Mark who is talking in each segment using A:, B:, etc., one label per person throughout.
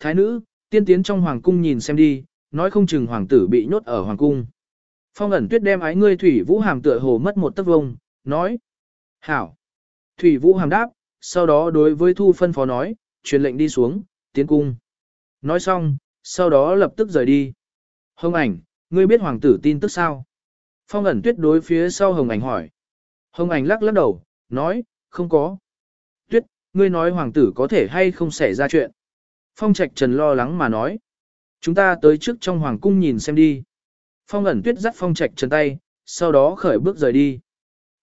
A: thái nữ, tiên tiến trong hoàng cung nhìn xem đi, nói không chừng hoàng tử bị nhốt ở hoàng cung. Phong ẩn tuyết đem ái ngươi thủy vũ hàm tựa hồ mất một tấc vông, nói. Hảo. Thủy vũ hàm đáp, sau đó đối với thu phân phó nói, truyền lệnh đi xuống, tiến cung. Nói xong, sau đó lập tức rời đi. Hồng ảnh, ngươi biết hoàng tử tin tức sao? Phong ẩn tuyết đối phía sau hồng ảnh hỏi. Hồng ảnh lắc lắc đầu, nói, không có. Tuyết, ngươi nói hoàng tử có thể hay không xảy ra chuyện. Phong trạch trần lo lắng mà nói. Chúng ta tới trước trong hoàng cung nhìn xem đi. Phong ẩn tuyết dắt phong trạch trần tay, sau đó khởi bước rời đi.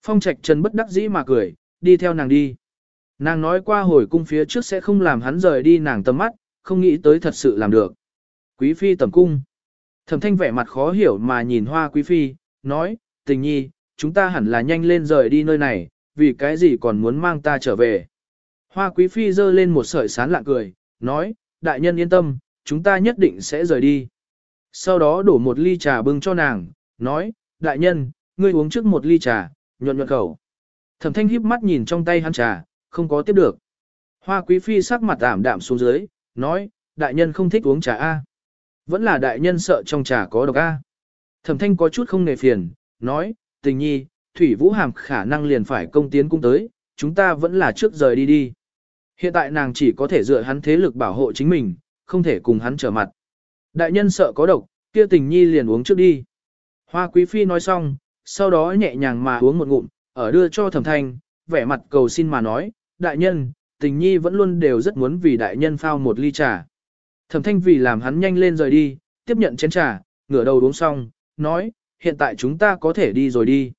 A: Phong trạch trần bất đắc dĩ mà cười, đi theo nàng đi. Nàng nói qua hồi cung phía trước sẽ không làm hắn rời đi nàng tầm mắt, không nghĩ tới thật sự làm được. Quý phi tầm cung. Thẩm thanh vẻ mặt khó hiểu mà nhìn hoa quý phi, nói, tình nhi, chúng ta hẳn là nhanh lên rời đi nơi này, vì cái gì còn muốn mang ta trở về. Hoa quý phi giơ lên một sợi sán lạ cười, nói, đại nhân yên tâm, chúng ta nhất định sẽ rời đi. Sau đó đổ một ly trà bưng cho nàng, nói, đại nhân, ngươi uống trước một ly trà, nhuận nhuận khẩu. Thẩm thanh híp mắt nhìn trong tay hắn trà, không có tiếp được. Hoa quý phi sắc mặt ảm đạm xuống dưới, nói, đại nhân không thích uống trà A. Vẫn là đại nhân sợ trong trà có độc A. Thẩm thanh có chút không nề phiền, nói, tình nhi, thủy vũ hàm khả năng liền phải công tiến cung tới, chúng ta vẫn là trước rời đi đi. Hiện tại nàng chỉ có thể dựa hắn thế lực bảo hộ chính mình, không thể cùng hắn trở mặt. Đại nhân sợ có độc, kia tình nhi liền uống trước đi. Hoa quý phi nói xong, sau đó nhẹ nhàng mà uống một ngụm, ở đưa cho thẩm thanh, vẻ mặt cầu xin mà nói, đại nhân, tình nhi vẫn luôn đều rất muốn vì đại nhân phao một ly trà. Thẩm thanh vì làm hắn nhanh lên rời đi, tiếp nhận chén trà, ngửa đầu uống xong, nói, hiện tại chúng ta có thể đi rồi đi.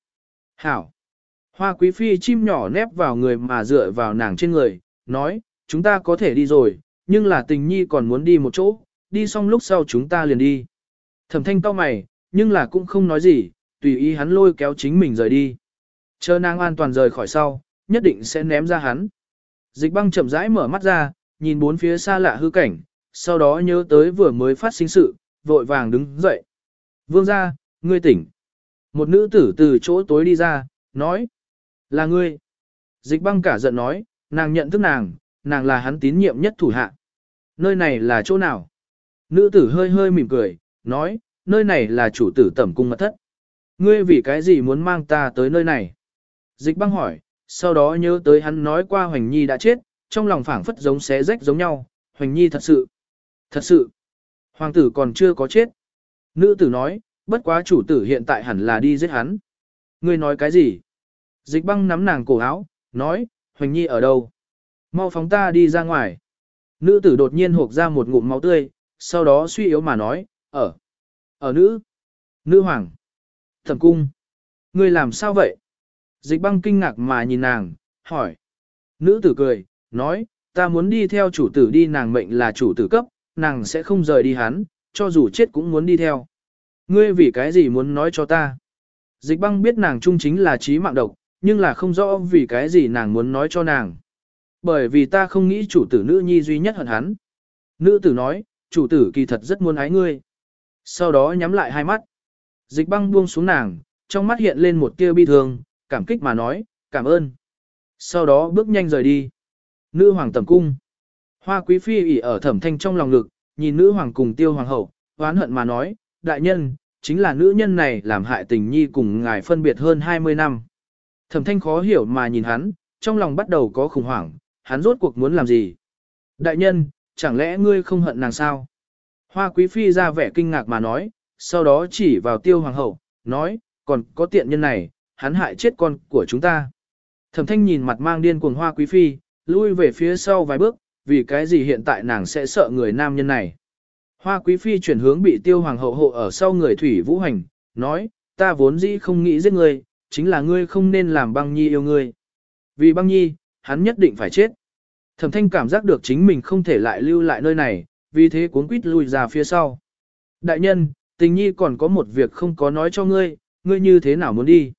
A: Hảo. Hoa quý phi chim nhỏ nép vào người mà dựa vào nàng trên người, nói, chúng ta có thể đi rồi, nhưng là tình nhi còn muốn đi một chỗ, đi xong lúc sau chúng ta liền đi. Thẩm thanh cao mày, nhưng là cũng không nói gì, tùy ý hắn lôi kéo chính mình rời đi. Chờ nàng an toàn rời khỏi sau, nhất định sẽ ném ra hắn. Dịch băng chậm rãi mở mắt ra, nhìn bốn phía xa lạ hư cảnh, sau đó nhớ tới vừa mới phát sinh sự, vội vàng đứng dậy. Vương ra, ngươi tỉnh. Một nữ tử từ chỗ tối đi ra, nói. Là ngươi. Dịch băng cả giận nói, nàng nhận thức nàng, nàng là hắn tín nhiệm nhất thủ hạ. Nơi này là chỗ nào? Nữ tử hơi hơi mỉm cười, nói, nơi này là chủ tử tẩm cung mật thất. Ngươi vì cái gì muốn mang ta tới nơi này? Dịch băng hỏi, sau đó nhớ tới hắn nói qua Hoành Nhi đã chết, trong lòng phảng phất giống xé rách giống nhau, Hoành Nhi thật sự, thật sự, hoàng tử còn chưa có chết. Nữ tử nói, bất quá chủ tử hiện tại hẳn là đi giết hắn. Ngươi nói cái gì? Dịch băng nắm nàng cổ áo, nói, Hoành Nhi ở đâu? Mau phóng ta đi ra ngoài. Nữ tử đột nhiên hộp ra một ngụm máu tươi, sau đó suy yếu mà nói, ở, ở nữ, nữ hoàng, thẩm cung. Ngươi làm sao vậy? Dịch băng kinh ngạc mà nhìn nàng, hỏi. Nữ tử cười, nói, ta muốn đi theo chủ tử đi nàng mệnh là chủ tử cấp, nàng sẽ không rời đi hắn, cho dù chết cũng muốn đi theo. Ngươi vì cái gì muốn nói cho ta? Dịch băng biết nàng trung chính là trí mạng độc, nhưng là không rõ vì cái gì nàng muốn nói cho nàng. Bởi vì ta không nghĩ chủ tử nữ nhi duy nhất hận hắn. Nữ tử nói, chủ tử kỳ thật rất muốn ái ngươi. Sau đó nhắm lại hai mắt. Dịch băng buông xuống nàng, trong mắt hiện lên một tia bi thương, cảm kích mà nói, cảm ơn. Sau đó bước nhanh rời đi. Nữ hoàng tầm cung. Hoa quý phi ỉ ở thẩm thanh trong lòng ngực, nhìn nữ hoàng cùng tiêu hoàng hậu, oán hận mà nói, đại nhân, chính là nữ nhân này làm hại tình nhi cùng ngài phân biệt hơn 20 năm. Thẩm thanh khó hiểu mà nhìn hắn, trong lòng bắt đầu có khủng hoảng, hắn rốt cuộc muốn làm gì? Đại nhân, chẳng lẽ ngươi không hận nàng sao? Hoa quý phi ra vẻ kinh ngạc mà nói, sau đó chỉ vào tiêu hoàng hậu, nói, còn có tiện nhân này, hắn hại chết con của chúng ta. Thẩm thanh nhìn mặt mang điên cuồng hoa quý phi, lui về phía sau vài bước, vì cái gì hiện tại nàng sẽ sợ người nam nhân này. Hoa quý phi chuyển hướng bị tiêu hoàng hậu hộ ở sau người thủy vũ hành, nói, ta vốn dĩ không nghĩ giết ngươi, chính là ngươi không nên làm băng nhi yêu ngươi. Vì băng nhi, hắn nhất định phải chết. Thẩm thanh cảm giác được chính mình không thể lại lưu lại nơi này, vì thế cuốn quýt lui ra phía sau. Đại nhân, tình nhi còn có một việc không có nói cho ngươi, ngươi như thế nào muốn đi.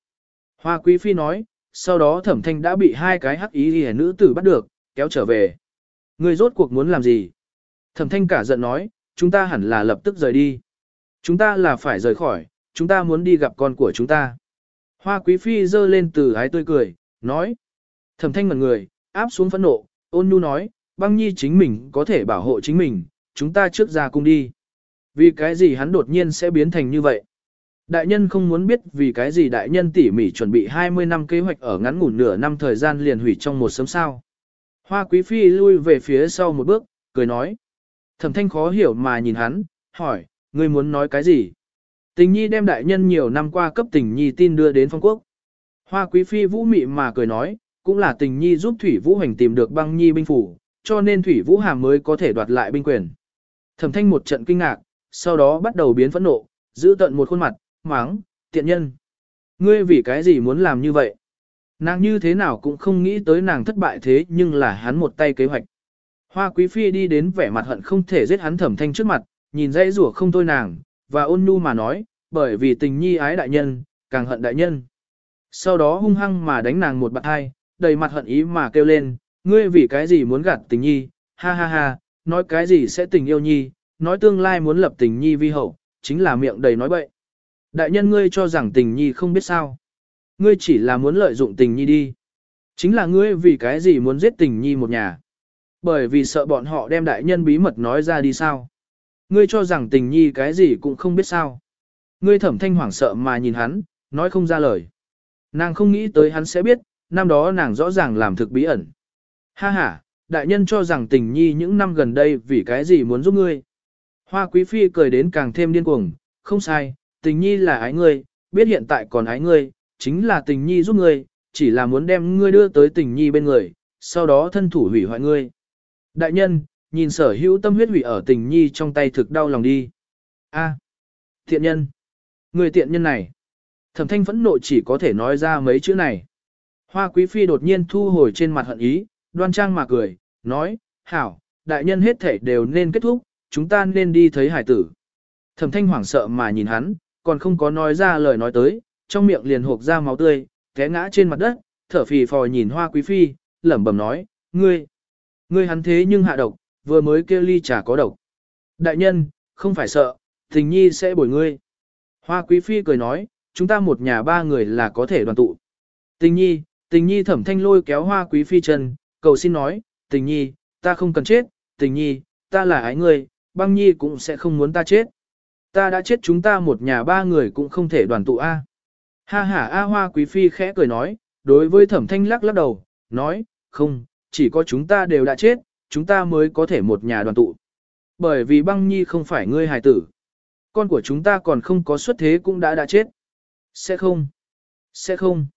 A: Hoa quý phi nói, sau đó thẩm thanh đã bị hai cái hắc ý hề nữ tử bắt được, kéo trở về. Ngươi rốt cuộc muốn làm gì? Thẩm thanh cả giận nói, chúng ta hẳn là lập tức rời đi. Chúng ta là phải rời khỏi, chúng ta muốn đi gặp con của chúng ta. Hoa quý phi giơ lên từ ái tươi cười, nói. Thẩm thanh ngần người, áp xuống phẫn nộ, ôn nhu nói, băng nhi chính mình có thể bảo hộ chính mình, chúng ta trước ra cung đi. Vì cái gì hắn đột nhiên sẽ biến thành như vậy? Đại nhân không muốn biết vì cái gì đại nhân tỉ mỉ chuẩn bị 20 năm kế hoạch ở ngắn ngủn nửa năm thời gian liền hủy trong một sớm sao. Hoa quý phi lui về phía sau một bước, cười nói. Thẩm thanh khó hiểu mà nhìn hắn, hỏi, ngươi muốn nói cái gì? Tình nhi đem đại nhân nhiều năm qua cấp tình nhi tin đưa đến phong quốc. Hoa quý phi vũ mị mà cười nói, cũng là tình nhi giúp Thủy Vũ Hành tìm được băng nhi binh phủ, cho nên Thủy Vũ Hàm mới có thể đoạt lại binh quyền. Thẩm thanh một trận kinh ngạc, sau đó bắt đầu biến phẫn nộ, giữ tận một khuôn mặt, máng, tiện nhân. Ngươi vì cái gì muốn làm như vậy? Nàng như thế nào cũng không nghĩ tới nàng thất bại thế nhưng là hắn một tay kế hoạch. Hoa quý phi đi đến vẻ mặt hận không thể giết hắn thẩm thanh trước mặt, nhìn dãy rủa không thôi nàng, và ôn nhu mà nói, bởi vì tình nhi ái đại nhân, càng hận đại nhân. Sau đó hung hăng mà đánh nàng một bạt hai, đầy mặt hận ý mà kêu lên, ngươi vì cái gì muốn gạt tình nhi, ha ha ha, nói cái gì sẽ tình yêu nhi, nói tương lai muốn lập tình nhi vi hậu, chính là miệng đầy nói bậy. Đại nhân ngươi cho rằng tình nhi không biết sao. Ngươi chỉ là muốn lợi dụng tình nhi đi. Chính là ngươi vì cái gì muốn giết tình nhi một nhà. Bởi vì sợ bọn họ đem đại nhân bí mật nói ra đi sao. Ngươi cho rằng tình nhi cái gì cũng không biết sao. Ngươi thẩm thanh hoảng sợ mà nhìn hắn, nói không ra lời. Nàng không nghĩ tới hắn sẽ biết, năm đó nàng rõ ràng làm thực bí ẩn. Ha ha, đại nhân cho rằng tình nhi những năm gần đây vì cái gì muốn giúp ngươi. Hoa quý phi cười đến càng thêm điên cuồng, không sai, tình nhi là ái ngươi, biết hiện tại còn ái ngươi, chính là tình nhi giúp ngươi, chỉ là muốn đem ngươi đưa tới tình nhi bên người, sau đó thân thủ hủy hoại ngươi. Đại nhân, nhìn sở hữu tâm huyết hủy ở tình nhi trong tay thực đau lòng đi. A, à, thiện nhân, người thiện nhân này. Thẩm thanh phẫn nộ chỉ có thể nói ra mấy chữ này. Hoa quý phi đột nhiên thu hồi trên mặt hận ý, đoan trang mà cười, nói, hảo, đại nhân hết thể đều nên kết thúc, chúng ta nên đi thấy hải tử. Thẩm thanh hoảng sợ mà nhìn hắn, còn không có nói ra lời nói tới, trong miệng liền hộp ra máu tươi, té ngã trên mặt đất, thở phì phò nhìn hoa quý phi, lẩm bẩm nói, ngươi, ngươi hắn thế nhưng hạ độc, vừa mới kêu ly trà có độc. Đại nhân, không phải sợ, tình nhi sẽ bồi ngươi. Hoa quý phi cười nói, chúng ta một nhà ba người là có thể đoàn tụ. Tình nhi, tình nhi thẩm thanh lôi kéo hoa quý phi chân, cầu xin nói, tình nhi, ta không cần chết, tình nhi, ta là ái ngươi, băng nhi cũng sẽ không muốn ta chết. Ta đã chết chúng ta một nhà ba người cũng không thể đoàn tụ A. À. Ha ha A hoa quý phi khẽ cười nói, đối với thẩm thanh lắc lắc đầu, nói, không, chỉ có chúng ta đều đã chết, chúng ta mới có thể một nhà đoàn tụ. Bởi vì băng nhi không phải ngươi hài tử. Con của chúng ta còn không có xuất thế cũng đã đã chết. Sẽ không. Sẽ không.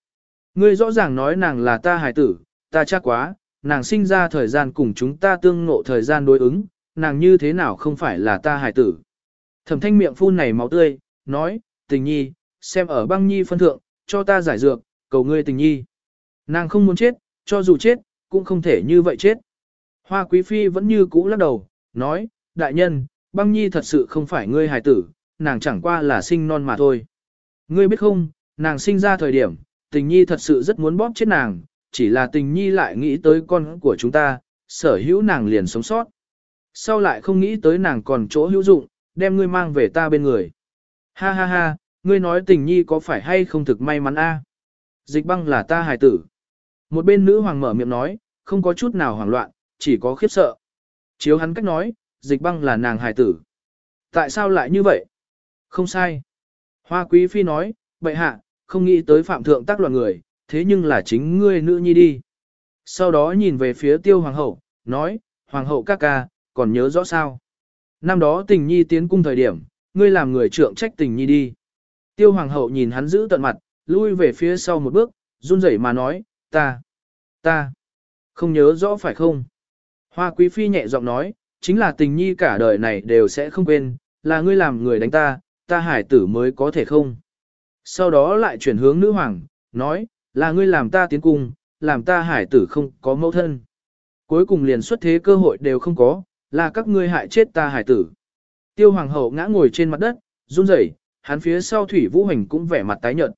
A: Ngươi rõ ràng nói nàng là ta hài tử, ta chắc quá, nàng sinh ra thời gian cùng chúng ta tương ngộ thời gian đối ứng, nàng như thế nào không phải là ta hài tử. Thẩm thanh miệng phun này máu tươi, nói, tình nhi, xem ở băng nhi phân thượng, cho ta giải dược, cầu ngươi tình nhi. Nàng không muốn chết, cho dù chết, cũng không thể như vậy chết. Hoa quý phi vẫn như cũ lắc đầu, nói, đại nhân, băng nhi thật sự không phải ngươi hài tử, nàng chẳng qua là sinh non mà thôi. Ngươi biết không, nàng sinh ra thời điểm, tình nhi thật sự rất muốn bóp chết nàng, chỉ là tình nhi lại nghĩ tới con của chúng ta, sở hữu nàng liền sống sót. Sau lại không nghĩ tới nàng còn chỗ hữu dụng, đem ngươi mang về ta bên người. Ha ha ha, ngươi nói tình nhi có phải hay không thực may mắn a? Dịch băng là ta hài tử. Một bên nữ hoàng mở miệng nói, không có chút nào hoảng loạn, chỉ có khiếp sợ. Chiếu hắn cách nói, dịch băng là nàng hài tử. Tại sao lại như vậy? Không sai. Hoa quý phi nói, bệ hạ, không nghĩ tới phạm thượng tác loạn người, thế nhưng là chính ngươi nữ nhi đi. Sau đó nhìn về phía tiêu hoàng hậu, nói, hoàng hậu ca ca, còn nhớ rõ sao? Năm đó tình nhi tiến cung thời điểm, ngươi làm người trượng trách tình nhi đi. Tiêu hoàng hậu nhìn hắn giữ tận mặt, lui về phía sau một bước, run rẩy mà nói, ta, ta, không nhớ rõ phải không? Hoa quý phi nhẹ giọng nói, chính là tình nhi cả đời này đều sẽ không quên, là ngươi làm người đánh ta, ta hải tử mới có thể không. Sau đó lại chuyển hướng nữ hoàng, nói, là ngươi làm ta tiến cung, làm ta hải tử không có mẫu thân. Cuối cùng liền xuất thế cơ hội đều không có, là các ngươi hại chết ta hải tử. Tiêu hoàng hậu ngã ngồi trên mặt đất, run rẩy, hắn phía sau thủy vũ hành cũng vẻ mặt tái nhợt.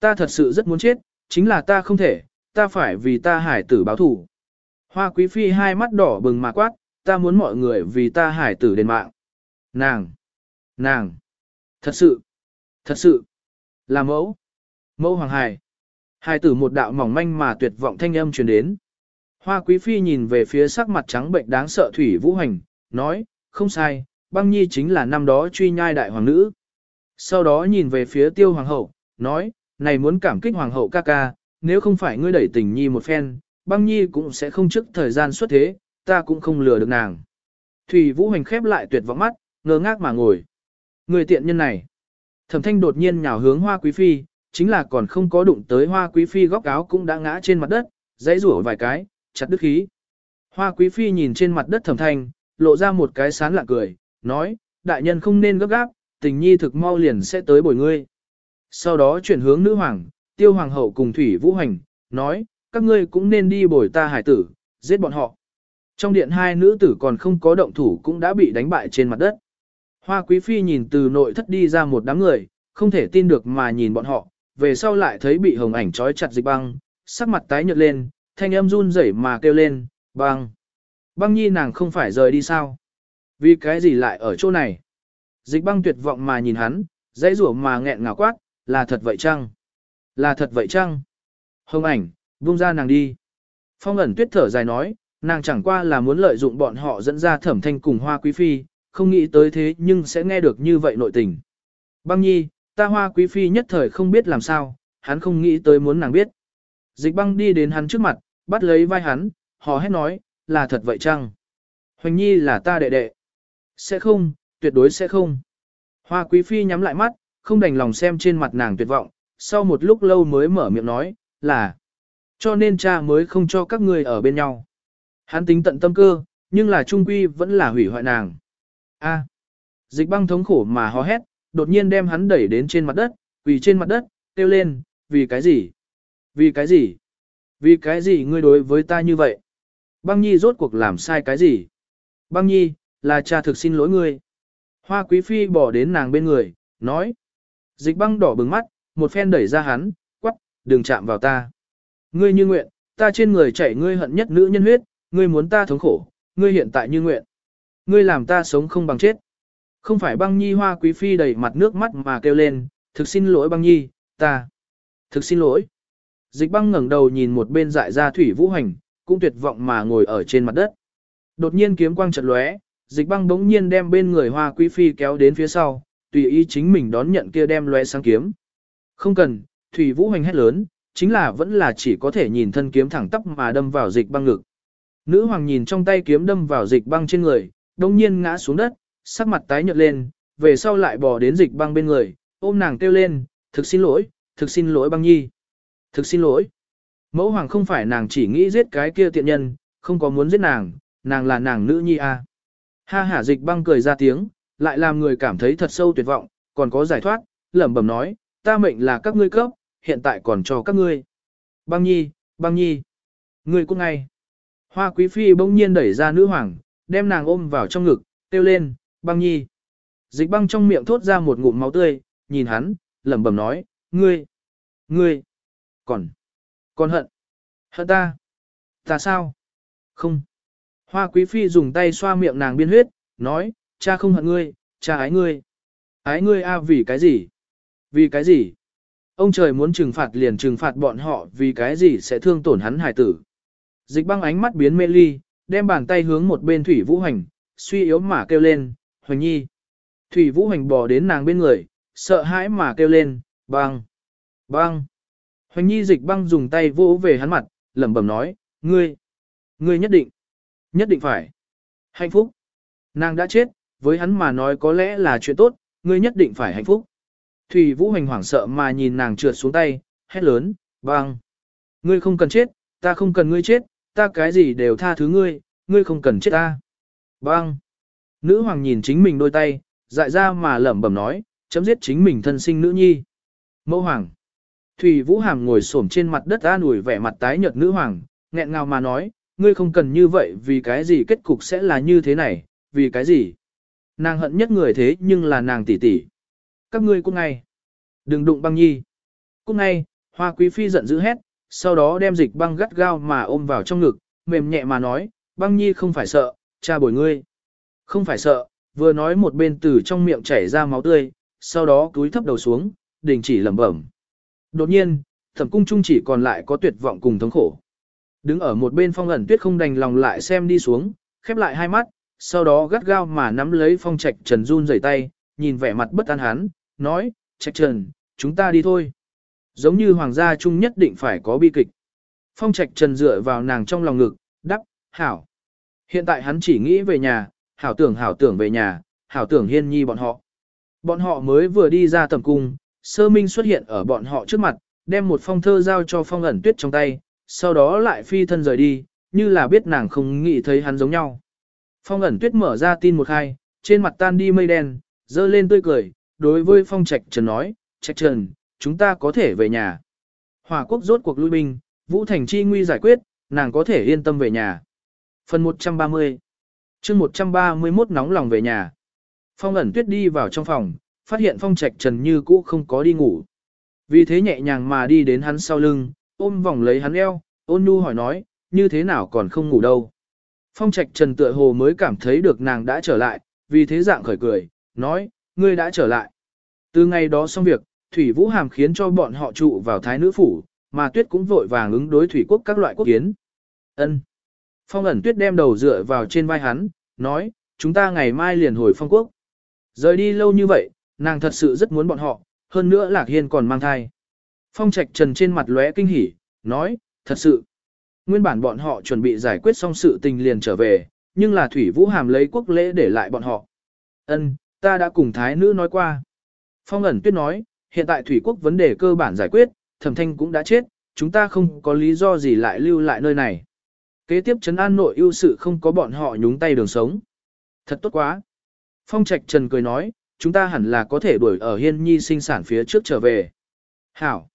A: Ta thật sự rất muốn chết, chính là ta không thể, ta phải vì ta hải tử báo thù. Hoa quý phi hai mắt đỏ bừng mà quát, ta muốn mọi người vì ta hải tử đền mạng. Nàng! Nàng! Thật sự! Thật sự! Là mẫu! Mẫu hoàng hải! Hải tử một đạo mỏng manh mà tuyệt vọng thanh âm truyền đến. Hoa quý phi nhìn về phía sắc mặt trắng bệnh đáng sợ thủy vũ hành, nói, không sai, băng nhi chính là năm đó truy nhai đại hoàng nữ. Sau đó nhìn về phía tiêu hoàng hậu, nói, này muốn cảm kích hoàng hậu ca ca, nếu không phải ngươi đẩy tình nhi một phen, băng nhi cũng sẽ không trước thời gian xuất thế, ta cũng không lừa được nàng. Thủy Vũ Hành khép lại tuyệt vọng mắt, ngơ ngác mà ngồi. Người tiện nhân này. Thẩm thanh đột nhiên nhào hướng hoa quý phi, chính là còn không có đụng tới hoa quý phi góc áo cũng đã ngã trên mặt đất, dãy rủa vài cái, chặt đứt khí. Hoa quý phi nhìn trên mặt đất thẩm thanh, lộ ra một cái sán lạ cười, nói, đại nhân không nên gấp gáp, tình nhi thực mau liền sẽ tới bồi ngươi. Sau đó chuyển hướng nữ hoàng, tiêu hoàng hậu cùng thủy vũ hành, nói, các ngươi cũng nên đi bồi ta hải tử, giết bọn họ. Trong điện hai nữ tử còn không có động thủ cũng đã bị đánh bại trên mặt đất. Hoa quý phi nhìn từ nội thất đi ra một đám người, không thể tin được mà nhìn bọn họ, về sau lại thấy bị hồng ảnh trói chặt dịch băng, sắc mặt tái nhợt lên, thanh âm run rẩy mà kêu lên, băng. Băng nhi nàng không phải rời đi sao? Vì cái gì lại ở chỗ này? Dịch băng tuyệt vọng mà nhìn hắn, dãy rủa mà nghẹn ngào quát, là thật vậy chăng? Là thật vậy chăng? Hồng ảnh, buông ra nàng đi. Phong ẩn tuyết thở dài nói, nàng chẳng qua là muốn lợi dụng bọn họ dẫn ra thẩm thanh cùng hoa quý phi, không nghĩ tới thế nhưng sẽ nghe được như vậy nội tình. Băng nhi, ta hoa quý phi nhất thời không biết làm sao, hắn không nghĩ tới muốn nàng biết. Dịch băng đi đến hắn trước mặt, bắt lấy vai hắn, hò hét nói, là thật vậy chăng? Hoành nhi là ta đệ đệ. Sẽ không, tuyệt đối sẽ không. Hoa quý phi nhắm lại mắt, không đành lòng xem trên mặt nàng tuyệt vọng, sau một lúc lâu mới mở miệng nói, là cho nên cha mới không cho các người ở bên nhau. Hắn tính tận tâm cơ, nhưng là trung quy vẫn là hủy hoại nàng. A. Dịch băng thống khổ mà hò hét, đột nhiên đem hắn đẩy đến trên mặt đất, quỳ trên mặt đất, kêu lên, vì cái gì? Vì cái gì? Vì cái gì ngươi đối với ta như vậy? Băng nhi rốt cuộc làm sai cái gì? Băng nhi, là cha thực xin lỗi ngươi. Hoa quý phi bỏ đến nàng bên người, nói. Dịch băng đỏ bừng mắt, một phen đẩy ra hắn, quắc, đừng chạm vào ta. Ngươi như nguyện, ta trên người chảy ngươi hận nhất nữ nhân huyết, ngươi muốn ta thống khổ, ngươi hiện tại như nguyện. Ngươi làm ta sống không bằng chết. Không phải băng nhi hoa quý phi đầy mặt nước mắt mà kêu lên, thực xin lỗi băng nhi, ta. Thực xin lỗi. Dịch băng ngẩng đầu nhìn một bên dại ra thủy vũ hành, cũng tuyệt vọng mà ngồi ở trên mặt đất. Đột nhiên kiếm quang chợt lóe, dịch băng bỗng nhiên đem bên người hoa quý phi kéo đến phía sau, tùy ý chính mình đón nhận kia đem lóe sáng kiếm. Không cần, thủy vũ hành hét lớn, chính là vẫn là chỉ có thể nhìn thân kiếm thẳng tắp mà đâm vào dịch băng ngực. Nữ hoàng nhìn trong tay kiếm đâm vào dịch băng trên người, đồng nhiên ngã xuống đất, sắc mặt tái nhợt lên, về sau lại bò đến dịch băng bên người, ôm nàng kêu lên, thực xin lỗi, thực xin lỗi băng nhi. Thực xin lỗi. Mẫu hoàng không phải nàng chỉ nghĩ giết cái kia tiện nhân, không có muốn giết nàng, nàng là nàng nữ nhi a. Ha hả dịch băng cười ra tiếng, lại làm người cảm thấy thật sâu tuyệt vọng, còn có giải thoát, lẩm bẩm nói, ta mệnh là các ngươi cấp, hiện tại còn cho các ngươi. Băng nhi, băng nhi. Ngươi cũng ngay. Hoa quý phi bỗng nhiên đẩy ra nữ hoàng, đem nàng ôm vào trong ngực, kêu lên, băng nhi. Dịch băng trong miệng thốt ra một ngụm máu tươi, nhìn hắn, lẩm bẩm nói, ngươi, ngươi, còn, còn hận, hận ta, ta sao? Không. Hoa quý phi dùng tay xoa miệng nàng biên huyết, nói, cha không hận ngươi, cha ái ngươi. Ái ngươi a vì cái gì? Vì cái gì? Ông trời muốn trừng phạt liền trừng phạt bọn họ vì cái gì sẽ thương tổn hắn hải tử. Dịch băng ánh mắt biến mê ly, đem bàn tay hướng một bên Thủy Vũ Hành, suy yếu mà kêu lên, Hoành Nhi. Thủy Vũ Hành bò đến nàng bên người, sợ hãi mà kêu lên, băng, băng. Hoành Nhi dịch băng dùng tay vỗ về hắn mặt, lẩm bẩm nói, ngươi, ngươi nhất định, nhất định phải. Hạnh phúc. Nàng đã chết, với hắn mà nói có lẽ là chuyện tốt, ngươi nhất định phải hạnh phúc. Thủy Vũ Hành hoảng sợ mà nhìn nàng trượt xuống tay, hét lớn, băng. Ngươi không cần chết, ta không cần ngươi chết, ta cái gì đều tha thứ ngươi, ngươi không cần chết ta. Băng. Nữ hoàng nhìn chính mình đôi tay, dại ra mà lẩm bẩm nói, chấm giết chính mình thân sinh nữ nhi. Mẫu hoàng. Thủy Vũ Hàm ngồi xổm trên mặt đất an ủi vẻ mặt tái nhợt nữ hoàng, nghẹn ngào mà nói, ngươi không cần như vậy vì cái gì kết cục sẽ là như thế này, vì cái gì. Nàng hận nhất người thế nhưng là nàng tỷ tỷ. Các ngươi cũng ngay. Đừng đụng băng nhi. Cũng ngay, hoa quý phi giận dữ hét, sau đó đem dịch băng gắt gao mà ôm vào trong ngực, mềm nhẹ mà nói, băng nhi không phải sợ, cha bồi ngươi. Không phải sợ, vừa nói một bên từ trong miệng chảy ra máu tươi, sau đó túi thấp đầu xuống, đình chỉ lẩm bẩm. Đột nhiên, thẩm cung trung chỉ còn lại có tuyệt vọng cùng thống khổ. Đứng ở một bên phong ẩn tuyết không đành lòng lại xem đi xuống, khép lại hai mắt, sau đó gắt gao mà nắm lấy phong trạch trần run rẩy tay, nhìn vẻ mặt bất an hắn, nói, trạch trần, chúng ta đi thôi. Giống như hoàng gia chung nhất định phải có bi kịch. Phong trạch trần dựa vào nàng trong lòng ngực, đắp, hảo. Hiện tại hắn chỉ nghĩ về nhà, hảo tưởng hảo tưởng về nhà, hảo tưởng hiên nhi bọn họ. Bọn họ mới vừa đi ra tầm cung, sơ minh xuất hiện ở bọn họ trước mặt, đem một phong thơ giao cho phong ẩn tuyết trong tay, sau đó lại phi thân rời đi, như là biết nàng không nghĩ thấy hắn giống nhau. Phong ẩn tuyết mở ra tin một hai, trên mặt tan đi mây đen, dơ lên tươi cười, đối với phong trạch trần nói, trạch trần, chúng ta có thể về nhà. Hòa quốc rốt cuộc lui binh, Vũ Thành chi nguy giải quyết, nàng có thể yên tâm về nhà. Phần 130 chương 131 nóng lòng về nhà. Phong ẩn tuyết đi vào trong phòng, phát hiện phong trạch trần như cũ không có đi ngủ. Vì thế nhẹ nhàng mà đi đến hắn sau lưng, ôm vòng lấy hắn eo, ôn nhu hỏi nói, như thế nào còn không ngủ đâu. Phong trạch trần tựa hồ mới cảm thấy được nàng đã trở lại, vì thế dạng khởi cười, nói, ngươi đã trở lại. Từ ngày đó xong việc, Thủy Vũ Hàm khiến cho bọn họ trụ vào thái nữ phủ, mà tuyết cũng vội vàng ứng đối thủy quốc các loại quốc kiến. Ân. Phong ẩn tuyết đem đầu dựa vào trên vai hắn, nói, chúng ta ngày mai liền hồi phong quốc. Rời đi lâu như vậy, nàng thật sự rất muốn bọn họ, hơn nữa Lạc Hiên còn mang thai. Phong trạch trần trên mặt lóe kinh hỉ, nói, thật sự. Nguyên bản bọn họ chuẩn bị giải quyết xong sự tình liền trở về, nhưng là Thủy Vũ Hàm lấy quốc lễ để lại bọn họ. Ân, ta đã cùng Thái nữ nói qua. Phong ẩn tuyết nói, hiện tại Thủy quốc vấn đề cơ bản giải quyết, thẩm thanh cũng đã chết, chúng ta không có lý do gì lại lưu lại nơi này. Kế tiếp trấn an nội ưu sự không có bọn họ nhúng tay đường sống. Thật tốt quá. Phong Trạch Trần cười nói, chúng ta hẳn là có thể đuổi ở Hiên Nhi sinh sản phía trước trở về. Hảo.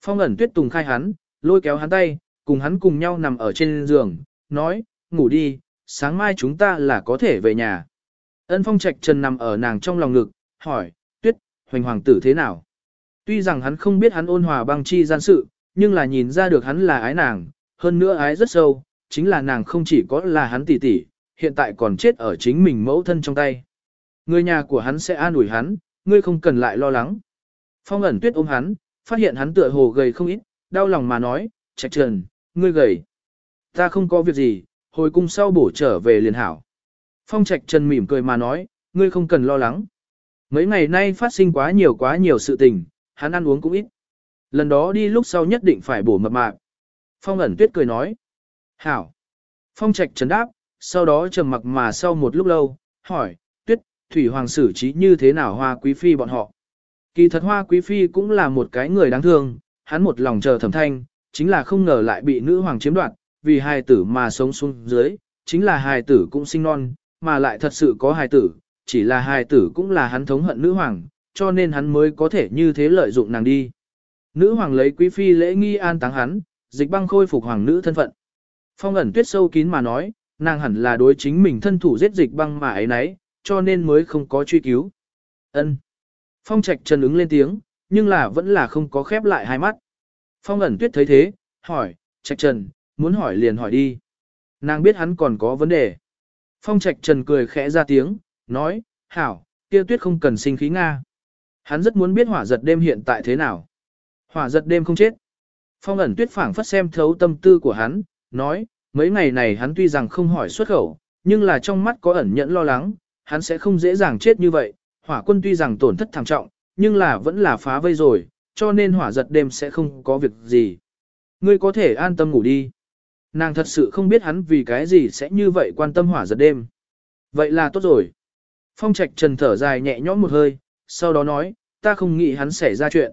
A: Phong ẩn tuyết tùng khai hắn, lôi kéo hắn tay, cùng hắn cùng nhau nằm ở trên giường, nói, ngủ đi, sáng mai chúng ta là có thể về nhà. Ân Phong Trạch Trần nằm ở nàng trong lòng ngực, hỏi, tuyết, hoành hoàng tử thế nào? Tuy rằng hắn không biết hắn ôn hòa băng chi gian sự, nhưng là nhìn ra được hắn là ái nàng, hơn nữa ái rất sâu, chính là nàng không chỉ có là hắn tỷ tỷ, hiện tại còn chết ở chính mình mẫu thân trong tay. Người nhà của hắn sẽ an ủi hắn, ngươi không cần lại lo lắng. Phong ẩn tuyết ôm hắn, phát hiện hắn tựa hồ gầy không ít, đau lòng mà nói, trạch trần, ngươi gầy. Ta không có việc gì, hồi cung sau bổ trở về liền hảo. Phong trạch trần mỉm cười mà nói, ngươi không cần lo lắng. Mấy ngày nay phát sinh quá nhiều quá nhiều sự tình, hắn ăn uống cũng ít. Lần đó đi lúc sau nhất định phải bổ mập mạp. Phong ẩn tuyết cười nói. Hảo. Phong trạch Trần đáp, sau đó trầm mặc mà sau một lúc lâu, hỏi, tuyết, thủy hoàng xử trí như thế nào hoa quý phi bọn họ. Kỳ thật hoa quý phi cũng là một cái người đáng thương, hắn một lòng chờ thẩm thanh, chính là không ngờ lại bị nữ hoàng chiếm đoạt, vì hài tử mà sống xuống dưới, chính là hài tử cũng sinh non, mà lại thật sự có hài tử, chỉ là hài tử cũng là hắn thống hận nữ hoàng, cho nên hắn mới có thể như thế lợi dụng nàng đi. Nữ hoàng lấy quý phi lễ nghi an táng hắn, dịch băng khôi phục hoàng nữ thân phận. Phong ẩn tuyết sâu kín mà nói, nàng hẳn là đối chính mình thân thủ giết dịch băng mà ấy nấy, cho nên mới không có truy cứu. Ân. Phong trạch trần ứng lên tiếng, nhưng là vẫn là không có khép lại hai mắt. Phong ẩn tuyết thấy thế, hỏi, trạch trần, muốn hỏi liền hỏi đi. Nàng biết hắn còn có vấn đề. Phong trạch trần cười khẽ ra tiếng, nói, hảo, kia tuyết không cần sinh khí Nga. Hắn rất muốn biết hỏa giật đêm hiện tại thế nào. Hỏa giật đêm không chết. Phong ẩn tuyết phảng phất xem thấu tâm tư của hắn, nói, mấy ngày này hắn tuy rằng không hỏi xuất khẩu, nhưng là trong mắt có ẩn nhẫn lo lắng, hắn sẽ không dễ dàng chết như vậy. Hỏa quân tuy rằng tổn thất thảm trọng, nhưng là vẫn là phá vây rồi, cho nên hỏa giật đêm sẽ không có việc gì. Ngươi có thể an tâm ngủ đi. Nàng thật sự không biết hắn vì cái gì sẽ như vậy quan tâm hỏa giật đêm. Vậy là tốt rồi. Phong trạch trần thở dài nhẹ nhõm một hơi, sau đó nói, ta không nghĩ hắn xảy ra chuyện.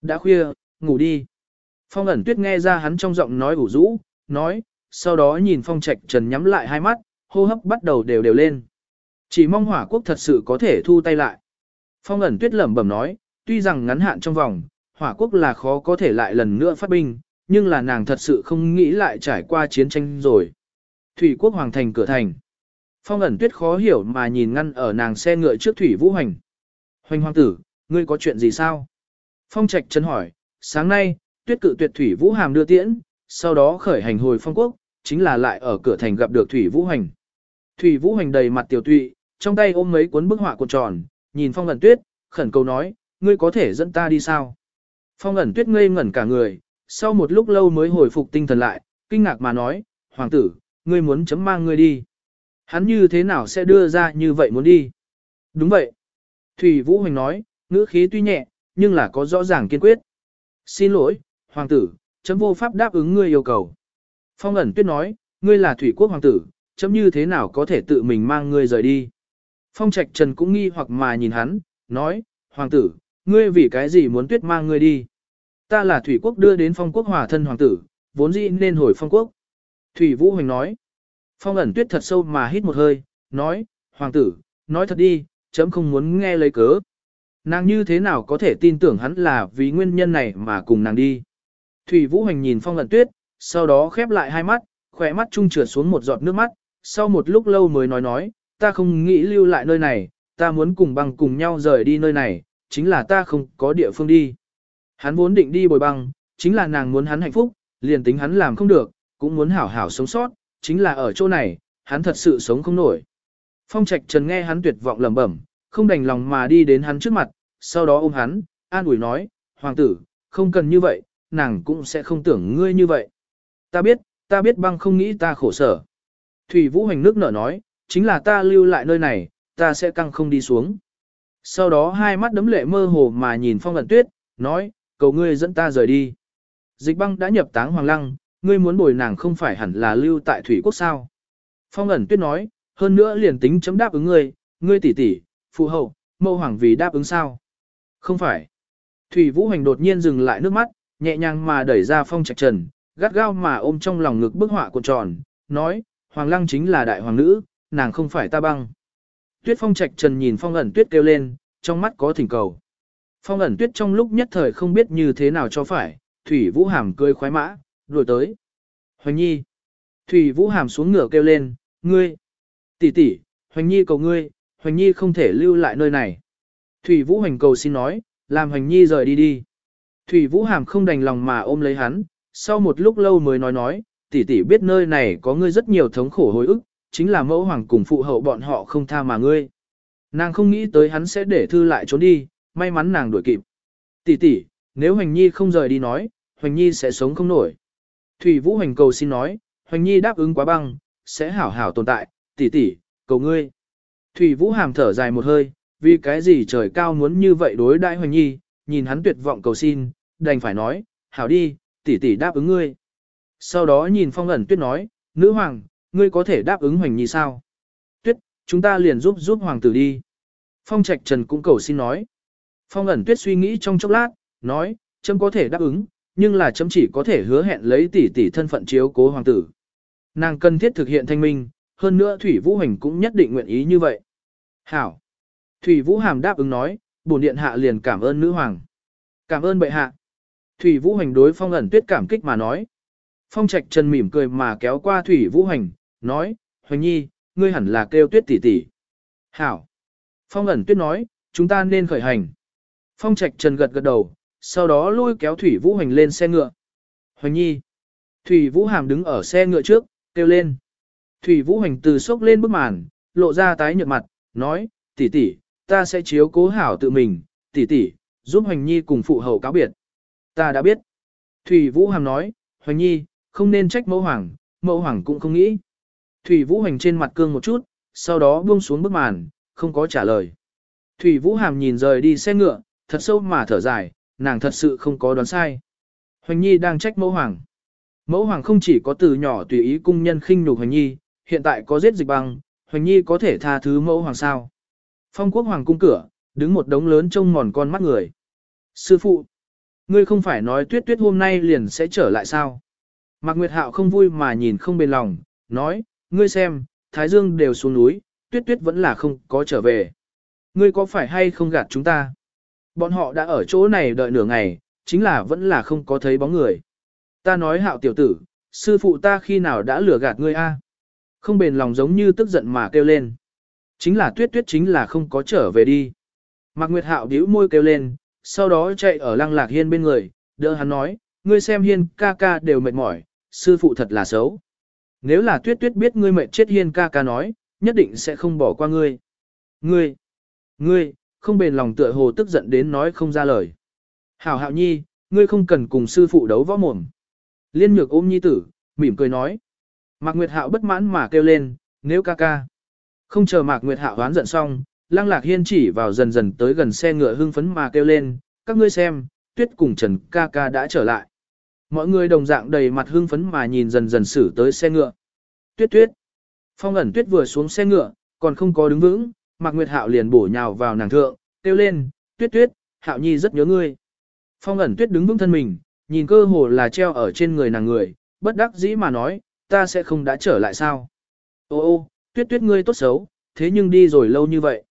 A: Đã khuya, ngủ đi. Phong ẩn tuyết nghe ra hắn trong giọng nói ủ rũ, nói, sau đó nhìn phong trạch trần nhắm lại hai mắt, hô hấp bắt đầu đều đều lên. Chỉ mong hỏa quốc thật sự có thể thu tay lại. Phong ẩn tuyết lẩm bẩm nói, tuy rằng ngắn hạn trong vòng, hỏa quốc là khó có thể lại lần nữa phát binh, nhưng là nàng thật sự không nghĩ lại trải qua chiến tranh rồi. Thủy quốc hoàng thành cửa thành. Phong ẩn tuyết khó hiểu mà nhìn ngăn ở nàng xe ngựa trước thủy vũ hành. Hoành hoàng tử, ngươi có chuyện gì sao? Phong trạch chân hỏi, sáng nay, tuyết cự tuyệt thủy vũ hàm đưa tiễn, sau đó khởi hành hồi phong quốc, chính là lại ở cửa thành gặp được thủy vũ hành. Thủy vũ hành đầy mặt tiểu tụy, trong tay ôm mấy cuốn bức họa cuộn tròn, nhìn phong ẩn tuyết, khẩn cầu nói, ngươi có thể dẫn ta đi sao? Phong ẩn tuyết ngây ngẩn cả người, sau một lúc lâu mới hồi phục tinh thần lại, kinh ngạc mà nói, hoàng tử, ngươi muốn chấm mang ngươi đi. Hắn như thế nào sẽ đưa ra như vậy muốn đi? Đúng vậy. Thủy Vũ Hoành nói, ngữ khí tuy nhẹ, nhưng là có rõ ràng kiên quyết. Xin lỗi, hoàng tử, chấm vô pháp đáp ứng ngươi yêu cầu. Phong ẩn tuyết nói, ngươi là thủy quốc hoàng tử, chấm như thế nào có thể tự mình mang ngươi rời đi. Phong trạch trần cũng nghi hoặc mà nhìn hắn, nói, hoàng tử, ngươi vì cái gì muốn tuyết mang ngươi đi. Ta là thủy quốc đưa đến phong quốc hòa thân hoàng tử, vốn dĩ nên hồi phong quốc. Thủy Vũ Hoành nói, phong ẩn tuyết thật sâu mà hít một hơi, nói, hoàng tử, nói thật đi, chấm không muốn nghe lấy cớ. Nàng như thế nào có thể tin tưởng hắn là vì nguyên nhân này mà cùng nàng đi. Thủy Vũ Hoành nhìn phong ẩn tuyết, sau đó khép lại hai mắt, khỏe mắt trung trượt xuống một giọt nước mắt, sau một lúc lâu mới nói nói, ta không nghĩ lưu lại nơi này, ta muốn cùng băng cùng nhau rời đi nơi này, chính là ta không có địa phương đi. Hắn vốn định đi bồi băng, chính là nàng muốn hắn hạnh phúc, liền tính hắn làm không được, cũng muốn hảo hảo sống sót, chính là ở chỗ này, hắn thật sự sống không nổi. Phong Trạch Trần nghe hắn tuyệt vọng lẩm bẩm, không đành lòng mà đi đến hắn trước mặt, sau đó ôm hắn, an ủi nói, hoàng tử, không cần như vậy, nàng cũng sẽ không tưởng ngươi như vậy. Ta biết, ta biết băng không nghĩ ta khổ sở. Thủy Vũ Hành nước nở nói, chính là ta lưu lại nơi này, ta sẽ căng không đi xuống. Sau đó hai mắt đấm lệ mơ hồ mà nhìn phong ẩn tuyết, nói, cầu ngươi dẫn ta rời đi. Dịch băng đã nhập táng hoàng lăng, ngươi muốn bồi nàng không phải hẳn là lưu tại thủy quốc sao. Phong ẩn tuyết nói, hơn nữa liền tính chấm đáp ứng ngươi, ngươi tỷ tỷ, phụ hậu, mâu hoàng vì đáp ứng sao. Không phải. Thủy Vũ Hành đột nhiên dừng lại nước mắt, nhẹ nhàng mà đẩy ra phong trạch trần, gắt gao mà ôm trong lòng ngực bức họa cuộn tròn, nói, Hoàng Lăng chính là đại hoàng nữ, nàng không phải ta băng. Tuyết phong trạch trần nhìn phong ẩn tuyết kêu lên, trong mắt có thỉnh cầu. Phong ẩn tuyết trong lúc nhất thời không biết như thế nào cho phải, Thủy Vũ Hàm cười khoái mã, đuổi tới. Hoành Nhi. Thủy Vũ Hàm xuống ngựa kêu lên, ngươi. tỷ tỷ, Hoành Nhi cầu ngươi, Hoành Nhi không thể lưu lại nơi này. Thủy Vũ Hoành cầu xin nói, làm Hoành Nhi rời đi đi. Thủy Vũ Hàm không đành lòng mà ôm lấy hắn, sau một lúc lâu mới nói nói, tỷ tỷ biết nơi này có ngươi rất nhiều thống khổ hồi ức, chính là mẫu hoàng cùng phụ hậu bọn họ không tha mà ngươi. Nàng không nghĩ tới hắn sẽ để thư lại trốn đi, may mắn nàng đuổi kịp. Tỷ tỷ, nếu Hoành Nhi không rời đi nói, Hoành Nhi sẽ sống không nổi. Thủy Vũ Hoành cầu xin nói, Hoành Nhi đáp ứng quá băng, sẽ hảo hảo tồn tại, tỷ tỷ, cầu ngươi. Thủy Vũ hàm thở dài một hơi, vì cái gì trời cao muốn như vậy đối đại Hoành Nhi, nhìn hắn tuyệt vọng cầu xin, đành phải nói, hảo đi, tỷ tỷ đáp ứng ngươi. Sau đó nhìn phong ẩn tuyết nói, nữ hoàng, ngươi có thể đáp ứng Hoành Nhi sao? Tuyết, chúng ta liền giúp giúp hoàng tử đi. Phong Trạch Trần cũng cầu xin nói. Phong ẩn tuyết suy nghĩ trong chốc lát, nói, chấm có thể đáp ứng, nhưng là chấm chỉ có thể hứa hẹn lấy tỷ tỷ thân phận chiếu cố hoàng tử. Nàng cần thiết thực hiện thanh minh, hơn nữa Thủy Vũ Hành cũng nhất định nguyện ý như vậy. Hảo. Thủy Vũ Hàm đáp ứng nói, bổn điện hạ liền cảm ơn nữ hoàng. Cảm ơn bệ hạ. Thủy Vũ Hành đối phong ẩn tuyết cảm kích mà nói. Phong Trạch Trần mỉm cười mà kéo qua Thủy Vũ Hành, nói, Hoành Nhi, ngươi hẳn là kêu tuyết tỷ tỷ. Hảo. Phong ẩn tuyết nói, chúng ta nên khởi hành. Phong Trạch Trần gật gật đầu, sau đó lôi kéo Thủy Vũ Hoành lên xe ngựa. Hoành Nhi. Thủy Vũ Hàm đứng ở xe ngựa trước, kêu lên. Thủy Vũ Hoành từ sốc lên bức màn, lộ ra tái nhợt mặt, nói, tỷ tỷ, ta sẽ chiếu cố hảo tự mình, tỷ tỷ, giúp Hoành Nhi cùng phụ hậu cáo biệt. Ta đã biết. Thủy Vũ Hàm nói, Hoành Nhi, không nên trách mẫu hoàng, mẫu hoàng cũng không nghĩ. Thủy Vũ Hoành trên mặt cương một chút, sau đó buông xuống bức màn, không có trả lời. Thủy Vũ Hàm nhìn rời đi xe ngựa, thật sâu mà thở dài, nàng thật sự không có đoán sai. Hoành Nhi đang trách mẫu hoàng. Mẫu hoàng không chỉ có từ nhỏ tùy ý cung nhân khinh nhục Hoành Nhi, hiện tại có giết dịch băng, Hoành Nhi có thể tha thứ mẫu hoàng sao. Phong quốc hoàng cung cửa, đứng một đống lớn trông mòn con mắt người. Sư phụ, ngươi không phải nói tuyết tuyết hôm nay liền sẽ trở lại sao? Mạc Nguyệt Hạo không vui mà nhìn không bền lòng, nói, ngươi xem, Thái Dương đều xuống núi, tuyết tuyết vẫn là không có trở về. Ngươi có phải hay không gạt chúng ta? Bọn họ đã ở chỗ này đợi nửa ngày, chính là vẫn là không có thấy bóng người. Ta nói hạo tiểu tử, sư phụ ta khi nào đã lừa gạt ngươi a? Không bền lòng giống như tức giận mà kêu lên. Chính là tuyết tuyết chính là không có trở về đi. Mạc Nguyệt Hạo bĩu môi kêu lên, sau đó chạy ở lăng lạc hiên bên người, đỡ hắn nói, ngươi xem hiên ca ca đều mệt mỏi, sư phụ thật là xấu. Nếu là tuyết tuyết biết ngươi mệt chết hiên ca ca nói, nhất định sẽ không bỏ qua ngươi. Ngươi, ngươi, không bền lòng tựa hồ tức giận đến nói không ra lời. Hảo hạo nhi, ngươi không cần cùng sư phụ đấu võ mồm. Liên nhược ôm nhi tử, mỉm cười nói. Mạc Nguyệt Hạo bất mãn mà kêu lên, nếu ca ca. Không chờ Mạc Nguyệt Hạo hoán giận xong, Lăng Lạc Hiên chỉ vào dần dần tới gần xe ngựa hưng phấn mà kêu lên, các ngươi xem, tuyết cùng Trần ca ca đã trở lại. Mọi người đồng dạng đầy mặt hưng phấn mà nhìn dần dần xử tới xe ngựa. Tuyết tuyết. Phong ẩn tuyết vừa xuống xe ngựa, còn không có đứng vững, Mạc Nguyệt Hạo liền bổ nhào vào nàng thượng, kêu lên, tuyết tuyết, Hạo Nhi rất nhớ ngươi. Phong ẩn tuyết đứng vững thân mình, nhìn cơ hồ là treo ở trên người nàng người, bất đắc dĩ mà nói, ta sẽ không đã trở lại sao. Ô ô, tuyết tuyết ngươi tốt xấu, thế nhưng đi rồi lâu như vậy.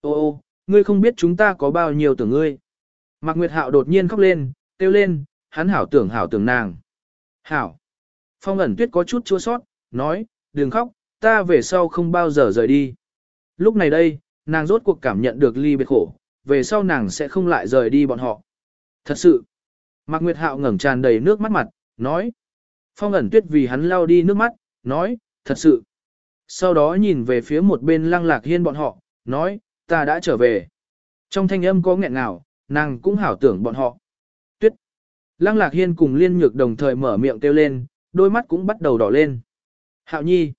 A: Ô ô, ngươi không biết chúng ta có bao nhiêu tưởng ngươi. Mạc Nguyệt Hạo đột nhiên khóc lên, kêu lên, hắn hảo tưởng hảo tưởng nàng. Hảo. Phong ẩn tuyết có chút chua sót, nói, đừng khóc, ta về sau không bao giờ rời đi. Lúc này đây, nàng rốt cuộc cảm nhận được ly biệt khổ, về sau nàng sẽ không lại rời đi bọn họ. Thật sự. Mạc Nguyệt Hạo ngẩng tràn đầy nước mắt mặt, nói. Phong ẩn tuyết vì hắn lao đi nước mắt, nói, thật sự. Sau đó nhìn về phía một bên lăng lạc hiên bọn họ, nói, ta đã trở về. Trong thanh âm có nghẹn ngào, nàng cũng hảo tưởng bọn họ. Tuyết. Lăng lạc hiên cùng liên nhược đồng thời mở miệng kêu lên, đôi mắt cũng bắt đầu đỏ lên. Hạo nhi.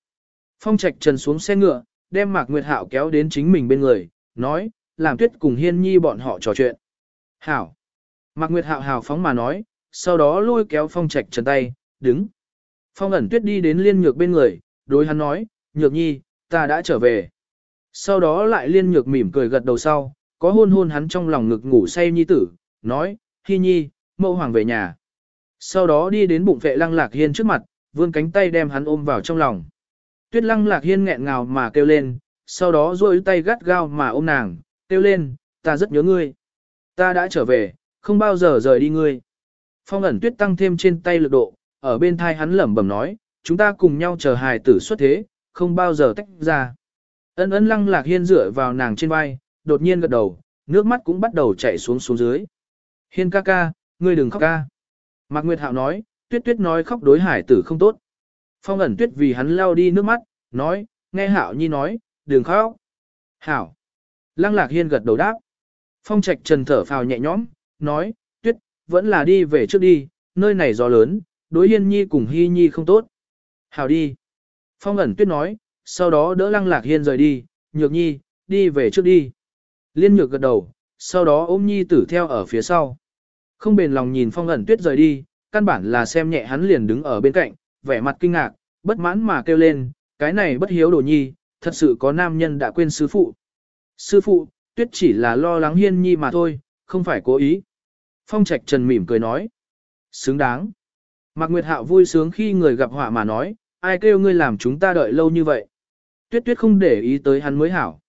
A: Phong trạch trần xuống xe ngựa, đem Mạc Nguyệt Hạo kéo đến chính mình bên người, nói, làm tuyết cùng hiên nhi bọn họ trò chuyện. Hảo. Mạc Nguyệt Hạo hào phóng mà nói, sau đó lôi kéo phong trạch trần tay, đứng. Phong ẩn tuyết đi đến liên nhược bên người, đối hắn nói, nhược nhi, ta đã trở về. Sau đó lại liên nhược mỉm cười gật đầu sau, có hôn hôn hắn trong lòng ngực ngủ say nhi tử, nói, hi nhi, mẫu hoàng về nhà. Sau đó đi đến bụng vệ lăng lạc hiên trước mặt, vươn cánh tay đem hắn ôm vào trong lòng. Tuyết lăng lạc hiên nghẹn ngào mà kêu lên, sau đó duỗi tay gắt gao mà ôm nàng, kêu lên, ta rất nhớ ngươi. Ta đã trở về, không bao giờ rời đi ngươi. Phong ẩn tuyết tăng thêm trên tay lực độ, ở bên thai hắn lẩm bẩm nói, chúng ta cùng nhau chờ hài tử xuất thế, không bao giờ tách ra. Ân ân lăng lạc hiên dựa vào nàng trên vai, đột nhiên gật đầu, nước mắt cũng bắt đầu chảy xuống xuống dưới. Hiên ca ca, ngươi đừng khóc ca. Mạc Nguyệt Hạo nói, tuyết tuyết nói khóc đối hải tử không tốt. Phong ẩn tuyết vì hắn lao đi nước mắt, nói, nghe Hạo Nhi nói, đừng khóc. Hảo. Lăng lạc hiên gật đầu đáp. Phong trạch trần thở phào nhẹ nhõm, nói, tuyết, vẫn là đi về trước đi, nơi này gió lớn, đối hiên nhi cùng hy nhi không tốt. Hảo đi. Phong ẩn tuyết nói, sau đó đỡ lăng lạc hiên rời đi, nhược nhi, đi về trước đi. Liên nhược gật đầu, sau đó ôm nhi tử theo ở phía sau. Không bền lòng nhìn phong ẩn tuyết rời đi, căn bản là xem nhẹ hắn liền đứng ở bên cạnh, vẻ mặt kinh ngạc, bất mãn mà kêu lên, cái này bất hiếu đồ nhi, thật sự có nam nhân đã quên sư phụ. Sư phụ, tuyết chỉ là lo lắng hiên nhi mà thôi, không phải cố ý. Phong trạch trần mỉm cười nói. Xứng đáng. Mạc Nguyệt Hạo vui sướng khi người gặp họa mà nói, ai kêu ngươi làm chúng ta đợi lâu như vậy. Tuyết tuyết không để ý tới hắn mới hảo.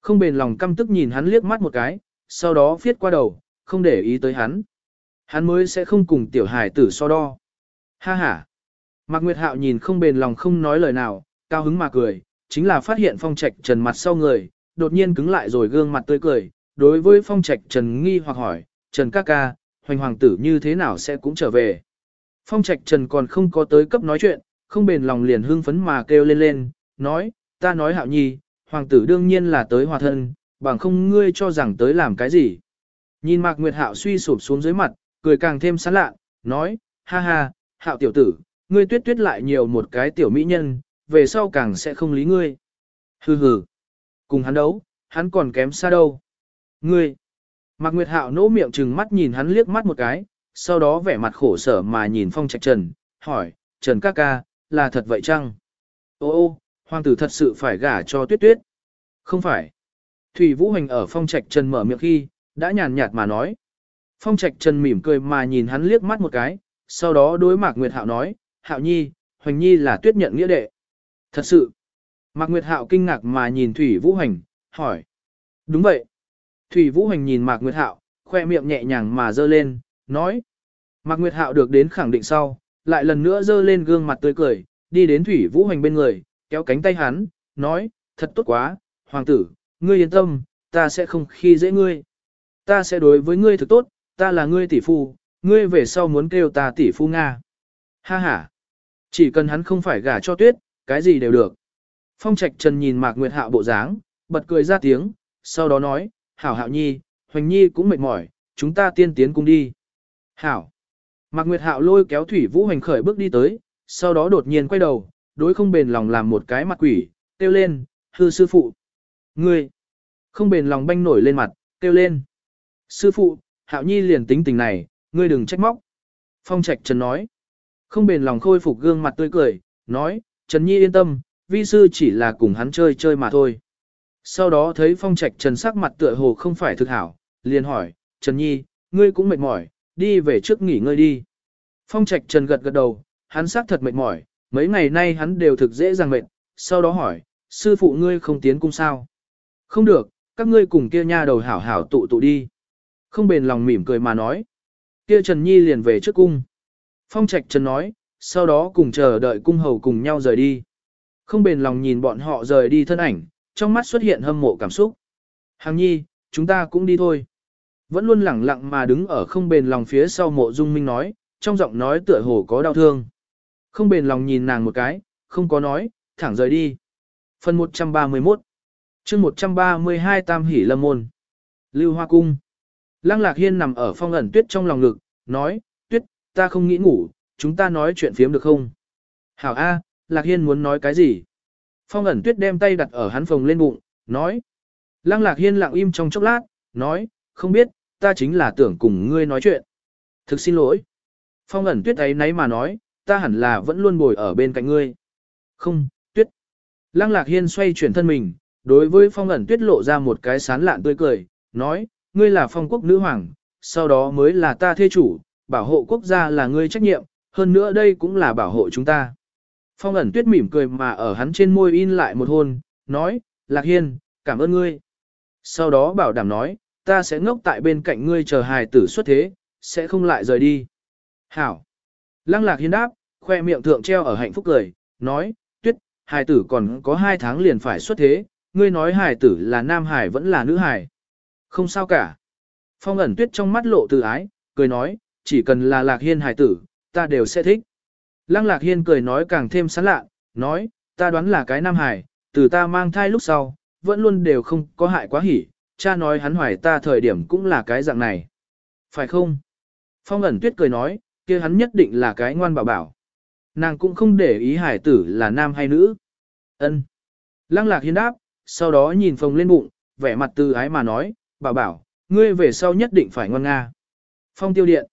A: Không bền lòng căm tức nhìn hắn liếc mắt một cái, sau đó viết qua đầu, không để ý tới hắn. Hắn mới sẽ không cùng tiểu hải tử so đo. Ha ha. Mạc Nguyệt Hạo nhìn không bền lòng không nói lời nào, cao hứng mà cười, chính là phát hiện phong trạch trần mặt sau người, đột nhiên cứng lại rồi gương mặt tươi cười. Đối với phong trạch trần nghi hoặc hỏi, trần ca ca, hoành hoàng tử như thế nào sẽ cũng trở về. Phong trạch trần còn không có tới cấp nói chuyện, không bền lòng liền hưng phấn mà kêu lên lên, nói, ta nói hạo nhi, hoàng tử đương nhiên là tới hòa thân, bằng không ngươi cho rằng tới làm cái gì. Nhìn Mạc Nguyệt Hạo suy sụp xuống dưới mặt, cười càng thêm sán lạ, nói, ha ha, Hạo tiểu tử, ngươi tuyết tuyết lại nhiều một cái tiểu mỹ nhân, về sau càng sẽ không lý ngươi. Hừ hừ, cùng hắn đấu, hắn còn kém xa đâu. Ngươi, Mạc Nguyệt Hạo nỗ miệng trừng mắt nhìn hắn liếc mắt một cái, sau đó vẻ mặt khổ sở mà nhìn Phong Trạch Trần, hỏi, Trần ca ca, là thật vậy chăng? Ô ô, hoàng tử thật sự phải gả cho tuyết tuyết. Không phải. Thủy Vũ Hành ở Phong Trạch Trần mở miệng khi, đã nhàn nhạt mà nói. Phong Trạch Trần mỉm cười mà nhìn hắn liếc mắt một cái, sau đó đối Mạc Nguyệt Hạo nói, Hạo Nhi, Hoành Nhi là tuyết nhận nghĩa đệ. Thật sự. Mạc Nguyệt Hạo kinh ngạc mà nhìn Thủy Vũ Hành, hỏi. Đúng vậy. Thủy Vũ Hành nhìn Mạc Nguyệt Hạo, khoe miệng nhẹ nhàng mà dơ lên, nói. Mạc Nguyệt Hạo được đến khẳng định sau, lại lần nữa dơ lên gương mặt tươi cười, đi đến Thủy Vũ Hành bên người, kéo cánh tay hắn, nói, thật tốt quá, hoàng tử, ngươi yên tâm, ta sẽ không khi dễ ngươi. Ta sẽ đối với ngươi thật tốt, ta là ngươi tỷ phu, ngươi về sau muốn kêu ta tỷ phu Nga. Ha ha, chỉ cần hắn không phải gả cho tuyết, cái gì đều được. Phong Trạch Trần nhìn Mạc Nguyệt Hạo bộ dáng, bật cười ra tiếng, sau đó nói, Hảo Hạo Nhi, Hoành Nhi cũng mệt mỏi, chúng ta tiên tiến cùng đi. Hảo. Mạc Nguyệt Hạo lôi kéo Thủy Vũ Hoành khởi bước đi tới, sau đó đột nhiên quay đầu, đối không bền lòng làm một cái mặt quỷ, kêu lên, hư sư phụ. Ngươi, không bền lòng banh nổi lên mặt, kêu lên. Sư phụ, hạo nhi liền tính tình này, ngươi đừng trách móc. Phong Trạch Trần nói. Không bền lòng khôi phục gương mặt tươi cười, nói, Trần Nhi yên tâm, vi sư chỉ là cùng hắn chơi chơi mà thôi. Sau đó thấy Phong Trạch Trần sắc mặt tựa hồ không phải thực hảo, liền hỏi, Trần Nhi, ngươi cũng mệt mỏi, đi về trước nghỉ ngơi đi. Phong Trạch Trần gật gật đầu, hắn sắc thật mệt mỏi, mấy ngày nay hắn đều thực dễ dàng mệt, sau đó hỏi, sư phụ ngươi không tiến cung sao? Không được, các ngươi cùng kia nha đầu hảo hảo tụ tụ đi. Không bền lòng mỉm cười mà nói. Kia Trần Nhi liền về trước cung. Phong Trạch Trần nói, sau đó cùng chờ đợi cung hầu cùng nhau rời đi. Không bền lòng nhìn bọn họ rời đi thân ảnh, trong mắt xuất hiện hâm mộ cảm xúc. Hàng nhi, chúng ta cũng đi thôi. Vẫn luôn lẳng lặng mà đứng ở không bền lòng phía sau mộ dung minh nói, trong giọng nói tựa hồ có đau thương. Không bền lòng nhìn nàng một cái, không có nói, thẳng rời đi. Phần 131 chương 132 Tam Hỷ Lâm Môn Lưu Hoa Cung Lăng Lạc Hiên nằm ở phong ẩn tuyết trong lòng ngực, nói, ta không nghĩ ngủ, chúng ta nói chuyện phiếm được không? Hảo A, Lạc Hiên muốn nói cái gì? Phong ẩn tuyết đem tay đặt ở hắn phòng lên bụng, nói. Lăng Lạc Hiên lặng im trong chốc lát, nói, không biết, ta chính là tưởng cùng ngươi nói chuyện. Thực xin lỗi. Phong ẩn tuyết ấy nấy mà nói, ta hẳn là vẫn luôn bồi ở bên cạnh ngươi. Không, tuyết. Lăng Lạc Hiên xoay chuyển thân mình, đối với phong ẩn tuyết lộ ra một cái sán lạn tươi cười, nói, ngươi là phong quốc nữ hoàng, sau đó mới là ta thê chủ, bảo hộ quốc gia là ngươi trách nhiệm, hơn nữa đây cũng là bảo hộ chúng ta. Phong ẩn tuyết mỉm cười mà ở hắn trên môi in lại một hôn, nói, Lạc Hiên, cảm ơn ngươi. Sau đó bảo đảm nói, ta sẽ ngốc tại bên cạnh ngươi chờ hài tử xuất thế, sẽ không lại rời đi. Hảo. Lăng Lạc Hiên đáp, khoe miệng thượng treo ở hạnh phúc cười, nói, tuyết, hài tử còn có hai tháng liền phải xuất thế, ngươi nói hài tử là nam hài vẫn là nữ hài. Không sao cả. Phong ẩn tuyết trong mắt lộ từ ái, cười nói, chỉ cần là lạc hiên hài tử, ta đều sẽ thích. Lăng lạc hiên cười nói càng thêm sán lạ, nói, ta đoán là cái nam hài, từ ta mang thai lúc sau, vẫn luôn đều không có hại quá hỉ, cha nói hắn hoài ta thời điểm cũng là cái dạng này. Phải không? Phong ẩn tuyết cười nói, kia hắn nhất định là cái ngoan bảo bảo. Nàng cũng không để ý hải tử là nam hay nữ. Ân. Lăng lạc hiên đáp, sau đó nhìn phồng lên bụng, vẻ mặt từ ái mà nói, bảo bảo, ngươi về sau nhất định phải ngoan nga. Phong tiêu điện.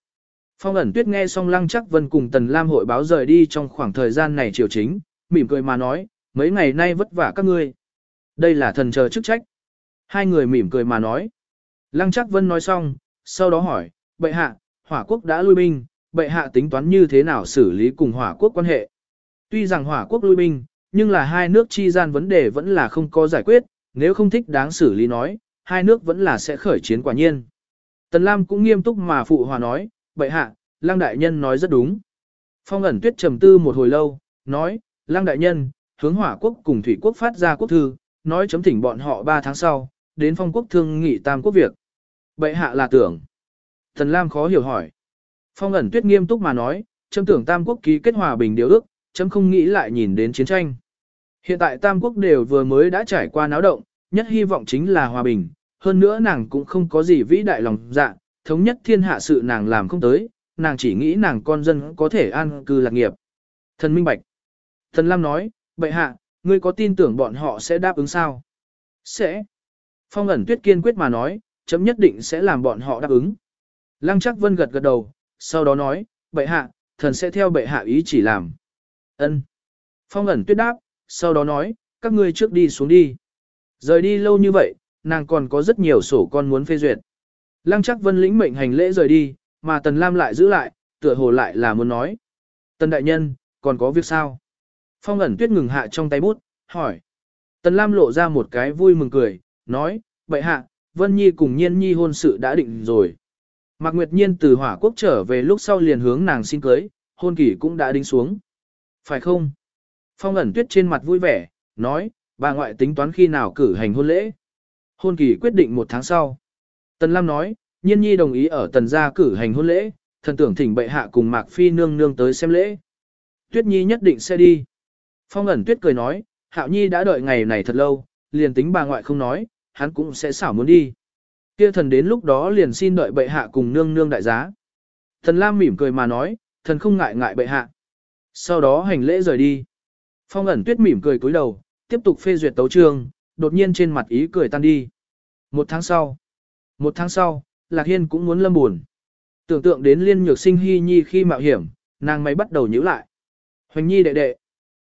A: Phong ẩn tuyết nghe xong lăng chắc vân cùng tần lam hội báo rời đi trong khoảng thời gian này chiều chính, mỉm cười mà nói, mấy ngày nay vất vả các ngươi. Đây là thần chờ chức trách. Hai người mỉm cười mà nói. Lăng chắc vân nói xong, sau đó hỏi, bệ hạ, hỏa quốc đã lui binh, bệ hạ tính toán như thế nào xử lý cùng hỏa quốc quan hệ. Tuy rằng hỏa quốc lui binh, nhưng là hai nước chi gian vấn đề vẫn là không có giải quyết, nếu không thích đáng xử lý nói, hai nước vẫn là sẽ khởi chiến quả nhiên. Tần Lam cũng nghiêm túc mà phụ hòa nói, bệ hạ, Lang Đại Nhân nói rất đúng. Phong ẩn tuyết trầm tư một hồi lâu, nói, Lang Đại Nhân, hướng hỏa quốc cùng thủy quốc phát ra quốc thư, nói chấm thỉnh bọn họ 3 tháng sau, đến phong quốc thương nghị tam quốc việc. Bệ hạ là tưởng. thần Lam khó hiểu hỏi. Phong ẩn tuyết nghiêm túc mà nói, chấm tưởng tam quốc ký kết hòa bình điều ước, chấm không nghĩ lại nhìn đến chiến tranh. Hiện tại tam quốc đều vừa mới đã trải qua náo động, nhất hy vọng chính là hòa bình, hơn nữa nàng cũng không có gì vĩ đại lòng dạ, thống nhất thiên hạ sự nàng làm không tới, nàng chỉ nghĩ nàng con dân có thể an cư lạc nghiệp. Thần minh bạch. Thần Lam nói, bệ hạ, ngươi có tin tưởng bọn họ sẽ đáp ứng sao? Sẽ. Phong ẩn tuyết kiên quyết mà nói, chấm nhất định sẽ làm bọn họ đáp ứng. Lăng chắc vân gật gật đầu, sau đó nói, bệ hạ, thần sẽ theo bệ hạ ý chỉ làm. Ân. Phong ẩn tuyết đáp, sau đó nói, các ngươi trước đi xuống đi. Rời đi lâu như vậy, nàng còn có rất nhiều sổ con muốn phê duyệt. Lăng chắc vân lĩnh mệnh hành lễ rời đi, mà Tần Lam lại giữ lại, tựa hồ lại là muốn nói. Tần đại nhân, còn có việc sao? Phong ẩn tuyết ngừng hạ trong tay bút, hỏi. Tần Lam lộ ra một cái vui mừng cười, nói, bệ hạ, Vân Nhi cùng Nhiên Nhi hôn sự đã định rồi. Mạc Nguyệt Nhiên từ hỏa quốc trở về lúc sau liền hướng nàng xin cưới, hôn kỳ cũng đã đính xuống. Phải không? Phong ẩn tuyết trên mặt vui vẻ, nói, bà ngoại tính toán khi nào cử hành hôn lễ. Hôn kỳ quyết định một tháng sau. Tần Lam nói, nhiên nhi đồng ý ở tần gia cử hành hôn lễ, thần tưởng thỉnh bệ hạ cùng Mạc Phi nương nương tới xem lễ. Tuyết nhi nhất định sẽ đi. Phong ẩn tuyết cười nói, hạo nhi đã đợi ngày này thật lâu, liền tính bà ngoại không nói, hắn cũng sẽ xảo muốn đi. Kia thần đến lúc đó liền xin đợi bệ hạ cùng nương nương đại giá. Thần Lam mỉm cười mà nói, thần không ngại ngại bệ hạ. Sau đó hành lễ rời đi. Phong ẩn tuyết mỉm cười cúi đầu, tiếp tục phê duyệt tấu chương, đột nhiên trên mặt ý cười tan đi. Một tháng sau, một tháng sau, Lạc Hiên cũng muốn lâm buồn. Tưởng tượng đến liên nhược sinh hy nhi khi mạo hiểm, nàng máy bắt đầu nhíu lại. Hoành nhi đệ đệ.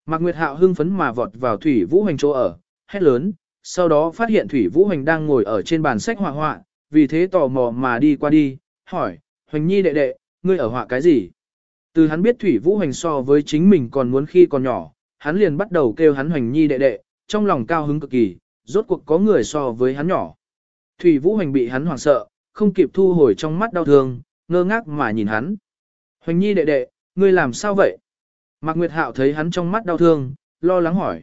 A: Mạc Nguyệt Hạo hưng phấn mà vọt vào Thủy Vũ Hoành chỗ ở, hét lớn, sau đó phát hiện Thủy Vũ Hoành đang ngồi ở trên bàn sách họa họa, vì thế tò mò mà đi qua đi, hỏi, Hoành nhi đệ đệ, ngươi ở họa cái gì? Từ hắn biết Thủy Vũ Hoành so với chính mình còn muốn khi còn nhỏ, hắn liền bắt đầu kêu hắn Hoành nhi đệ đệ, trong lòng cao hứng cực kỳ, rốt cuộc có người so với hắn nhỏ. Thủy Vũ Hoành bị hắn hoảng sợ, không kịp thu hồi trong mắt đau thương, ngơ ngác mà nhìn hắn. Hoành nhi đệ đệ, ngươi làm sao vậy? Mạc Nguyệt Hạo thấy hắn trong mắt đau thương, lo lắng hỏi.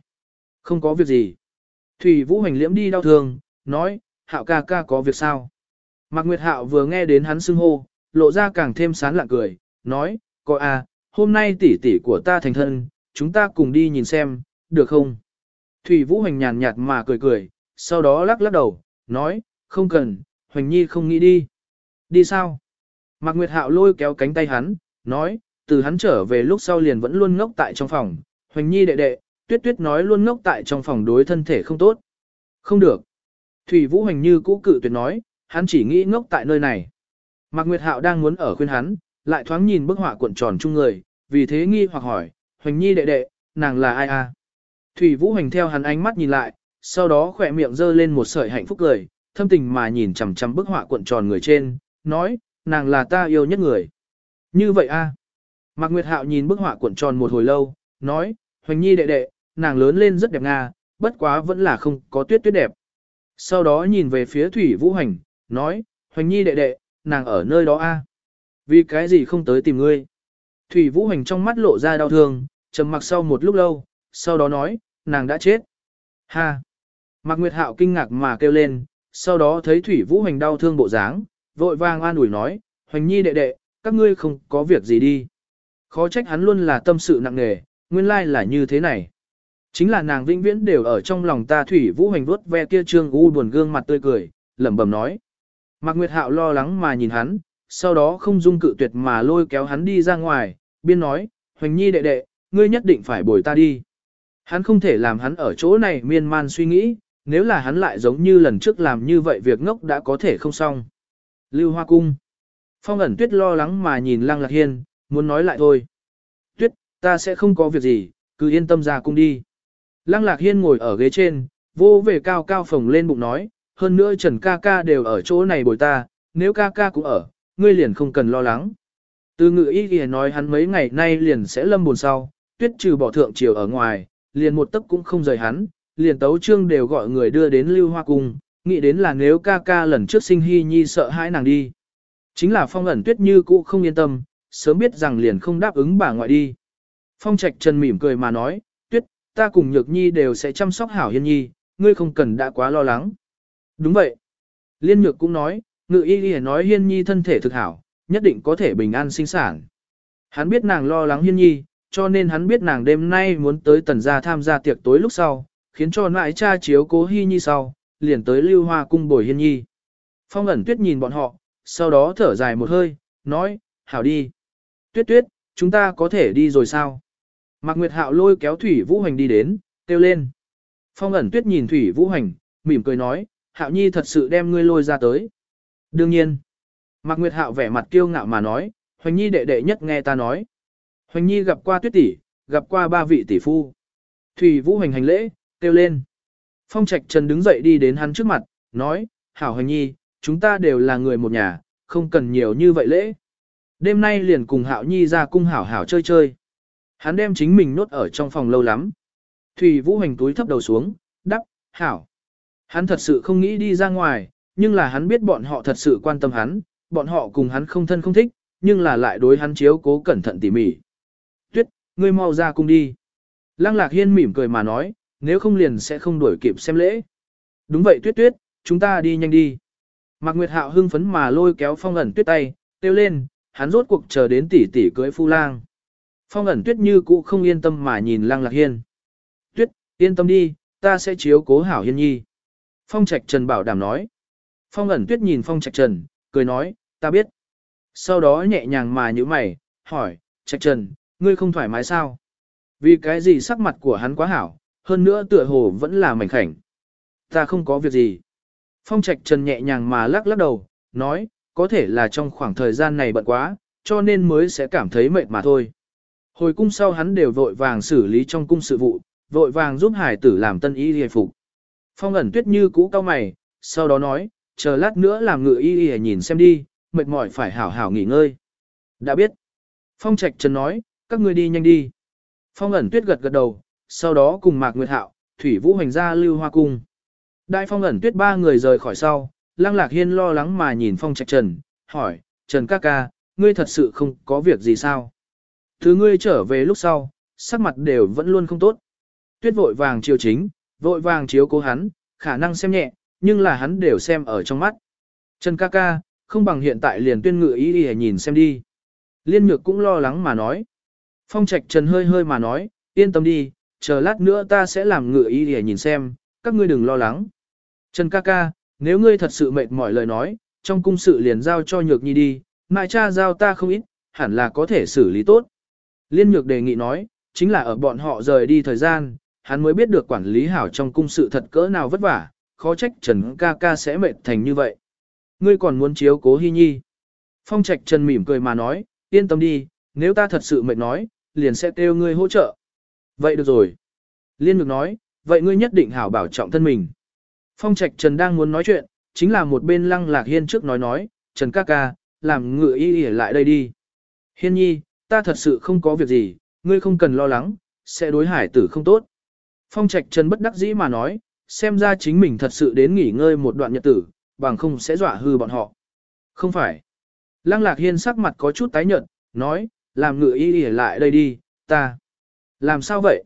A: Không có việc gì. Thủy Vũ Hoành liễm đi đau thương, nói, Hạo ca ca có việc sao? Mạc Nguyệt Hạo vừa nghe đến hắn xưng hô, lộ ra càng thêm sán lạ cười, nói, coi à, hôm nay tỷ tỷ của ta thành thân, chúng ta cùng đi nhìn xem, được không? Thủy Vũ Hoành nhàn nhạt mà cười cười, sau đó lắc lắc đầu, nói, không cần, Hoành Nhi không nghĩ đi. Đi sao? Mạc Nguyệt Hạo lôi kéo cánh tay hắn, nói, từ hắn trở về lúc sau liền vẫn luôn ngốc tại trong phòng. Hoành Nhi đệ đệ, tuyết tuyết nói luôn ngốc tại trong phòng đối thân thể không tốt. Không được. Thủy Vũ Hoành như cũ cự tuyệt nói, hắn chỉ nghĩ ngốc tại nơi này. Mạc Nguyệt Hạo đang muốn ở khuyên hắn, lại thoáng nhìn bức họa cuộn tròn chung người, vì thế nghi hoặc hỏi, Hoành Nhi đệ đệ, nàng là ai a? Thủy Vũ Hoành theo hắn ánh mắt nhìn lại, sau đó khỏe miệng giơ lên một sợi hạnh phúc cười, thâm tình mà nhìn chằm chằm bức họa cuộn tròn người trên, nói, nàng là ta yêu nhất người. Như vậy a? Mạc Nguyệt Hạo nhìn bức họa cuộn tròn một hồi lâu, nói, Hoành Nhi đệ đệ, nàng lớn lên rất đẹp nga, bất quá vẫn là không có tuyết tuyết đẹp. Sau đó nhìn về phía Thủy Vũ Hoành, nói, Hoành Nhi đệ đệ, nàng ở nơi đó a. Vì cái gì không tới tìm ngươi? Thủy Vũ Hoành trong mắt lộ ra đau thương, trầm mặc sau một lúc lâu, sau đó nói, nàng đã chết. Ha! Mạc Nguyệt Hạo kinh ngạc mà kêu lên, sau đó thấy Thủy Vũ Hoành đau thương bộ dáng, vội vàng an ủi nói, Hoành Nhi đệ đệ, các ngươi không có việc gì đi. Khó trách hắn luôn là tâm sự nặng nề, nguyên lai là như thế này. Chính là nàng vĩnh viễn đều ở trong lòng ta Thủy Vũ Hoành vuốt ve kia trương u buồn gương mặt tươi cười, lẩm bẩm nói. Mạc Nguyệt Hạo lo lắng mà nhìn hắn, sau đó không dung cự tuyệt mà lôi kéo hắn đi ra ngoài, biên nói, Hoành Nhi đệ đệ, ngươi nhất định phải bồi ta đi. Hắn không thể làm hắn ở chỗ này miên man suy nghĩ, nếu là hắn lại giống như lần trước làm như vậy việc ngốc đã có thể không xong. Lưu Hoa Cung Phong ẩn tuyết lo lắng mà nhìn Lăng Lạc Hiên, muốn nói lại thôi. Tuyết, ta sẽ không có việc gì, cứ yên tâm ra cung đi. Lăng Lạc Hiên ngồi ở ghế trên, vô về cao cao phồng lên bụng nói, hơn nữa Trần ca ca đều ở chỗ này bồi ta, nếu ca ca cũng ở, ngươi liền không cần lo lắng. Từ ngự y kìa nói hắn mấy ngày nay liền sẽ lâm buồn sau, tuyết trừ bỏ thượng chiều ở ngoài, liền một tấc cũng không rời hắn, liền tấu trương đều gọi người đưa đến lưu hoa cung, nghĩ đến là nếu ca ca lần trước sinh hy nhi sợ hãi nàng đi. Chính là phong ẩn tuyết như cũ không yên tâm, sớm biết rằng liền không đáp ứng bà ngoại đi. Phong trạch trần mỉm cười mà nói, tuyết, ta cùng nhược nhi đều sẽ chăm sóc hảo hiên nhi, ngươi không cần đã quá lo lắng. Đúng vậy. Liên nhược cũng nói, ngự y y nói hiên nhi thân thể thực hảo, nhất định có thể bình an sinh sản. Hắn biết nàng lo lắng hiên nhi, cho nên hắn biết nàng đêm nay muốn tới tần gia tham gia tiệc tối lúc sau, khiến cho nãi cha chiếu cố hi nhi sau, liền tới lưu hoa cung bồi hiên nhi. Phong ẩn tuyết nhìn bọn họ, sau đó thở dài một hơi, nói, hảo đi. Tuyết tuyết, chúng ta có thể đi rồi sao? Mạc Nguyệt Hạo lôi kéo Thủy Vũ Hành đi đến, kêu lên. Phong ẩn tuyết nhìn Thủy Vũ Hành, mỉm cười nói, Hạo Nhi thật sự đem ngươi lôi ra tới. Đương nhiên. Mạc Nguyệt Hạo vẻ mặt kiêu ngạo mà nói, Hoành Nhi đệ đệ nhất nghe ta nói. Hoành Nhi gặp qua tuyết tỷ, gặp qua ba vị tỷ phu. Thủy Vũ Hành hành lễ, kêu lên. Phong Trạch Trần đứng dậy đi đến hắn trước mặt, nói, Hảo Hoành Nhi, chúng ta đều là người một nhà, không cần nhiều như vậy lễ. Đêm nay liền cùng Hạo Nhi ra cung hảo hảo chơi chơi. Hắn đem chính mình nốt ở trong phòng lâu lắm. Thủy Vũ Hành túi thấp đầu xuống, đắp, hảo. Hắn thật sự không nghĩ đi ra ngoài, nhưng là hắn biết bọn họ thật sự quan tâm hắn, bọn họ cùng hắn không thân không thích, nhưng là lại đối hắn chiếu cố cẩn thận tỉ mỉ. Tuyết, ngươi mau ra cung đi. Lăng Lạc Hiên mỉm cười mà nói, nếu không liền sẽ không đuổi kịp xem lễ. Đúng vậy Tuyết Tuyết, chúng ta đi nhanh đi. Mạc Nguyệt Hạo hưng phấn mà lôi kéo Phong ẩn Tuyết tay, kêu lên, hắn rốt cuộc chờ đến tỷ tỷ cưới phu lang. Phong ẩn Tuyết như cũ không yên tâm mà nhìn Lang Lạc Hiên. Tuyết, yên tâm đi, ta sẽ chiếu cố hảo Hiên Nhi. Phong Trạch Trần bảo đảm nói. Phong ẩn tuyết nhìn Phong Trạch Trần, cười nói, ta biết. Sau đó nhẹ nhàng mà như mày, hỏi, Trạch Trần, ngươi không thoải mái sao? Vì cái gì sắc mặt của hắn quá hảo, hơn nữa tựa hồ vẫn là mảnh khảnh. Ta không có việc gì. Phong Trạch Trần nhẹ nhàng mà lắc lắc đầu, nói, có thể là trong khoảng thời gian này bận quá, cho nên mới sẽ cảm thấy mệt mà thôi. Hồi cung sau hắn đều vội vàng xử lý trong cung sự vụ, vội vàng giúp hải tử làm tân y hề phục. Phong ẩn tuyết như cũ cao mày, sau đó nói, chờ lát nữa làm ngựa y hề nhìn xem đi, mệt mỏi phải hảo hảo nghỉ ngơi. Đã biết. Phong Trạch Trần nói, các ngươi đi nhanh đi. Phong ẩn tuyết gật gật đầu, sau đó cùng Mạc Nguyệt Hạo, Thủy Vũ hành ra lưu hoa cung. Đại phong ẩn tuyết ba người rời khỏi sau, Lăng Lạc Hiên lo lắng mà nhìn Phong Trạch Trần, hỏi, Trần ca ca, ngươi thật sự không có việc gì sao? Thứ ngươi trở về lúc sau, sắc mặt đều vẫn luôn không tốt. Tuyết vội vàng chiều chính, vội vàng chiếu cố hắn, khả năng xem nhẹ, nhưng là hắn đều xem ở trong mắt. Trần ca ca, không bằng hiện tại liền tuyên ngự ý đi nhìn xem đi. Liên nhược cũng lo lắng mà nói. Phong trạch trần hơi hơi mà nói, yên tâm đi, chờ lát nữa ta sẽ làm ngựa y để nhìn xem, các ngươi đừng lo lắng. Trần ca ca, nếu ngươi thật sự mệt mỏi lời nói, trong cung sự liền giao cho nhược nhi đi, mại cha giao ta không ít, hẳn là có thể xử lý tốt. Liên nhược đề nghị nói, chính là ở bọn họ rời đi thời gian, hắn mới biết được quản lý hảo trong cung sự thật cỡ nào vất vả, khó trách Trần ca ca sẽ mệt thành như vậy. Ngươi còn muốn chiếu cố hy nhi. Phong trạch Trần mỉm cười mà nói, yên tâm đi, nếu ta thật sự mệt nói, liền sẽ kêu ngươi hỗ trợ. Vậy được rồi. Liên nhược nói, vậy ngươi nhất định hảo bảo trọng thân mình. Phong trạch Trần đang muốn nói chuyện, chính là một bên lăng lạc hiên trước nói nói, Trần ca ca, làm ngựa y y lại đây đi. Hiên nhi, ta thật sự không có việc gì, ngươi không cần lo lắng, sẽ đối hải tử không tốt. Phong trạch Trần bất đắc dĩ mà nói, xem ra chính mình thật sự đến nghỉ ngơi một đoạn nhật tử, bằng không sẽ dọa hư bọn họ. Không phải. Lăng lạc hiên sắc mặt có chút tái nhợt, nói, làm ngựa y y lại đây đi, ta. Làm sao vậy?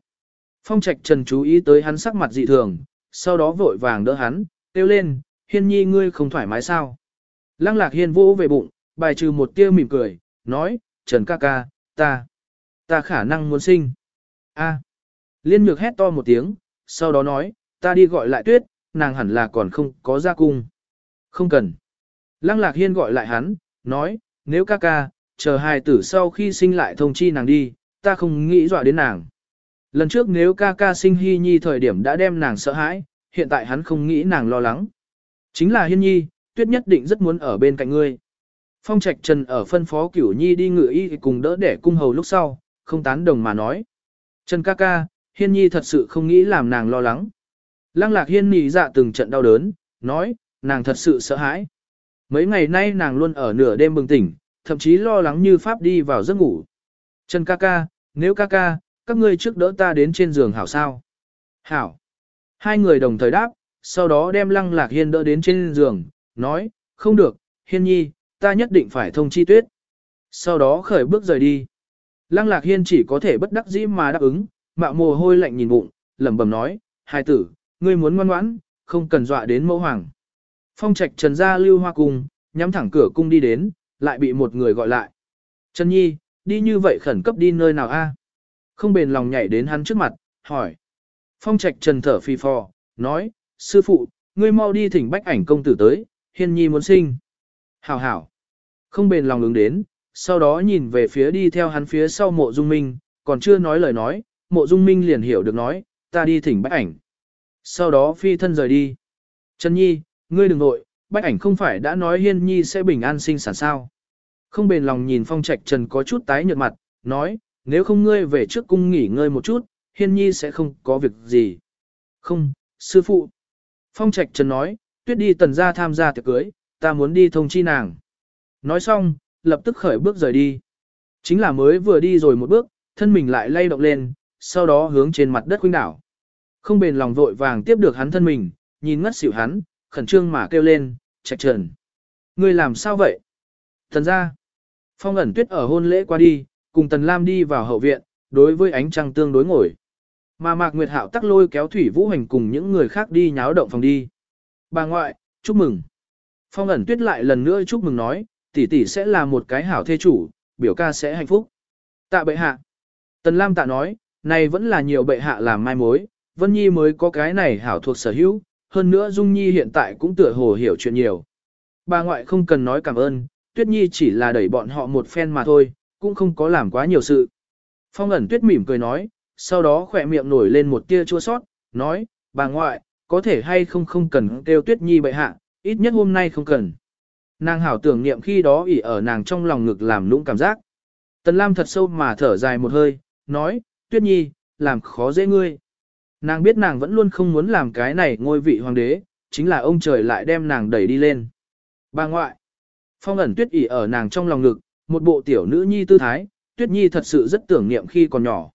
A: Phong trạch trần chú ý tới hắn sắc mặt dị thường, sau đó vội vàng đỡ hắn, kêu lên, hiên nhi ngươi không thoải mái sao? Lăng lạc hiên vỗ về bụng, bài trừ một tia mỉm cười, nói, trần ca ca, ta, ta khả năng muốn sinh. A. Liên nhược hét to một tiếng, sau đó nói, ta đi gọi lại tuyết, nàng hẳn là còn không có ra cung. Không cần. Lăng lạc hiên gọi lại hắn, nói, nếu ca ca, chờ hài tử sau khi sinh lại thông chi nàng đi, ta không nghĩ dọa đến nàng. Lần trước nếu ca ca sinh hy nhi thời điểm đã đem nàng sợ hãi, hiện tại hắn không nghĩ nàng lo lắng. Chính là hiên nhi, tuyết nhất định rất muốn ở bên cạnh ngươi. Phong trạch trần ở phân phó cửu nhi đi ngự y cùng đỡ để cung hầu lúc sau, không tán đồng mà nói. Trần ca ca, hiên nhi thật sự không nghĩ làm nàng lo lắng. Lăng lạc hiên nhi dạ từng trận đau đớn, nói, nàng thật sự sợ hãi. Mấy ngày nay nàng luôn ở nửa đêm bừng tỉnh, thậm chí lo lắng như pháp đi vào giấc ngủ. Trần ca ca, nếu ca ca, các ngươi trước đỡ ta đến trên giường hảo sao? Hảo. Hai người đồng thời đáp, sau đó đem lăng lạc hiên đỡ đến trên giường, nói, không được, hiên nhi, ta nhất định phải thông chi tuyết. Sau đó khởi bước rời đi. Lăng lạc hiên chỉ có thể bất đắc dĩ mà đáp ứng, mạo mồ hôi lạnh nhìn bụng, lẩm bẩm nói, hai tử, ngươi muốn ngoan ngoãn, không cần dọa đến mẫu hoàng. Phong trạch trần ra lưu hoa cung, nhắm thẳng cửa cung đi đến, lại bị một người gọi lại. Trần Nhi, đi như vậy khẩn cấp đi nơi nào a? Không bền lòng nhảy đến hắn trước mặt, hỏi. Phong trạch trần thở phì phò, nói, sư phụ, ngươi mau đi thỉnh bách ảnh công tử tới, hiên nhi muốn sinh. Hảo hảo. Không bền lòng ứng đến, sau đó nhìn về phía đi theo hắn phía sau mộ dung minh, còn chưa nói lời nói, mộ dung minh liền hiểu được nói, ta đi thỉnh bách ảnh. Sau đó phi thân rời đi. Trần Nhi, ngươi đừng nội, bách ảnh không phải đã nói hiên nhi sẽ bình an sinh sản sao. Không bền lòng nhìn phong trạch trần có chút tái nhợt mặt, nói, nếu không ngươi về trước cung nghỉ ngơi một chút, hiên nhi sẽ không có việc gì. Không, sư phụ. Phong trạch trần nói, tuyết đi tần ra tham gia tiệc cưới, ta muốn đi thông chi nàng. Nói xong, lập tức khởi bước rời đi. Chính là mới vừa đi rồi một bước, thân mình lại lay động lên, sau đó hướng trên mặt đất khuynh đảo. Không bền lòng vội vàng tiếp được hắn thân mình, nhìn ngất xỉu hắn, khẩn trương mà kêu lên, trạch trần. Ngươi làm sao vậy? Thần ra, phong ẩn tuyết ở hôn lễ qua đi, cùng Tần Lam đi vào hậu viện, đối với ánh trăng tương đối ngồi. Mà Mạc Nguyệt Hạo tắc lôi kéo Thủy Vũ Hành cùng những người khác đi nháo động phòng đi. Bà ngoại, chúc mừng. Phong ẩn tuyết lại lần nữa chúc mừng nói, tỷ tỷ sẽ là một cái hảo thê chủ, biểu ca sẽ hạnh phúc. Tạ bệ hạ. Tần Lam tạ nói, này vẫn là nhiều bệ hạ làm mai mối, Vân Nhi mới có cái này hảo thuộc sở hữu, hơn nữa Dung Nhi hiện tại cũng tựa hồ hiểu chuyện nhiều. Bà ngoại không cần nói cảm ơn, Tuyết Nhi chỉ là đẩy bọn họ một phen mà thôi, cũng không có làm quá nhiều sự. Phong ẩn Tuyết mỉm cười nói, sau đó khỏe miệng nổi lên một tia chua sót, nói, bà ngoại, có thể hay không không cần kêu tuyết nhi bệ hạ, ít nhất hôm nay không cần. Nàng hảo tưởng niệm khi đó ỉ ở nàng trong lòng ngực làm nũng cảm giác. Tần Lam thật sâu mà thở dài một hơi, nói, tuyết nhi, làm khó dễ ngươi. Nàng biết nàng vẫn luôn không muốn làm cái này ngôi vị hoàng đế, chính là ông trời lại đem nàng đẩy đi lên. Bà ngoại, phong ẩn tuyết ỉ ở nàng trong lòng ngực, một bộ tiểu nữ nhi tư thái, tuyết nhi thật sự rất tưởng niệm khi còn nhỏ.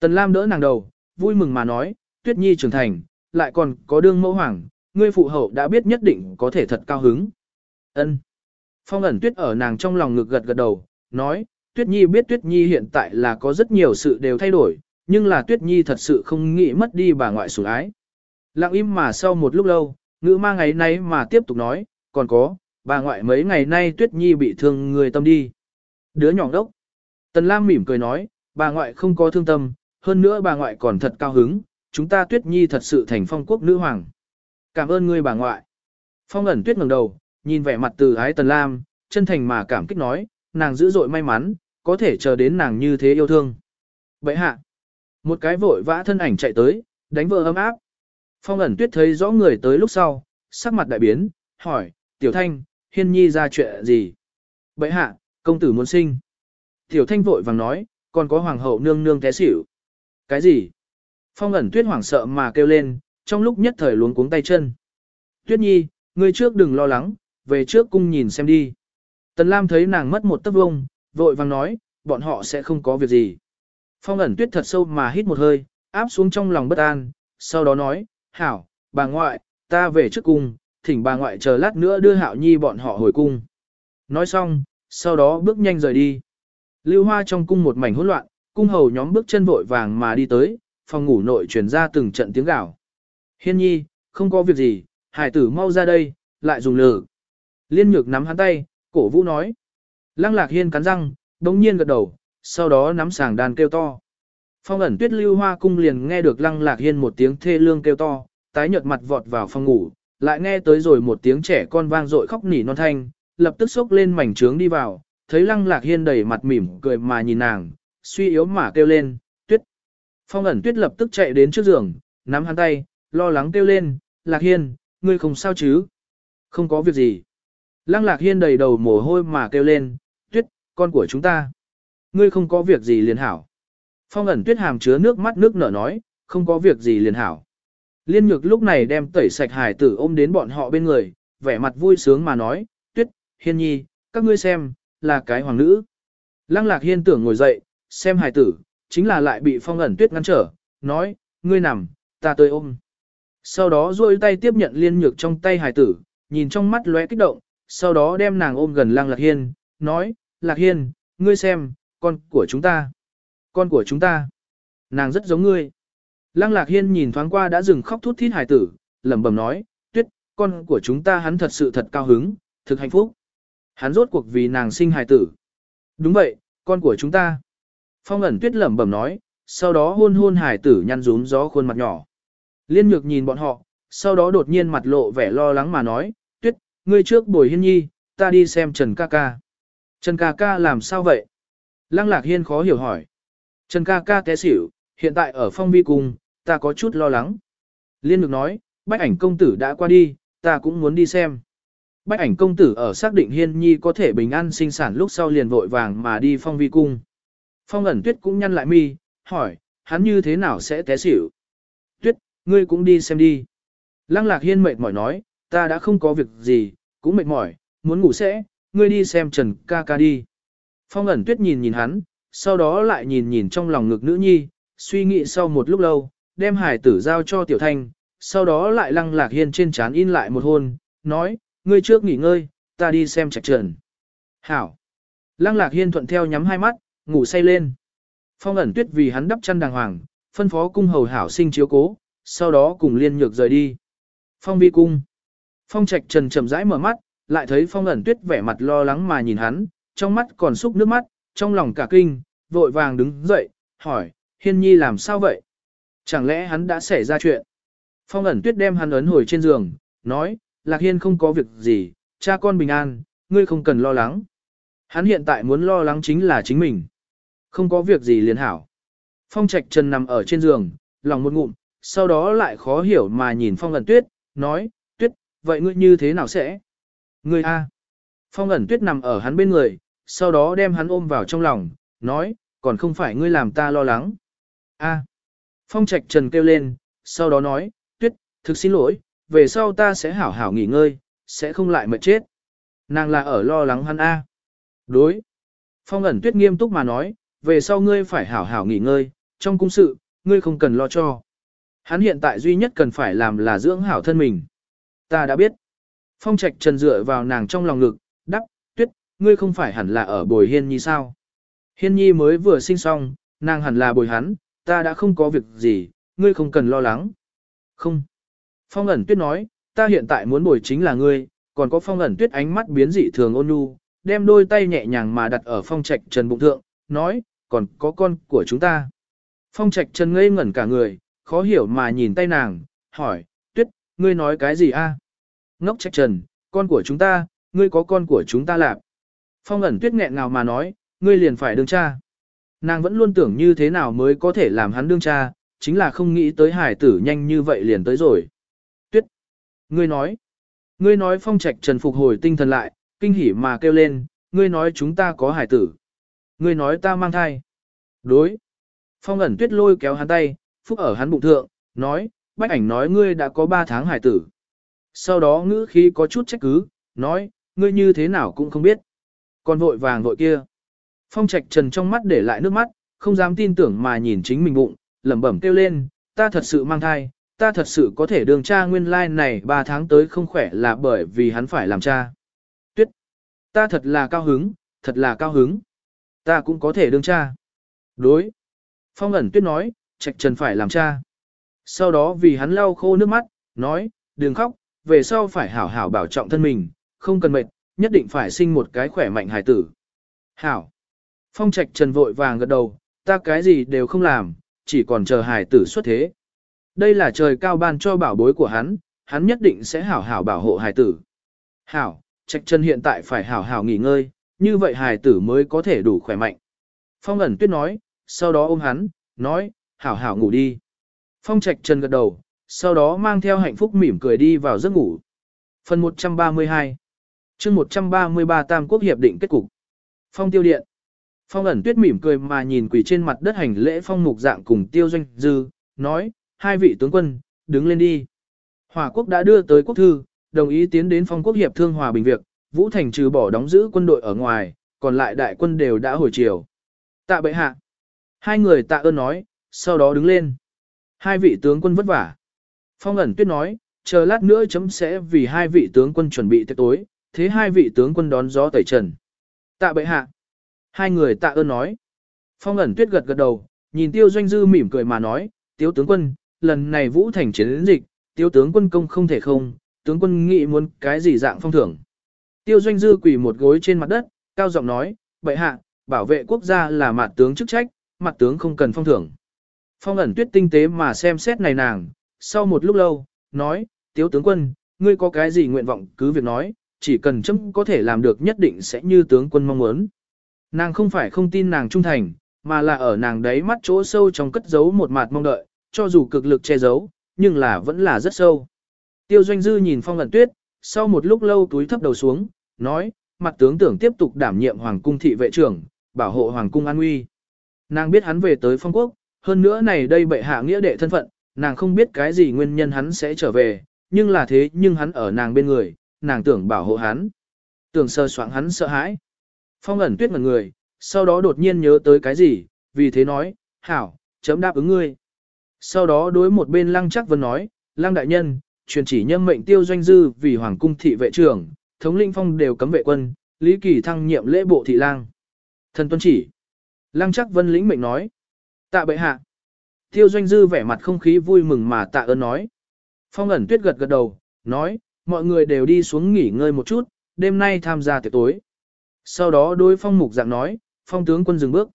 A: Tần Lam đỡ nàng đầu, vui mừng mà nói, tuyết nhi trưởng thành, lại còn có đương mẫu hoàng, ngươi phụ hậu đã biết nhất định có thể thật cao hứng. Ân. Phong ẩn tuyết ở nàng trong lòng ngực gật gật đầu, nói, tuyết nhi biết tuyết nhi hiện tại là có rất nhiều sự đều thay đổi, nhưng là tuyết nhi thật sự không nghĩ mất đi bà ngoại sủng ái. Lặng im mà sau một lúc lâu, ngữ ma ngày nay mà tiếp tục nói, còn có, bà ngoại mấy ngày nay tuyết nhi bị thương người tâm đi. Đứa nhỏ đốc. Tần Lam mỉm cười nói, bà ngoại không có thương tâm, hơn nữa bà ngoại còn thật cao hứng, chúng ta tuyết nhi thật sự thành phong quốc nữ hoàng. Cảm ơn ngươi bà ngoại. Phong ẩn tuyết ngẩng đầu, nhìn vẻ mặt từ ái Tần Lam, chân thành mà cảm kích nói, nàng dữ dội may mắn, có thể chờ đến nàng như thế yêu thương. Vậy hạ, một cái vội vã thân ảnh chạy tới, đánh vợ ấm áp. Phong ẩn tuyết thấy rõ người tới lúc sau, sắc mặt đại biến, hỏi, tiểu thanh, hiên nhi ra chuyện gì? Bậy hạ, công tử muốn sinh. Tiểu thanh vội vàng nói, còn có hoàng hậu nương nương té xỉu. Cái gì? Phong ẩn tuyết hoảng sợ mà kêu lên, trong lúc nhất thời luống cuống tay chân. Tuyết nhi, ngươi trước đừng lo lắng, về trước cung nhìn xem đi. Tần Lam thấy nàng mất một tấc vông, vội vàng nói, bọn họ sẽ không có việc gì. Phong ẩn tuyết thật sâu mà hít một hơi, áp xuống trong lòng bất an, sau đó nói, hảo, bà ngoại, ta về trước cung, thỉnh bà ngoại chờ lát nữa đưa hạo nhi bọn họ hồi cung. Nói xong, sau đó bước nhanh rời đi. Lưu hoa trong cung một mảnh hỗn loạn, cung hầu nhóm bước chân vội vàng mà đi tới, phòng ngủ nội truyền ra từng trận tiếng gào. Hiên nhi, không có việc gì, hải tử mau ra đây, lại dùng lử. Liên nhược nắm hắn tay, cổ vũ nói. Lăng lạc hiên cắn răng, đống nhiên gật đầu, sau đó nắm sàng đàn kêu to. Phong ẩn tuyết lưu hoa cung liền nghe được lăng lạc hiên một tiếng thê lương kêu to, tái nhợt mặt vọt vào phòng ngủ, lại nghe tới rồi một tiếng trẻ con vang dội khóc nỉ non thanh, lập tức xốc lên mảnh trướng đi vào, thấy lăng lạc hiên đầy mặt mỉm cười mà nhìn nàng, suy yếu mà kêu lên, tuyết. Phong ẩn tuyết lập tức chạy đến trước giường, nắm hắn tay, lo lắng kêu lên, lạc hiên, ngươi không sao chứ? Không có việc gì. Lăng lạc hiên đầy đầu mồ hôi mà kêu lên, tuyết, con của chúng ta. Ngươi không có việc gì liền hảo. Phong ẩn tuyết hàm chứa nước mắt nước nở nói, không có việc gì liền hảo. Liên nhược lúc này đem tẩy sạch hải tử ôm đến bọn họ bên người, vẻ mặt vui sướng mà nói, tuyết, hiên nhi, các ngươi xem, là cái hoàng nữ. Lăng lạc hiên tưởng ngồi dậy, xem hải tử, chính là lại bị phong ẩn tuyết ngăn trở, nói, ngươi nằm, ta tới ôm. Sau đó duỗi tay tiếp nhận liên nhược trong tay hải tử, nhìn trong mắt lóe kích động, sau đó đem nàng ôm gần lăng lạc hiên, nói, lạc hiên, ngươi xem, con của chúng ta. Con của chúng ta. Nàng rất giống ngươi. Lăng lạc hiên nhìn thoáng qua đã dừng khóc thút thít hải tử, lẩm bẩm nói, tuyết, con của chúng ta hắn thật sự thật cao hứng, thực hạnh phúc. Hắn rốt cuộc vì nàng sinh hải tử. Đúng vậy, con của chúng ta. Phong ẩn tuyết lẩm bẩm nói, sau đó hôn hôn hải tử nhăn rún gió khuôn mặt nhỏ. Liên nhược nhìn bọn họ, sau đó đột nhiên mặt lộ vẻ lo lắng mà nói, tuyết, ngươi trước bồi hiên nhi, ta đi xem Trần ca ca. Trần ca ca làm sao vậy? Lăng lạc hiên khó hiểu hỏi. Trần ca ca té xỉu, hiện tại ở phong vi cung, ta có chút lo lắng. Liên nhược nói, bách ảnh công tử đã qua đi, ta cũng muốn đi xem. Bách ảnh công tử ở xác định hiên nhi có thể bình an sinh sản lúc sau liền vội vàng mà đi phong vi cung. Phong ẩn tuyết cũng nhăn lại mi, hỏi, hắn như thế nào sẽ té xỉu? Tuyết, ngươi cũng đi xem đi. Lăng lạc hiên mệt mỏi nói, ta đã không có việc gì, cũng mệt mỏi, muốn ngủ sẽ, ngươi đi xem Trần ca ca đi. Phong ẩn tuyết nhìn nhìn hắn, sau đó lại nhìn nhìn trong lòng ngực nữ nhi, suy nghĩ sau một lúc lâu, đem hải tử giao cho tiểu thanh, sau đó lại lăng lạc hiên trên chán in lại một hôn, nói, ngươi trước nghỉ ngơi, ta đi xem trạch trần. Hảo. Lăng lạc hiên thuận theo nhắm hai mắt, ngủ say lên. Phong ẩn tuyết vì hắn đắp chăn đàng hoàng, phân phó cung hầu hảo sinh chiếu cố, sau đó cùng liên nhược rời đi. Phong vi cung. Phong trạch trần chậm rãi mở mắt, lại thấy phong ẩn tuyết vẻ mặt lo lắng mà nhìn hắn, trong mắt còn xúc nước mắt, trong lòng cả kinh, vội vàng đứng dậy, hỏi, hiên nhi làm sao vậy? Chẳng lẽ hắn đã xảy ra chuyện? Phong ẩn tuyết đem hắn ấn hồi trên giường, nói, Lạc Hiên không có việc gì, cha con bình an, ngươi không cần lo lắng. Hắn hiện tại muốn lo lắng chính là chính mình. Không có việc gì liền hảo. Phong Trạch Trần nằm ở trên giường, lòng một ngụm, sau đó lại khó hiểu mà nhìn Phong ẩn tuyết, nói, tuyết, vậy ngươi như thế nào sẽ? Ngươi a. Phong ẩn tuyết nằm ở hắn bên người, sau đó đem hắn ôm vào trong lòng, nói, còn không phải ngươi làm ta lo lắng. A. Phong Trạch Trần kêu lên, sau đó nói, tuyết, thực xin lỗi, về sau ta sẽ hảo hảo nghỉ ngơi, sẽ không lại mệt chết. Nàng là ở lo lắng hắn A. Đối. Phong ẩn tuyết nghiêm túc mà nói, về sau ngươi phải hảo hảo nghỉ ngơi, trong cung sự, ngươi không cần lo cho. Hắn hiện tại duy nhất cần phải làm là dưỡng hảo thân mình. Ta đã biết. Phong trạch trần dựa vào nàng trong lòng ngực, đắp, tuyết, ngươi không phải hẳn là ở bồi hiên nhi sao. Hiên nhi mới vừa sinh xong, nàng hẳn là bồi hắn, ta đã không có việc gì, ngươi không cần lo lắng. Không. Phong ẩn tuyết nói, ta hiện tại muốn bồi chính là ngươi, còn có phong ẩn tuyết ánh mắt biến dị thường ôn nhu, đem đôi tay nhẹ nhàng mà đặt ở phong trạch trần bụng thượng, nói, còn có con của chúng ta. Phong trạch trần ngây ngẩn cả người, khó hiểu mà nhìn tay nàng, hỏi, tuyết, ngươi nói cái gì a? Ngốc trạch trần, con của chúng ta, ngươi có con của chúng ta lạc. Phong ẩn tuyết nghẹn ngào mà nói, ngươi liền phải đương cha. Nàng vẫn luôn tưởng như thế nào mới có thể làm hắn đương cha, chính là không nghĩ tới hải tử nhanh như vậy liền tới rồi. Tuyết, ngươi nói, ngươi nói phong trạch trần phục hồi tinh thần lại, kinh hỉ mà kêu lên, ngươi nói chúng ta có hải tử. Ngươi nói ta mang thai. Đối. Phong ẩn tuyết lôi kéo hắn tay, phúc ở hắn bụng thượng, nói, bách ảnh nói ngươi đã có 3 tháng hải tử. Sau đó ngữ khí có chút trách cứ, nói, ngươi như thế nào cũng không biết. Còn vội vàng vội kia. Phong trạch trần trong mắt để lại nước mắt, không dám tin tưởng mà nhìn chính mình bụng, lẩm bẩm kêu lên, ta thật sự mang thai, ta thật sự có thể đường cha nguyên lai này 3 tháng tới không khỏe là bởi vì hắn phải làm cha. Tuyết, ta thật là cao hứng, thật là cao hứng. Ta cũng có thể đương cha. Đối. Phong ẩn tuyết nói, trạch trần phải làm cha. Sau đó vì hắn lau khô nước mắt, nói, đừng khóc, về sau phải hảo hảo bảo trọng thân mình, không cần mệt, nhất định phải sinh một cái khỏe mạnh hài tử. Hảo. Phong trạch trần vội vàng gật đầu, ta cái gì đều không làm, chỉ còn chờ hài tử xuất thế. Đây là trời cao ban cho bảo bối của hắn, hắn nhất định sẽ hảo hảo bảo hộ hài tử. Hảo, trạch trần hiện tại phải hảo hảo nghỉ ngơi, như vậy hài tử mới có thể đủ khỏe mạnh. Phong ẩn tuyết nói, sau đó ôm hắn, nói, hảo hảo ngủ đi. Phong trạch trần gật đầu, sau đó mang theo hạnh phúc mỉm cười đi vào giấc ngủ. Phần 132 chương 133 Tam Quốc Hiệp định kết cục. Phong tiêu điện. Phong ẩn tuyết mỉm cười mà nhìn quỷ trên mặt đất hành lễ phong mục dạng cùng tiêu doanh dư, nói, hai vị tướng quân, đứng lên đi. Hòa quốc đã đưa tới quốc thư, đồng ý tiến đến phong quốc hiệp thương hòa bình việc, Vũ Thành trừ bỏ đóng giữ quân đội ở ngoài, còn lại đại quân đều đã hồi chiều. Tạ bệ hạ. Hai người tạ ơn nói, sau đó đứng lên. Hai vị tướng quân vất vả. Phong ẩn tuyết nói, chờ lát nữa chấm sẽ vì hai vị tướng quân chuẩn bị tiệc tối, thế hai vị tướng quân đón gió tẩy trần. Tạ bệ hạ. Hai người tạ ơn nói. Phong ẩn tuyết gật gật đầu, nhìn tiêu doanh dư mỉm cười mà nói, tiêu tướng quân, lần này vũ thành chiến dịch, tiêu tướng quân công không thể không, tướng quân nghĩ muốn cái gì dạng phong thưởng. Tiêu doanh dư quỳ một gối trên mặt đất, cao giọng nói, bệ hạ, bảo vệ quốc gia là mặt tướng chức trách, mặt tướng không cần phong thưởng. Phong ẩn tuyết tinh tế mà xem xét này nàng, sau một lúc lâu, nói, tiếu tướng quân, ngươi có cái gì nguyện vọng cứ việc nói, chỉ cần chấm có thể làm được nhất định sẽ như tướng quân mong muốn. Nàng không phải không tin nàng trung thành, mà là ở nàng đấy mắt chỗ sâu trong cất giấu một mặt mong đợi, cho dù cực lực che giấu, nhưng là vẫn là rất sâu. Tiêu doanh dư nhìn phong Lận tuyết, sau một lúc lâu túi thấp đầu xuống, nói, mặt tướng tưởng tiếp tục đảm nhiệm hoàng cung thị vệ trưởng, bảo hộ hoàng cung an nguy. Nàng biết hắn về tới phong quốc, hơn nữa này đây bệ hạ nghĩa đệ thân phận, nàng không biết cái gì nguyên nhân hắn sẽ trở về, nhưng là thế nhưng hắn ở nàng bên người, nàng tưởng bảo hộ hắn. Tưởng sơ soạn hắn sợ hãi. Phong ẩn tuyết ngần người, sau đó đột nhiên nhớ tới cái gì, vì thế nói, hảo, chấm đáp ứng ngươi. Sau đó đối một bên lăng chắc vân nói, lăng đại nhân, truyền chỉ nhâm mệnh tiêu doanh dư vì hoàng cung thị vệ trưởng, thống lĩnh phong đều cấm vệ quân, lý kỳ thăng nhiệm lễ bộ thị lang. Thần tuân chỉ. Lăng chắc vân lĩnh mệnh nói. Tạ bệ hạ. Tiêu doanh dư vẻ mặt không khí vui mừng mà tạ ơn nói. Phong ẩn tuyết gật gật đầu, nói, mọi người đều đi xuống nghỉ ngơi một chút, đêm nay tham gia tiệc tối. Sau đó đối phong mục dạng nói, phong tướng quân dừng bước.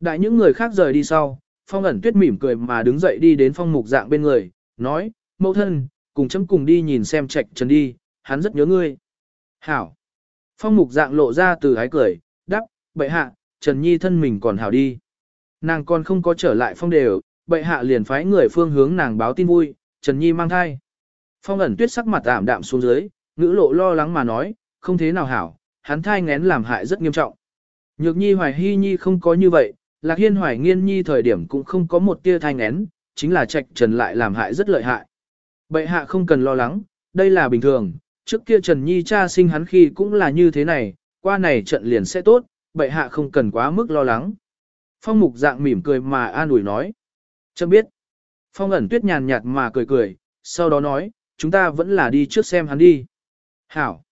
A: Đại những người khác rời đi sau, phong ẩn tuyết mỉm cười mà đứng dậy đi đến phong mục dạng bên người, nói, mẫu thân, cùng chấm cùng đi nhìn xem trạch trần đi, hắn rất nhớ ngươi. Hảo. Phong mục dạng lộ ra từ ái cười, đắp, bệ hạ, Trần Nhi thân mình còn hảo đi. Nàng còn không có trở lại phong đều, bệ hạ liền phái người phương hướng nàng báo tin vui, Trần Nhi mang thai. Phong ẩn tuyết sắc mặt ảm đạm xuống dưới, ngữ lộ lo lắng mà nói, không thế nào hảo, hắn thai ngén làm hại rất nghiêm trọng. Nhược Nhi hoài hy Nhi không có như vậy, Lạc Hiên hoài nghiên Nhi thời điểm cũng không có một tia thai ngén, chính là trạch trần lại làm hại rất lợi hại. Bệ hạ không cần lo lắng, đây là bình thường, trước kia Trần Nhi cha sinh hắn khi cũng là như thế này, qua này trận liền sẽ tốt, bệ hạ không cần quá mức lo lắng. Phong mục dạng mỉm cười mà an ủi nói. Chấm biết. Phong ẩn tuyết nhàn nhạt mà cười cười, sau đó nói, chúng ta vẫn là đi trước xem hắn đi. Hảo.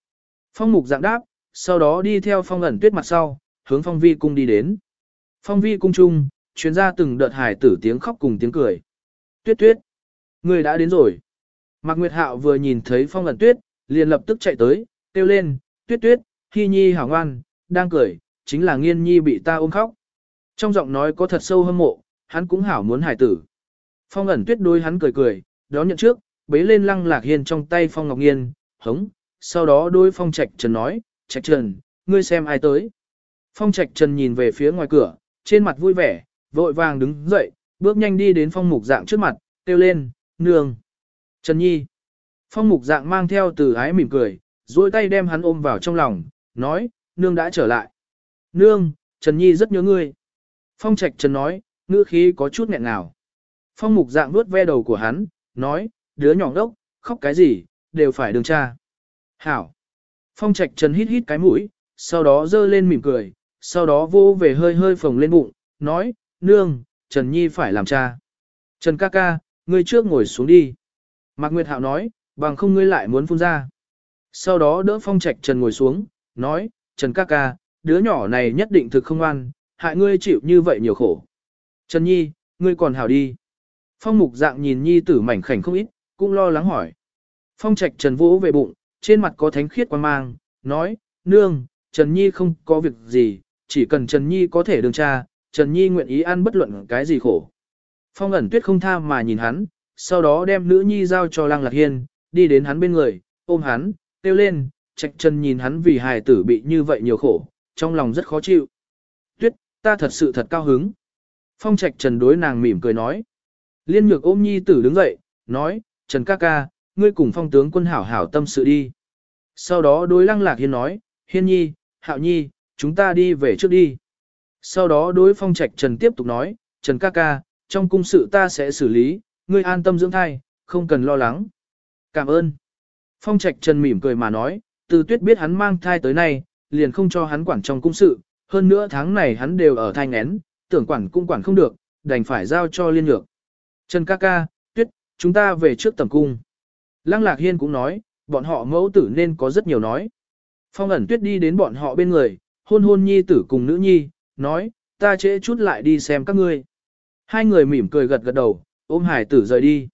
A: Phong mục dạng đáp, sau đó đi theo phong ẩn tuyết mặt sau, hướng phong vi cung đi đến. Phong vi cung chung, chuyến ra từng đợt hải tử tiếng khóc cùng tiếng cười. Tuyết tuyết. Người đã đến rồi. Mạc Nguyệt Hạo vừa nhìn thấy phong ẩn tuyết, liền lập tức chạy tới, kêu lên, tuyết tuyết, hy nhi hảo ngoan, đang cười, chính là nghiên nhi bị ta ôm khóc. Trong giọng nói có thật sâu hâm mộ, hắn cũng hảo muốn hải tử. Phong ẩn tuyết đôi hắn cười cười, đó nhận trước, bế lên lăng lạc hiên trong tay phong ngọc nghiên, hống, sau đó đôi phong trạch trần nói, trạch trần, ngươi xem ai tới. Phong trạch trần nhìn về phía ngoài cửa, trên mặt vui vẻ, vội vàng đứng dậy, bước nhanh đi đến phong mục dạng trước mặt, kêu lên, nương. Trần Nhi. Phong mục dạng mang theo từ ái mỉm cười, duỗi tay đem hắn ôm vào trong lòng, nói, nương đã trở lại. Nương, Trần Nhi rất nhớ ngươi. Phong trạch Trần nói, ngữ khí có chút nghẹn nào. Phong mục dạng vuốt ve đầu của hắn, nói, đứa nhỏ đốc, khóc cái gì, đều phải đường cha. Hảo. Phong trạch Trần hít hít cái mũi, sau đó dơ lên mỉm cười, sau đó vô về hơi hơi phồng lên bụng, nói, nương, Trần Nhi phải làm cha. Trần ca ca, ngươi trước ngồi xuống đi. Mạc Nguyệt Hạo nói, bằng không ngươi lại muốn phun ra. Sau đó đỡ phong trạch Trần ngồi xuống, nói, Trần ca ca, đứa nhỏ này nhất định thực không ăn, hại ngươi chịu như vậy nhiều khổ. Trần Nhi, ngươi còn hảo đi. Phong mục dạng nhìn Nhi tử mảnh khảnh không ít, cũng lo lắng hỏi. Phong trạch Trần vỗ về bụng, trên mặt có thánh khiết quan mang, nói, nương, Trần Nhi không có việc gì, chỉ cần Trần Nhi có thể đường cha, Trần Nhi nguyện ý ăn bất luận cái gì khổ. Phong ẩn tuyết không tha mà nhìn hắn, sau đó đem nữ nhi giao cho Lăng Lạc Hiên, đi đến hắn bên người, ôm hắn, kêu lên, trạch chân nhìn hắn vì hài tử bị như vậy nhiều khổ, trong lòng rất khó chịu. Tuyết, ta thật sự thật cao hứng. Phong trạch trần đối nàng mỉm cười nói. Liên nhược ôm nhi tử đứng dậy, nói, Trần ca ca, ngươi cùng phong tướng quân hảo hảo tâm sự đi. Sau đó đối lăng lạc hiên nói, hiên nhi, hạo nhi, chúng ta đi về trước đi. Sau đó đối phong trạch trần tiếp tục nói, Trần ca ca, trong cung sự ta sẽ xử lý, ngươi an tâm dưỡng thai, không cần lo lắng. Cảm ơn. Phong Trạch Trần mỉm cười mà nói, từ tuyết biết hắn mang thai tới nay, liền không cho hắn quản trong cung sự, hơn nữa tháng này hắn đều ở thai ngén, tưởng quản cung quản không được, đành phải giao cho liên nhược. Trần ca ca, tuyết, chúng ta về trước tầm cung. Lăng Lạc Hiên cũng nói, bọn họ mẫu tử nên có rất nhiều nói. Phong ẩn tuyết đi đến bọn họ bên người, hôn hôn nhi tử cùng nữ nhi, nói, ta trễ chút lại đi xem các ngươi. Hai người mỉm cười gật gật đầu, ôm hải tử rời đi.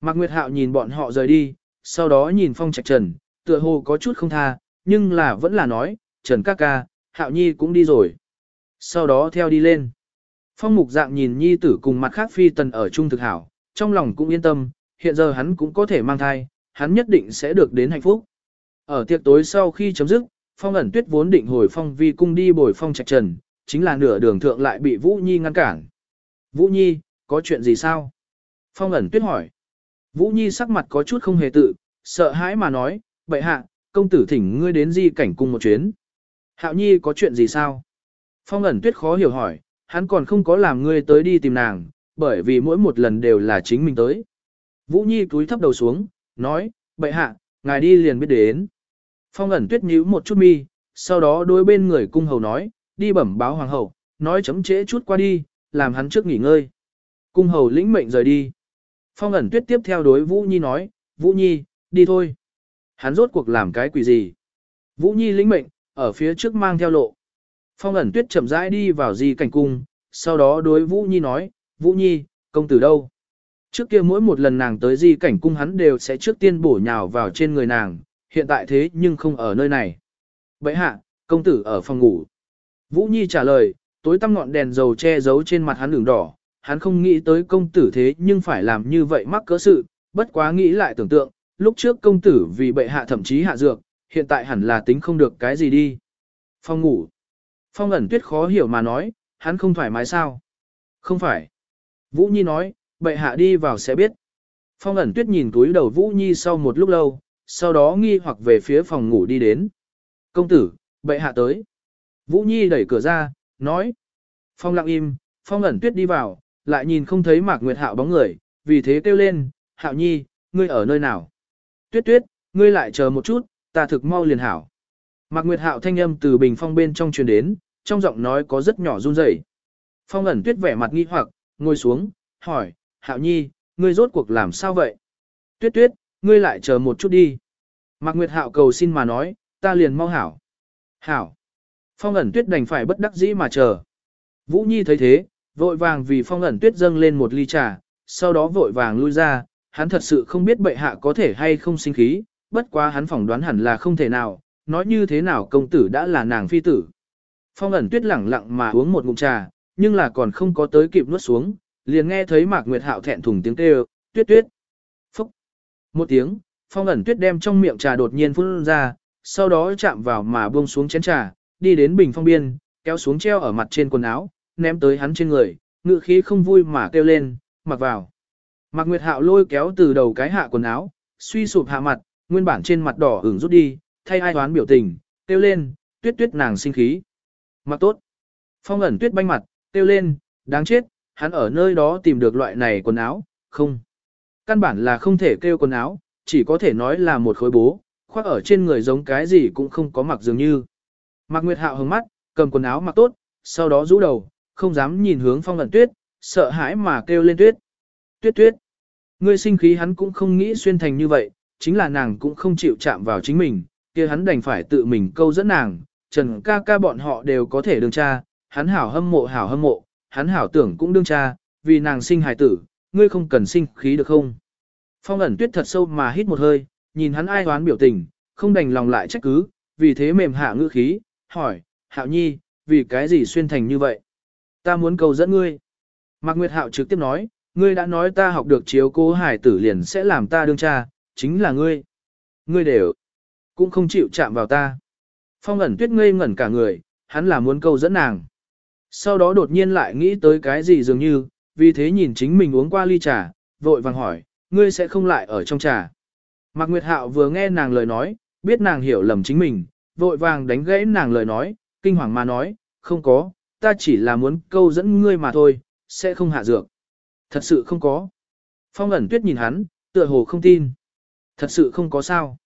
A: Mạc Nguyệt Hạo nhìn bọn họ rời đi, sau đó nhìn Phong Trạch Trần, tựa hồ có chút không tha, nhưng là vẫn là nói, Trần ca ca, Hạo Nhi cũng đi rồi. Sau đó theo đi lên. Phong Mục Dạng nhìn Nhi tử cùng mặt khác phi tần ở chung thực hảo, trong lòng cũng yên tâm, hiện giờ hắn cũng có thể mang thai, hắn nhất định sẽ được đến hạnh phúc. Ở tiệc tối sau khi chấm dứt, Phong ẩn tuyết vốn định hồi Phong vi cung đi bồi Phong Trạch Trần, chính là nửa đường thượng lại bị Vũ Nhi ngăn cản. Vũ Nhi, có chuyện gì sao? Phong ẩn tuyết hỏi. Vũ Nhi sắc mặt có chút không hề tự, sợ hãi mà nói, vậy hạ, công tử thỉnh ngươi đến di cảnh cùng một chuyến. Hạo Nhi có chuyện gì sao? Phong ẩn tuyết khó hiểu hỏi, hắn còn không có làm ngươi tới đi tìm nàng, bởi vì mỗi một lần đều là chính mình tới. Vũ Nhi cúi thấp đầu xuống, nói, bệ hạ, ngài đi liền biết đến. Phong ẩn tuyết nhíu một chút mi, sau đó đối bên người cung hầu nói, đi bẩm báo hoàng hậu, nói chấm trễ chút qua đi, làm hắn trước nghỉ ngơi. Cung hầu lĩnh mệnh rời đi. Phong ẩn tuyết tiếp theo đối Vũ Nhi nói, Vũ Nhi, đi thôi. Hắn rốt cuộc làm cái quỷ gì? Vũ Nhi lĩnh mệnh, ở phía trước mang theo lộ. Phong ẩn tuyết chậm rãi đi vào di cảnh cung, sau đó đối Vũ Nhi nói, Vũ Nhi, công tử đâu? Trước kia mỗi một lần nàng tới di cảnh cung hắn đều sẽ trước tiên bổ nhào vào trên người nàng, hiện tại thế nhưng không ở nơi này. Vậy hạ, công tử ở phòng ngủ. Vũ Nhi trả lời, tối tăm ngọn đèn dầu che giấu trên mặt hắn đường đỏ, hắn không nghĩ tới công tử thế nhưng phải làm như vậy mắc cỡ sự, bất quá nghĩ lại tưởng tượng, lúc trước công tử vì bệ hạ thậm chí hạ dược, hiện tại hẳn là tính không được cái gì đi. Phong ngủ. Phong ẩn tuyết khó hiểu mà nói, hắn không thoải mái sao. Không phải. Vũ Nhi nói, bệ hạ đi vào sẽ biết. Phong ẩn tuyết nhìn túi đầu Vũ Nhi sau một lúc lâu, sau đó nghi hoặc về phía phòng ngủ đi đến. Công tử, bệ hạ tới. Vũ Nhi đẩy cửa ra, nói. Phong lặng im, phong ẩn tuyết đi vào, lại nhìn không thấy Mạc Nguyệt Hạo bóng người, vì thế kêu lên, Hạo Nhi, ngươi ở nơi nào? Tuyết tuyết, ngươi lại chờ một chút, ta thực mau liền hảo. Mạc Nguyệt Hạo thanh âm từ bình phong bên trong truyền đến, trong giọng nói có rất nhỏ run rẩy. Phong ẩn tuyết vẻ mặt nghi hoặc, ngồi xuống, hỏi, Hạo Nhi, ngươi rốt cuộc làm sao vậy? Tuyết tuyết, ngươi lại chờ một chút đi. Mạc Nguyệt Hạo cầu xin mà nói, ta liền mau hảo. Hảo. Phong ẩn tuyết đành phải bất đắc dĩ mà chờ. Vũ Nhi thấy thế, vội vàng vì phong ẩn tuyết dâng lên một ly trà, sau đó vội vàng lui ra, hắn thật sự không biết bệ hạ có thể hay không sinh khí, bất quá hắn phỏng đoán hẳn là không thể nào, nói như thế nào công tử đã là nàng phi tử. Phong ẩn tuyết lẳng lặng mà uống một ngụm trà, nhưng là còn không có tới kịp nuốt xuống, liền nghe thấy Mạc Nguyệt Hạo thẹn thùng tiếng kêu, tuyết tuyết. Phúc. Một tiếng, phong ẩn tuyết đem trong miệng trà đột nhiên phun ra, sau đó chạm vào mà buông xuống chén trà, đi đến bình phong biên, kéo xuống treo ở mặt trên quần áo, ném tới hắn trên người, ngự khí không vui mà kêu lên, mặc vào. Mạc Nguyệt Hạo lôi kéo từ đầu cái hạ quần áo, suy sụp hạ mặt, nguyên bản trên mặt đỏ ửng rút đi, thay ai toán biểu tình, kêu lên, tuyết tuyết nàng sinh khí. Mặc tốt. Phong ẩn tuyết banh mặt, kêu lên, đáng chết, hắn ở nơi đó tìm được loại này quần áo, không. Căn bản là không thể kêu quần áo, chỉ có thể nói là một khối bố, khoác ở trên người giống cái gì cũng không có mặc dường như. Mạc Nguyệt Hạo hướng mắt, cầm quần áo mặc tốt, sau đó rũ đầu, không dám nhìn hướng phong ẩn tuyết, sợ hãi mà kêu lên tuyết. Tuyết tuyết. Ngươi sinh khí hắn cũng không nghĩ xuyên thành như vậy, chính là nàng cũng không chịu chạm vào chính mình, kia hắn đành phải tự mình câu dẫn nàng, trần ca ca bọn họ đều có thể đương cha, hắn hảo hâm mộ hảo hâm mộ, hắn hảo tưởng cũng đương cha, vì nàng sinh hài tử, ngươi không cần sinh khí được không? Phong ẩn tuyết thật sâu mà hít một hơi, nhìn hắn ai hoán biểu tình, không đành lòng lại trách cứ, vì thế mềm hạ ngữ khí, hỏi, hạo nhi, vì cái gì xuyên thành như vậy? Ta muốn cầu dẫn ngươi. Mạc Nguyệt Hạo trực tiếp nói, ngươi đã nói ta học được chiếu cố hải tử liền sẽ làm ta đương cha, chính là ngươi. Ngươi đều, cũng không chịu chạm vào ta. Phong ẩn tuyết ngây ngẩn cả người, hắn là muốn câu dẫn nàng. Sau đó đột nhiên lại nghĩ tới cái gì dường như, vì thế nhìn chính mình uống qua ly trà, vội vàng hỏi, ngươi sẽ không lại ở trong trà. Mạc Nguyệt Hạo vừa nghe nàng lời nói, biết nàng hiểu lầm chính mình, vội vàng đánh gãy nàng lời nói, kinh hoàng mà nói, không có, ta chỉ là muốn câu dẫn ngươi mà thôi, sẽ không hạ dược. Thật sự không có. Phong ẩn tuyết nhìn hắn, tựa hồ không tin. Thật sự không có sao.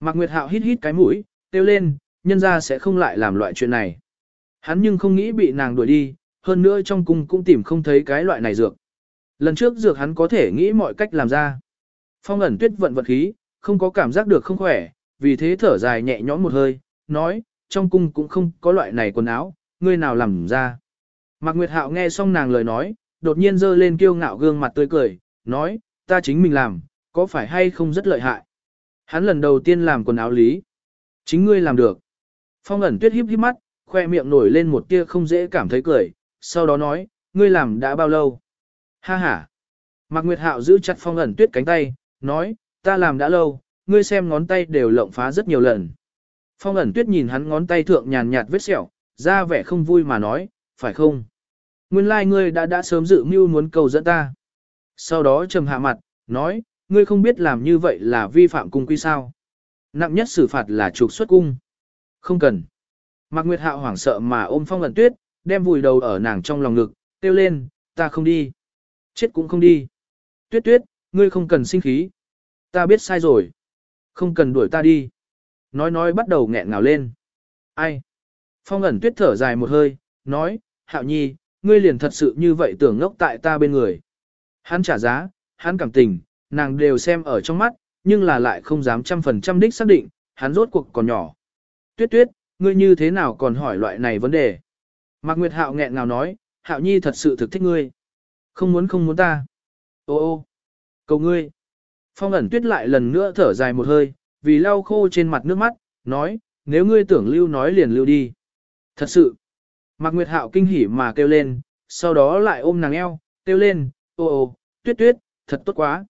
A: Mạc Nguyệt Hạo hít hít cái mũi, kêu lên, nhân ra sẽ không lại làm loại chuyện này. Hắn nhưng không nghĩ bị nàng đuổi đi, hơn nữa trong cung cũng tìm không thấy cái loại này dược. Lần trước dược hắn có thể nghĩ mọi cách làm ra. Phong ẩn tuyết vận vật khí, không có cảm giác được không khỏe, vì thế thở dài nhẹ nhõm một hơi, nói, trong cung cũng không có loại này quần áo, ngươi nào làm ra. Mạc Nguyệt Hạo nghe xong nàng lời nói, đột nhiên dơ lên kiêu ngạo gương mặt tươi cười, nói, ta chính mình làm, có phải hay không rất lợi hại. Hắn lần đầu tiên làm quần áo lý. Chính ngươi làm được. Phong ẩn tuyết híp híp mắt, khoe miệng nổi lên một tia không dễ cảm thấy cười, sau đó nói, ngươi làm đã bao lâu? Ha ha. Mạc Nguyệt Hạo giữ chặt phong ẩn tuyết cánh tay, nói, ta làm đã lâu, ngươi xem ngón tay đều lộng phá rất nhiều lần. Phong ẩn tuyết nhìn hắn ngón tay thượng nhàn nhạt vết sẹo, ra vẻ không vui mà nói, phải không? Nguyên lai like ngươi đã đã sớm dự mưu muốn cầu dẫn ta. Sau đó trầm hạ mặt, nói, ngươi không biết làm như vậy là vi phạm cung quy sao. Nặng nhất xử phạt là trục xuất cung. Không cần. Mạc Nguyệt Hạo hoảng sợ mà ôm phong ẩn tuyết, đem vùi đầu ở nàng trong lòng ngực, kêu lên, ta không đi. Chết cũng không đi. Tuyết tuyết, ngươi không cần sinh khí. Ta biết sai rồi. Không cần đuổi ta đi. Nói nói bắt đầu nghẹn ngào lên. Ai? Phong ẩn tuyết thở dài một hơi, nói, Hạo Nhi, ngươi liền thật sự như vậy tưởng ngốc tại ta bên người. Hắn trả giá, hắn cảm tình, nàng đều xem ở trong mắt, nhưng là lại không dám trăm phần trăm đích xác định, hắn rốt cuộc còn nhỏ. Tuyết tuyết, ngươi như thế nào còn hỏi loại này vấn đề? Mạc Nguyệt Hạo nghẹn ngào nói, Hạo Nhi thật sự thực thích ngươi. Không muốn không muốn ta. Ô ô, cầu ngươi. Phong ẩn tuyết lại lần nữa thở dài một hơi, vì lau khô trên mặt nước mắt, nói, nếu ngươi tưởng lưu nói liền lưu đi. Thật sự. Mạc Nguyệt Hạo kinh hỉ mà kêu lên, sau đó lại ôm nàng eo, kêu lên, ô ô, tuyết tuyết, thật tốt quá.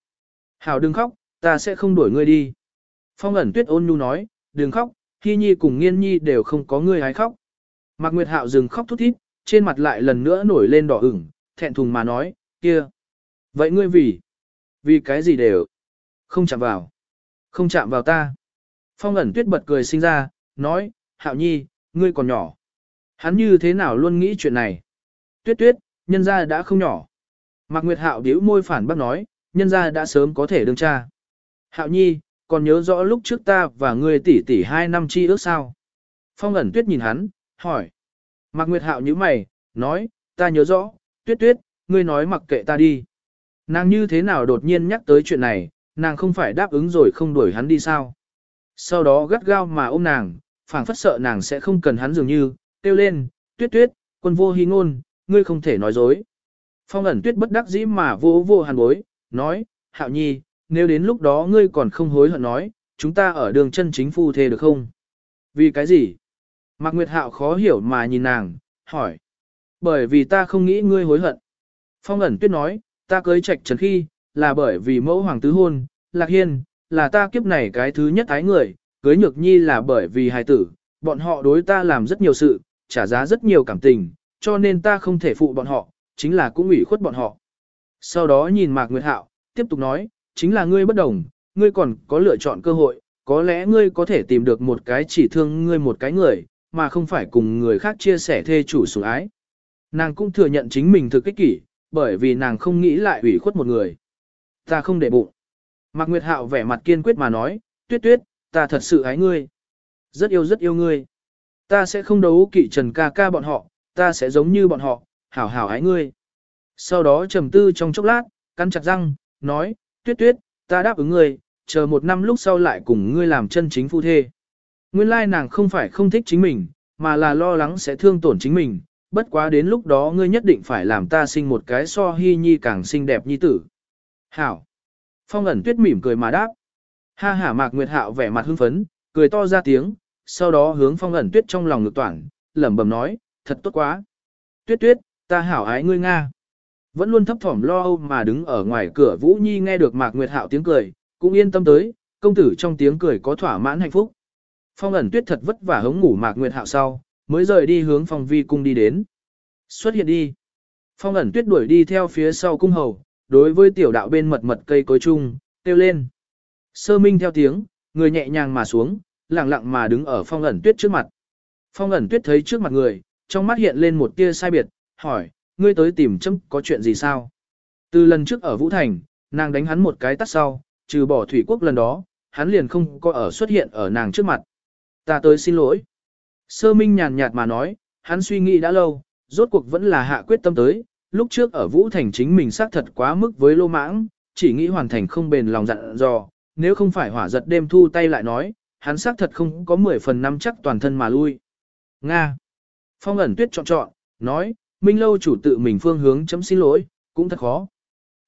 A: Hảo đừng khóc, ta sẽ không đuổi ngươi đi. Phong ẩn tuyết ôn nhu nói, đừng khóc, Hy Nhi cùng Nghiên Nhi đều không có người hái khóc. Mạc Nguyệt Hạo dừng khóc thút thít, trên mặt lại lần nữa nổi lên đỏ ửng, thẹn thùng mà nói, kia. Vậy ngươi vì, vì cái gì đều không chạm vào, không chạm vào ta. Phong ẩn tuyết bật cười sinh ra, nói, hạo nhi, ngươi còn nhỏ. Hắn như thế nào luôn nghĩ chuyện này. Tuyết tuyết, nhân gia đã không nhỏ. Mạc Nguyệt Hạo điếu môi phản bác nói, nhân gia đã sớm có thể đương cha. Hạo nhi, còn nhớ rõ lúc trước ta và ngươi tỷ tỷ hai năm chi ước sao? Phong ẩn tuyết nhìn hắn, hỏi. Mạc Nguyệt Hạo như mày, nói, ta nhớ rõ, tuyết tuyết, ngươi nói mặc kệ ta đi. Nàng như thế nào đột nhiên nhắc tới chuyện này, nàng không phải đáp ứng rồi không đuổi hắn đi sao? Sau đó gắt gao mà ôm nàng, phảng phất sợ nàng sẽ không cần hắn dường như, kêu lên, tuyết tuyết, quân vô hy ngôn, ngươi không thể nói dối. Phong ẩn tuyết bất đắc dĩ mà vô vô hàn bối, nói, hạo nhi, nếu đến lúc đó ngươi còn không hối hận nói, chúng ta ở đường chân chính phu thê được không? Vì cái gì? Mạc Nguyệt Hạo khó hiểu mà nhìn nàng, hỏi. Bởi vì ta không nghĩ ngươi hối hận. Phong ẩn tuyết nói, ta cưới trạch trần khi, là bởi vì mẫu hoàng tứ hôn, lạc hiên, là ta kiếp này cái thứ nhất ái người, cưới nhược nhi là bởi vì hài tử, bọn họ đối ta làm rất nhiều sự, trả giá rất nhiều cảm tình, cho nên ta không thể phụ bọn họ, chính là cũng ủy khuất bọn họ. Sau đó nhìn Mạc Nguyệt Hạo, tiếp tục nói, chính là ngươi bất đồng, ngươi còn có lựa chọn cơ hội, có lẽ ngươi có thể tìm được một cái chỉ thương ngươi một cái người, mà không phải cùng người khác chia sẻ thê chủ sủng ái. Nàng cũng thừa nhận chính mình thực kích kỷ, bởi vì nàng không nghĩ lại ủy khuất một người. Ta không để bụng. Mạc Nguyệt Hạo vẻ mặt kiên quyết mà nói, tuyết tuyết, ta thật sự ái ngươi. Rất yêu rất yêu ngươi. Ta sẽ không đấu kỵ trần ca ca bọn họ, ta sẽ giống như bọn họ, hảo hảo ái ngươi. Sau đó trầm tư trong chốc lát, cắn chặt răng, nói, tuyết tuyết, ta đáp ứng ngươi, chờ một năm lúc sau lại cùng ngươi làm chân chính phu thê. Nguyên lai nàng không phải không thích chính mình, mà là lo lắng sẽ thương tổn chính mình, bất quá đến lúc đó ngươi nhất định phải làm ta sinh một cái so hy nhi càng xinh đẹp nhi tử. Hảo. Phong ẩn tuyết mỉm cười mà đáp. Ha hả mạc nguyệt hạo vẻ mặt hưng phấn, cười to ra tiếng, sau đó hướng phong ẩn tuyết trong lòng ngực toảng, lẩm bẩm nói, thật tốt quá. Tuyết tuyết, ta hảo ái ngươi Nga. Vẫn luôn thấp thỏm lo âu mà đứng ở ngoài cửa Vũ Nhi nghe được Mạc Nguyệt Hạo tiếng cười, cũng yên tâm tới, công tử trong tiếng cười có thỏa mãn hạnh phúc. Phong ẩn tuyết thật vất vả hống ngủ Mạc Nguyệt Hạo sau, mới rời đi hướng phòng vi cung đi đến. Xuất hiện đi. Phong ẩn tuyết đuổi đi theo phía sau cung hầu, đối với tiểu đạo bên mật mật cây cối chung, kêu lên. Sơ minh theo tiếng, người nhẹ nhàng mà xuống, lặng lặng mà đứng ở phong ẩn tuyết trước mặt. Phong ẩn tuyết thấy trước mặt người, trong mắt hiện lên một tia sai biệt, hỏi, ngươi tới tìm chấm có chuyện gì sao? Từ lần trước ở Vũ Thành, nàng đánh hắn một cái tắt sau, trừ bỏ thủy quốc lần đó, hắn liền không có ở xuất hiện ở nàng trước mặt. Ta tới xin lỗi. Sơ Minh nhàn nhạt mà nói, hắn suy nghĩ đã lâu, rốt cuộc vẫn là hạ quyết tâm tới, lúc trước ở Vũ Thành chính mình xác thật quá mức với lô mãng, chỉ nghĩ hoàn thành không bền lòng dặn dò, nếu không phải hỏa giật đêm thu tay lại nói, hắn xác thật không có 10 phần năm chắc toàn thân mà lui. Nga. Phong ẩn tuyết chọn chọn, nói, Minh lâu chủ tự mình phương hướng chấm xin lỗi, cũng thật khó.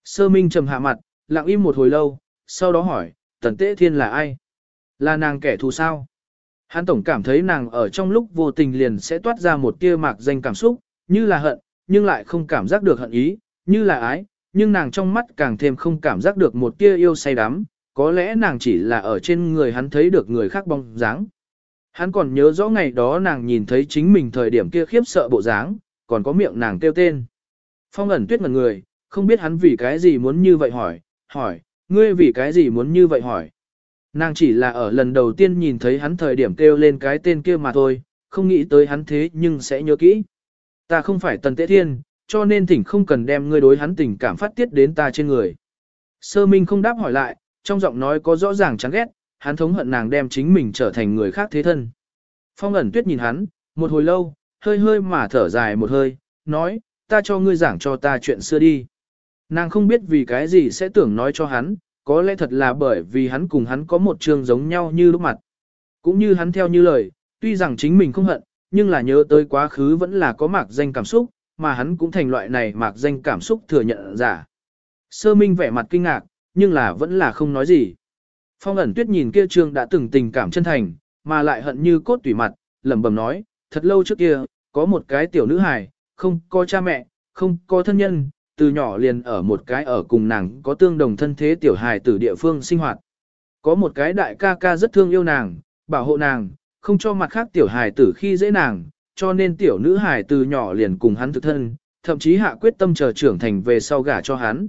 A: Sơ Minh trầm hạ mặt, lặng im một hồi lâu, sau đó hỏi, tần tế thiên là ai? Là nàng kẻ thù sao? Hắn tổng cảm thấy nàng ở trong lúc vô tình liền sẽ toát ra một tia mạc danh cảm xúc, như là hận, nhưng lại không cảm giác được hận ý, như là ái, nhưng nàng trong mắt càng thêm không cảm giác được một tia yêu say đắm, có lẽ nàng chỉ là ở trên người hắn thấy được người khác bóng dáng. Hắn còn nhớ rõ ngày đó nàng nhìn thấy chính mình thời điểm kia khiếp sợ bộ dáng, còn có miệng nàng kêu tên. Phong ẩn tuyết ngần người, không biết hắn vì cái gì muốn như vậy hỏi, hỏi, ngươi vì cái gì muốn như vậy hỏi. Nàng chỉ là ở lần đầu tiên nhìn thấy hắn thời điểm kêu lên cái tên kia mà thôi, không nghĩ tới hắn thế nhưng sẽ nhớ kỹ. Ta không phải tần tế thiên, cho nên thỉnh không cần đem ngươi đối hắn tình cảm phát tiết đến ta trên người. Sơ Minh không đáp hỏi lại, trong giọng nói có rõ ràng chán ghét, hắn thống hận nàng đem chính mình trở thành người khác thế thân. Phong ẩn tuyết nhìn hắn, một hồi lâu, hơi hơi mà thở dài một hơi, nói, ta cho ngươi giảng cho ta chuyện xưa đi. Nàng không biết vì cái gì sẽ tưởng nói cho hắn, có lẽ thật là bởi vì hắn cùng hắn có một trường giống nhau như lúc mặt. Cũng như hắn theo như lời, tuy rằng chính mình không hận, nhưng là nhớ tới quá khứ vẫn là có mạc danh cảm xúc, mà hắn cũng thành loại này mạc danh cảm xúc thừa nhận giả. Sơ Minh vẻ mặt kinh ngạc, nhưng là vẫn là không nói gì. Phong ẩn tuyết nhìn kia trương đã từng tình cảm chân thành, mà lại hận như cốt tủy mặt, lẩm bẩm nói, thật lâu trước kia, có một cái tiểu nữ hài, không có cha mẹ, không có thân nhân, từ nhỏ liền ở một cái ở cùng nàng có tương đồng thân thế tiểu hài từ địa phương sinh hoạt. Có một cái đại ca ca rất thương yêu nàng, bảo hộ nàng, không cho mặt khác tiểu hài tử khi dễ nàng, cho nên tiểu nữ hài từ nhỏ liền cùng hắn thực thân, thậm chí hạ quyết tâm chờ trưởng thành về sau gả cho hắn.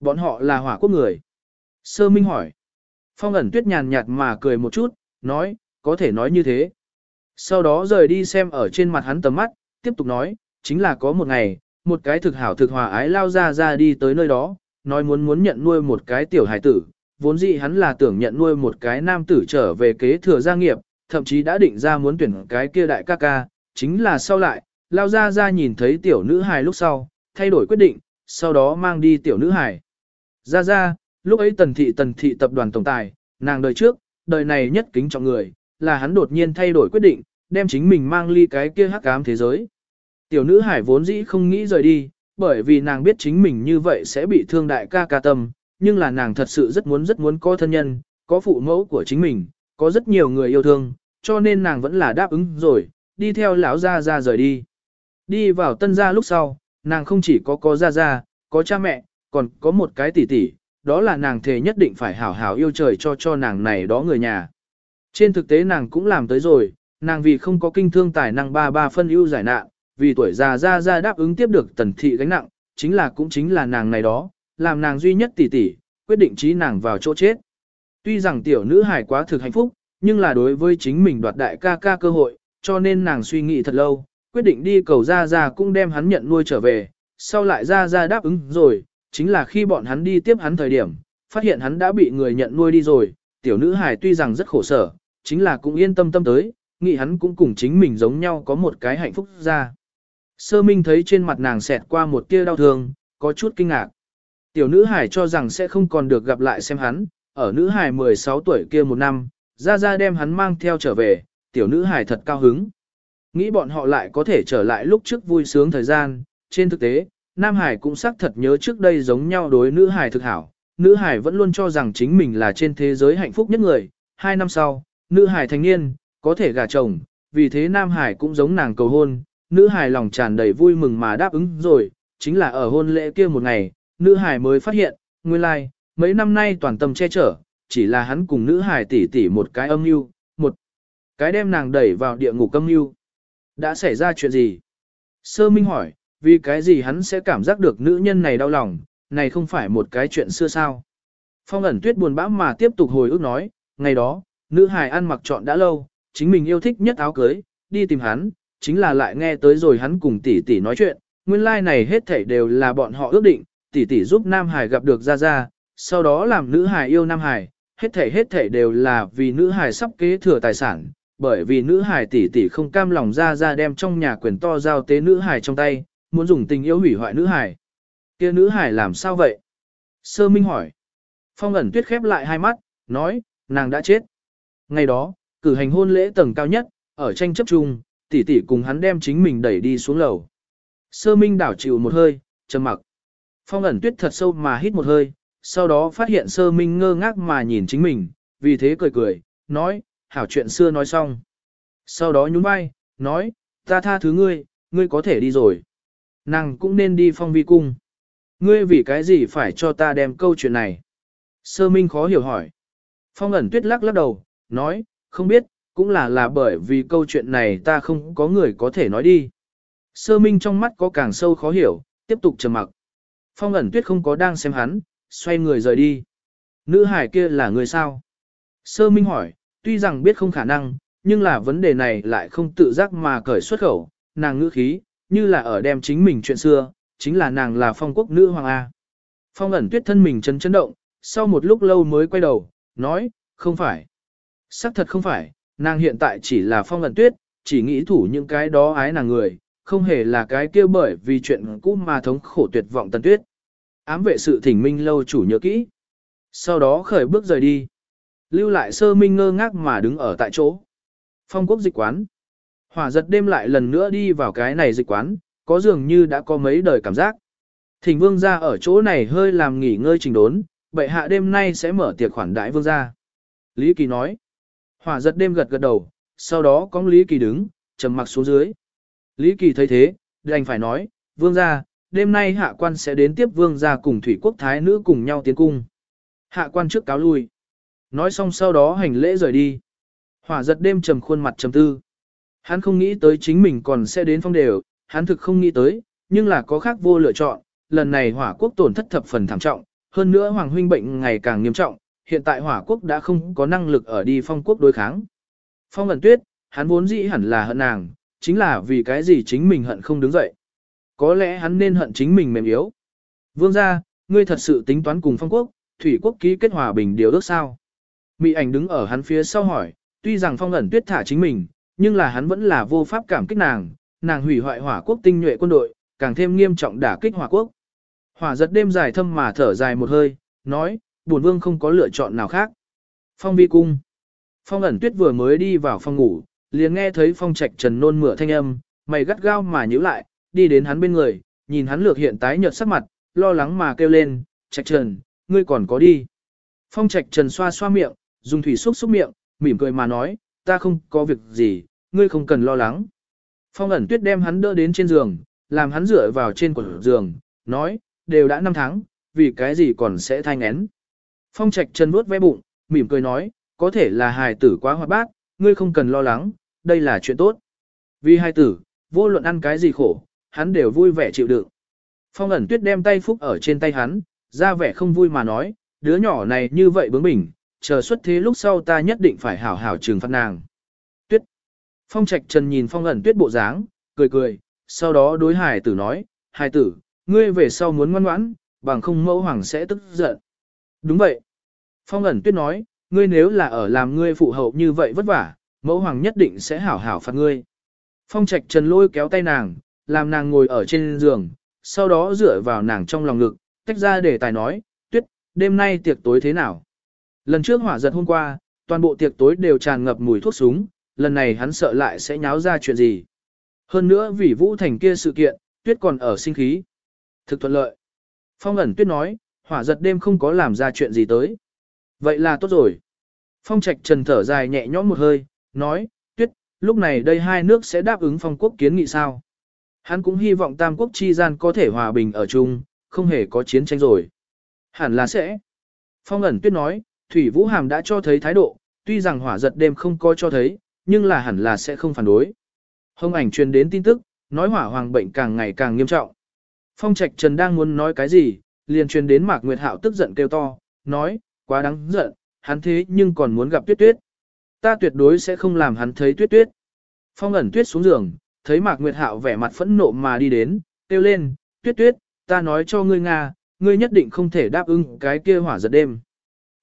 A: Bọn họ là hỏa quốc người. Sơ Minh hỏi. Phong ẩn tuyết nhàn nhạt mà cười một chút, nói, có thể nói như thế. Sau đó rời đi xem ở trên mặt hắn tầm mắt, tiếp tục nói, chính là có một ngày, một cái thực hảo thực hòa ái lao ra ra đi tới nơi đó, nói muốn muốn nhận nuôi một cái tiểu hải tử, vốn dĩ hắn là tưởng nhận nuôi một cái nam tử trở về kế thừa gia nghiệp, thậm chí đã định ra muốn tuyển cái kia đại ca ca, chính là sau lại, lao ra ra nhìn thấy tiểu nữ hài lúc sau, thay đổi quyết định, sau đó mang đi tiểu nữ hài. Ra ra, lúc ấy tần thị tần thị tập đoàn tổng tài, nàng đời trước, đời này nhất kính trọng người, là hắn đột nhiên thay đổi quyết định, đem chính mình mang ly cái kia hắc ám thế giới. Tiểu nữ hải vốn dĩ không nghĩ rời đi, bởi vì nàng biết chính mình như vậy sẽ bị thương đại ca ca tâm, nhưng là nàng thật sự rất muốn rất muốn có thân nhân, có phụ mẫu của chính mình, có rất nhiều người yêu thương, cho nên nàng vẫn là đáp ứng rồi, đi theo lão gia gia rời đi. Đi vào tân gia lúc sau, nàng không chỉ có có gia gia, có cha mẹ, còn có một cái tỷ tỷ, đó là nàng thề nhất định phải hảo hảo yêu trời cho cho nàng này đó người nhà. Trên thực tế nàng cũng làm tới rồi, nàng vì không có kinh thương tài năng ba ba phân ưu giải nạn, vì tuổi già ra ra đáp ứng tiếp được tần thị gánh nặng, chính là cũng chính là nàng này đó, làm nàng duy nhất tỷ tỷ, quyết định trí nàng vào chỗ chết. Tuy rằng tiểu nữ hài quá thực hạnh phúc, nhưng là đối với chính mình đoạt đại ca ca cơ hội, cho nên nàng suy nghĩ thật lâu, quyết định đi cầu ra ra cũng đem hắn nhận nuôi trở về, sau lại ra ra đáp ứng rồi, chính là khi bọn hắn đi tiếp hắn thời điểm, phát hiện hắn đã bị người nhận nuôi đi rồi, tiểu nữ hài tuy rằng rất khổ sở, chính là cũng yên tâm tâm tới, nghĩ hắn cũng cùng chính mình giống nhau có một cái hạnh phúc ra. Sơ Minh thấy trên mặt nàng xẹt qua một tia đau thương, có chút kinh ngạc. Tiểu nữ hải cho rằng sẽ không còn được gặp lại xem hắn, ở nữ hải 16 tuổi kia một năm, ra ra đem hắn mang theo trở về, tiểu nữ hải thật cao hứng. Nghĩ bọn họ lại có thể trở lại lúc trước vui sướng thời gian, trên thực tế, Nam Hải cũng xác thật nhớ trước đây giống nhau đối nữ hải thực hảo, nữ hải vẫn luôn cho rằng chính mình là trên thế giới hạnh phúc nhất người, hai năm sau, nữ hải thành niên, có thể gả chồng, vì thế Nam Hải cũng giống nàng cầu hôn, nữ hải lòng tràn đầy vui mừng mà đáp ứng rồi, chính là ở hôn lễ kia một ngày, nữ hải mới phát hiện, nguyên lai, like, mấy năm nay toàn tâm che chở, chỉ là hắn cùng nữ hải tỷ tỷ một cái âm mưu, một cái đem nàng đẩy vào địa ngục âm mưu. Đã xảy ra chuyện gì? Sơ Minh hỏi, vì cái gì hắn sẽ cảm giác được nữ nhân này đau lòng, này không phải một cái chuyện xưa sao? Phong ẩn tuyết buồn bã mà tiếp tục hồi ức nói, ngày đó, nữ hài ăn mặc trọn đã lâu, chính mình yêu thích nhất áo cưới, đi tìm hắn, chính là lại nghe tới rồi hắn cùng tỷ tỷ nói chuyện, nguyên lai like này hết thảy đều là bọn họ ước định, tỷ tỷ giúp Nam Hải gặp được Gia Gia, sau đó làm nữ Hải yêu Nam Hải, hết thảy hết thảy đều là vì nữ Hải sắp kế thừa tài sản, bởi vì nữ Hải tỷ tỷ không cam lòng Gia Gia đem trong nhà quyền to giao tế nữ Hải trong tay, muốn dùng tình yêu hủy hoại nữ Hải. kia nữ Hải làm sao vậy? Sơ Minh hỏi. Phong ẩn tuyết khép lại hai mắt, nói, nàng đã chết. Ngày đó, cử hành hôn lễ tầng cao nhất, ở tranh chấp chung, tỷ tỷ cùng hắn đem chính mình đẩy đi xuống lầu. Sơ Minh đảo chịu một hơi, trầm mặc. Phong ẩn tuyết thật sâu mà hít một hơi, sau đó phát hiện Sơ Minh ngơ ngác mà nhìn chính mình, vì thế cười cười, nói, hảo chuyện xưa nói xong. Sau đó nhún vai, nói, ta tha thứ ngươi, ngươi có thể đi rồi. Nàng cũng nên đi phong vi cung. Ngươi vì cái gì phải cho ta đem câu chuyện này? Sơ Minh khó hiểu hỏi. Phong ẩn tuyết lắc lắc đầu, nói, không biết, cũng là là bởi vì câu chuyện này ta không có người có thể nói đi. Sơ Minh trong mắt có càng sâu khó hiểu, tiếp tục trầm mặc. Phong ẩn tuyết không có đang xem hắn, xoay người rời đi. Nữ hải kia là người sao? Sơ Minh hỏi, tuy rằng biết không khả năng, nhưng là vấn đề này lại không tự giác mà cởi xuất khẩu, nàng ngữ khí, như là ở đem chính mình chuyện xưa, chính là nàng là phong quốc nữ hoàng A. Phong ẩn tuyết thân mình chấn chấn động, sau một lúc lâu mới quay đầu, nói, không phải. Sắc thật không phải, nàng hiện tại chỉ là phong lần tuyết, chỉ nghĩ thủ những cái đó ái nàng người, không hề là cái kia bởi vì chuyện cũ mà thống khổ tuyệt vọng tần tuyết. Ám vệ sự thỉnh minh lâu chủ nhớ kỹ. Sau đó khởi bước rời đi. Lưu lại sơ minh ngơ ngác mà đứng ở tại chỗ. Phong quốc dịch quán. Hỏa giật đêm lại lần nữa đi vào cái này dịch quán, có dường như đã có mấy đời cảm giác. Thỉnh vương gia ở chỗ này hơi làm nghỉ ngơi trình đốn, bệ hạ đêm nay sẽ mở tiệc khoản đãi vương gia. Lý Kỳ nói. Hỏa giật đêm gật gật đầu, sau đó có Lý Kỳ đứng, trầm mặc xuống dưới. Lý Kỳ thấy thế, đành phải nói, vương gia, đêm nay hạ quan sẽ đến tiếp vương gia cùng thủy quốc thái nữ cùng nhau tiến cung. Hạ quan trước cáo lui. Nói xong sau đó hành lễ rời đi. Hỏa giật đêm trầm khuôn mặt trầm tư. Hắn không nghĩ tới chính mình còn sẽ đến phong đều, hắn thực không nghĩ tới, nhưng là có khác vô lựa chọn, lần này hỏa quốc tổn thất thập phần thảm trọng, hơn nữa hoàng huynh bệnh ngày càng nghiêm trọng, hiện tại hỏa quốc đã không có năng lực ở đi phong quốc đối kháng. Phong ẩn tuyết, hắn vốn dĩ hẳn là hận nàng, chính là vì cái gì chính mình hận không đứng dậy. Có lẽ hắn nên hận chính mình mềm yếu. Vương gia, ngươi thật sự tính toán cùng phong quốc, thủy quốc ký kết hòa bình điều ước sao? Mị ảnh đứng ở hắn phía sau hỏi, tuy rằng phong ẩn tuyết thả chính mình, nhưng là hắn vẫn là vô pháp cảm kích nàng, nàng hủy hoại hỏa quốc tinh nhuệ quân đội, càng thêm nghiêm trọng đả kích hỏa quốc. Hỏa giật đêm dài thâm mà thở dài một hơi, nói, bổn vương không có lựa chọn nào khác. Phong vi cung. Phong ẩn tuyết vừa mới đi vào phòng ngủ, liền nghe thấy phong trạch trần nôn mửa thanh âm, mày gắt gao mà nhíu lại, đi đến hắn bên người, nhìn hắn lược hiện tái nhợt sắc mặt, lo lắng mà kêu lên, trạch trần, ngươi còn có đi. Phong trạch trần xoa xoa miệng, dùng thủy xúc xúc miệng, mỉm cười mà nói, ta không có việc gì, ngươi không cần lo lắng. Phong ẩn tuyết đem hắn đỡ đến trên giường, làm hắn dựa vào trên quần giường, nói, đều đã 5 tháng, vì cái gì còn sẽ thai ngén. Phong trạch chân vuốt ve bụng, mỉm cười nói, có thể là hài tử quá hoạt bát, ngươi không cần lo lắng, đây là chuyện tốt. Vì hài tử, vô luận ăn cái gì khổ, hắn đều vui vẻ chịu đựng. Phong ẩn tuyết đem tay phúc ở trên tay hắn, ra vẻ không vui mà nói, đứa nhỏ này như vậy bướng bỉnh, chờ xuất thế lúc sau ta nhất định phải hảo hảo trừng phạt nàng. Tuyết. Phong trạch trần nhìn phong ẩn tuyết bộ dáng, cười cười, sau đó đối hài tử nói, hài tử, ngươi về sau muốn ngoan ngoãn, bằng không mẫu hoàng sẽ tức giận. Đúng vậy. Phong ẩn tuyết nói, ngươi nếu là ở làm ngươi phụ hậu như vậy vất vả, mẫu hoàng nhất định sẽ hảo hảo phạt ngươi. Phong trạch trần lôi kéo tay nàng, làm nàng ngồi ở trên giường, sau đó dựa vào nàng trong lòng ngực, tách ra để tài nói, tuyết, đêm nay tiệc tối thế nào? Lần trước hỏa giật hôm qua, toàn bộ tiệc tối đều tràn ngập mùi thuốc súng, lần này hắn sợ lại sẽ nháo ra chuyện gì. Hơn nữa vì Vũ Thành kia sự kiện, tuyết còn ở sinh khí. Thực thuận lợi. Phong ẩn tuyết nói, hỏa giật đêm không có làm ra chuyện gì tới. Vậy là tốt rồi. Phong trạch trần thở dài nhẹ nhõm một hơi, nói, tuyết, lúc này đây hai nước sẽ đáp ứng phong quốc kiến nghị sao. Hắn cũng hy vọng tam quốc chi gian có thể hòa bình ở chung, không hề có chiến tranh rồi. Hẳn là sẽ. Phong ẩn tuyết nói, Thủy Vũ Hàm đã cho thấy thái độ, tuy rằng hỏa giật đêm không có cho thấy, nhưng là hẳn là sẽ không phản đối. Hồng ảnh truyền đến tin tức, nói hỏa hoàng bệnh càng ngày càng nghiêm trọng. Phong Trạch Trần đang muốn nói cái gì, liền truyền đến Mạc Nguyệt Hạo tức giận kêu to, nói, quá đáng giận, hắn thế nhưng còn muốn gặp Tuyết Tuyết. Ta tuyệt đối sẽ không làm hắn thấy Tuyết Tuyết. Phong ẩn Tuyết xuống giường, thấy Mạc Nguyệt Hạo vẻ mặt phẫn nộ mà đi đến, kêu lên, Tuyết Tuyết, ta nói cho ngươi Nga, ngươi nhất định không thể đáp ứng cái kia hỏa giật đêm.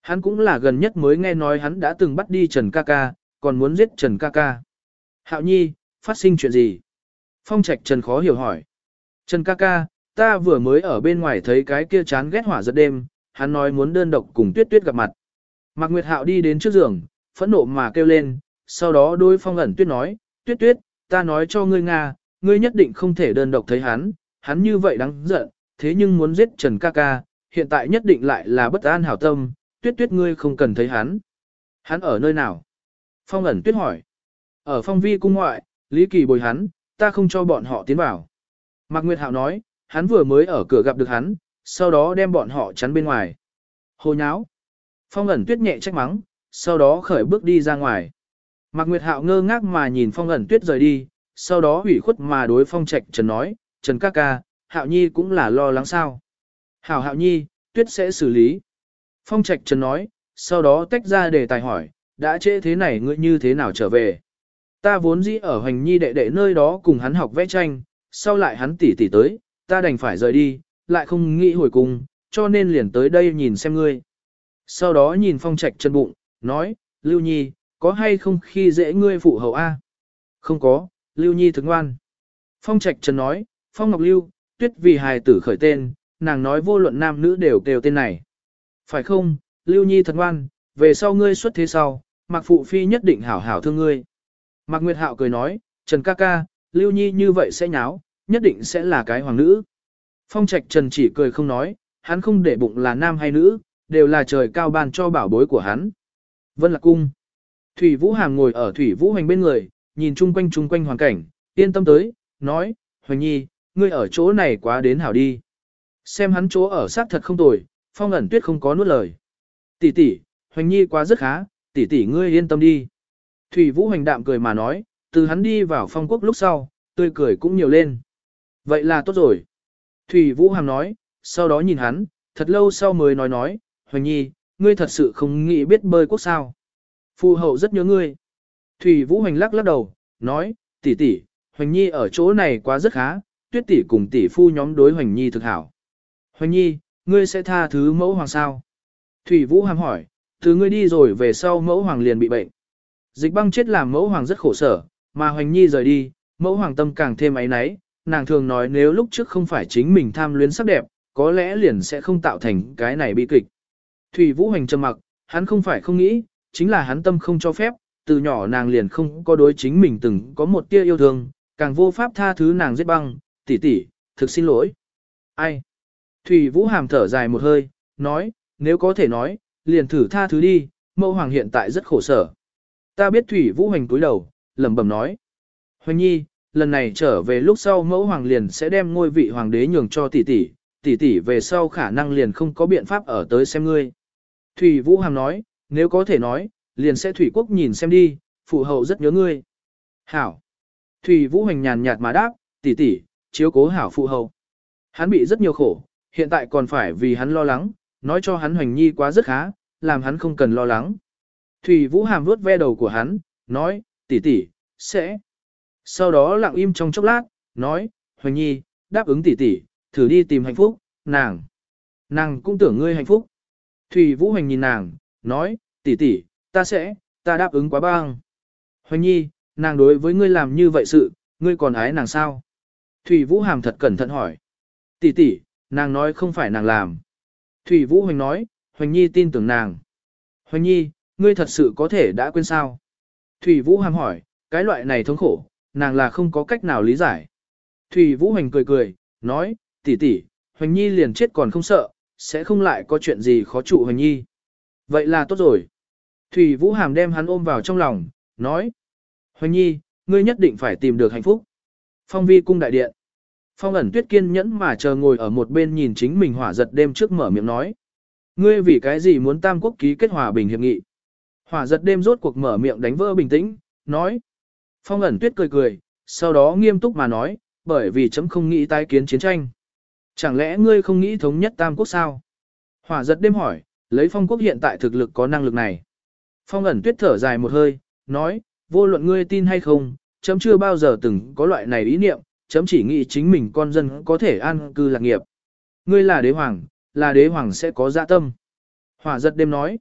A: Hắn cũng là gần nhất mới nghe nói hắn đã từng bắt đi Trần ca ca, còn muốn giết Trần ca ca. Hạo nhi, phát sinh chuyện gì? Phong trạch Trần khó hiểu hỏi. Trần ca ca, ta vừa mới ở bên ngoài thấy cái kia chán ghét hỏa giật đêm, hắn nói muốn đơn độc cùng tuyết tuyết gặp mặt. Mạc Nguyệt Hạo đi đến trước giường, phẫn nộ mà kêu lên, sau đó đôi phong ẩn tuyết nói, tuyết tuyết, ta nói cho ngươi Nga, ngươi nhất định không thể đơn độc thấy hắn, hắn như vậy đáng giận, thế nhưng muốn giết Trần ca ca, hiện tại nhất định lại là bất an hảo tâm, tuyết tuyết ngươi không cần thấy hắn. Hắn ở nơi nào? Phong ẩn tuyết hỏi. Ở phong vi cung ngoại, Lý Kỳ bồi hắn, ta không cho bọn họ tiến vào. Mạc Nguyệt Hạo nói, hắn vừa mới ở cửa gặp được hắn, sau đó đem bọn họ chắn bên ngoài. Hồ nháo. Phong ẩn tuyết nhẹ trách mắng, sau đó khởi bước đi ra ngoài. Mạc Nguyệt Hạo ngơ ngác mà nhìn phong ẩn tuyết rời đi, sau đó hủy khuất mà đối phong trạch Trần nói, Trần ca ca, Hạo Nhi cũng là lo lắng sao. Hảo Hạo Nhi, tuyết sẽ xử lý. Phong trạch Trần nói, sau đó tách ra để tài hỏi, đã trễ thế này ngươi như thế nào trở về. Ta vốn dĩ ở hoành nhi đệ đệ nơi đó cùng hắn học vẽ tranh, sau lại hắn tỉ tỉ tới, ta đành phải rời đi, lại không nghĩ hồi cùng, cho nên liền tới đây nhìn xem ngươi. Sau đó nhìn phong trạch chân bụng, nói, Lưu Nhi, có hay không khi dễ ngươi phụ hậu A? Không có, Lưu Nhi thức ngoan. Phong trạch chân nói, Phong Ngọc Lưu, tuyết vì hài tử khởi tên, nàng nói vô luận nam nữ đều kêu tên này. Phải không, Lưu Nhi thật ngoan, về sau ngươi xuất thế sau, Mạc Phụ Phi nhất định hảo hảo thương ngươi. Mạc Nguyệt Hạo cười nói, Trần ca ca, Lưu Nhi như vậy sẽ nháo, nhất định sẽ là cái hoàng nữ. Phong Trạch Trần chỉ cười không nói, hắn không để bụng là nam hay nữ, đều là trời cao ban cho bảo bối của hắn. Vân Lạc Cung. Thủy Vũ Hàm ngồi ở Thủy Vũ Hoành bên người, nhìn chung quanh chung quanh hoàn cảnh, yên tâm tới, nói, Hoành Nhi, ngươi ở chỗ này quá đến hảo đi. Xem hắn chỗ ở xác thật không tồi, Phong ẩn tuyết không có nuốt lời. Tỷ tỷ, Hoành Nhi quá rất khá, tỷ tỷ ngươi yên tâm đi. Thủy Vũ Hoành đạm cười mà nói, từ hắn đi vào phong quốc lúc sau, tươi cười cũng nhiều lên. Vậy là tốt rồi. Thủy Vũ Hàm nói, sau đó nhìn hắn, thật lâu sau mới nói nói, Hoành Nhi, ngươi thật sự không nghĩ biết bơi quốc sao. Phu hậu rất nhớ ngươi. Thủy Vũ Hoành lắc lắc đầu, nói, tỷ tỷ, Hoành Nhi ở chỗ này quá rất khá, tuyết tỷ cùng tỷ phu nhóm đối Hoành Nhi thực hảo. Hoành Nhi, ngươi sẽ tha thứ mẫu hoàng sao? Thủy Vũ Hàm hỏi, thứ ngươi đi rồi về sau mẫu hoàng liền bị bệnh. Dịch băng chết làm mẫu hoàng rất khổ sở, mà Hoành Nhi rời đi, mẫu hoàng tâm càng thêm ấy náy, nàng thường nói nếu lúc trước không phải chính mình tham luyến sắc đẹp, có lẽ liền sẽ không tạo thành cái này bi kịch. Thủy Vũ Hoành trầm mặc, hắn không phải không nghĩ, chính là hắn tâm không cho phép, từ nhỏ nàng liền không có đối chính mình từng có một tia yêu thương, càng vô pháp tha thứ nàng giết băng, tỷ tỷ, thực xin lỗi. Ai? Thủy Vũ Hàm thở dài một hơi, nói, nếu có thể nói, liền thử tha thứ đi, mẫu hoàng hiện tại rất khổ sở. Ta biết Thủy Vũ Hoành cúi đầu, lẩm bẩm nói. Hoành nhi, lần này trở về lúc sau mẫu hoàng liền sẽ đem ngôi vị hoàng đế nhường cho tỷ tỷ, tỷ tỷ về sau khả năng liền không có biện pháp ở tới xem ngươi. Thủy Vũ Hàm nói, nếu có thể nói, liền sẽ Thủy Quốc nhìn xem đi, phụ hậu rất nhớ ngươi. Hảo. Thủy Vũ Hoành nhàn nhạt mà đáp, tỷ tỷ, chiếu cố hảo phụ hậu. Hắn bị rất nhiều khổ, hiện tại còn phải vì hắn lo lắng, nói cho hắn Hoành Nhi quá rất khá, làm hắn không cần lo lắng. Thủy Vũ Hàm vuốt ve đầu của hắn, nói, tỷ tỷ, sẽ. Sau đó lặng im trong chốc lát, nói, Hoành Nhi, đáp ứng tỷ tỷ, thử đi tìm hạnh phúc, nàng. Nàng cũng tưởng ngươi hạnh phúc. Thủy Vũ Hoành nhìn nàng, nói, tỷ tỷ, ta sẽ, ta đáp ứng quá băng. Hoành Nhi, nàng đối với ngươi làm như vậy sự, ngươi còn ái nàng sao? Thủy Vũ Hàm thật cẩn thận hỏi. Tỷ tỷ, nàng nói không phải nàng làm. Thủy Vũ Hoành nói, Hoành Nhi tin tưởng nàng. Hoành Nhi, ngươi thật sự có thể đã quên sao? Thủy Vũ Hàm hỏi, cái loại này thống khổ, nàng là không có cách nào lý giải. Thủy Vũ Hoành cười cười, nói, tỷ tỷ, Hoành Nhi liền chết còn không sợ, sẽ không lại có chuyện gì khó trụ Hoành Nhi. Vậy là tốt rồi. Thủy Vũ Hàm đem hắn ôm vào trong lòng, nói, Hoành Nhi, ngươi nhất định phải tìm được hạnh phúc. Phong vi cung đại điện. Phong ẩn tuyết kiên nhẫn mà chờ ngồi ở một bên nhìn chính mình hỏa giật đêm trước mở miệng nói. Ngươi vì cái gì muốn tam quốc ký kết hòa bình hiệp nghị? Hỏa giật đêm rốt cuộc mở miệng đánh vỡ bình tĩnh, nói. Phong ẩn tuyết cười cười, sau đó nghiêm túc mà nói, bởi vì chấm không nghĩ tái kiến chiến tranh. Chẳng lẽ ngươi không nghĩ thống nhất tam quốc sao? Hỏa giật đêm hỏi, lấy phong quốc hiện tại thực lực có năng lực này. Phong ẩn tuyết thở dài một hơi, nói, vô luận ngươi tin hay không, chấm chưa bao giờ từng có loại này ý niệm, chấm chỉ nghĩ chính mình con dân có thể an cư lạc nghiệp. Ngươi là đế hoàng, là đế hoàng sẽ có dạ tâm. Hỏa giật đêm nói.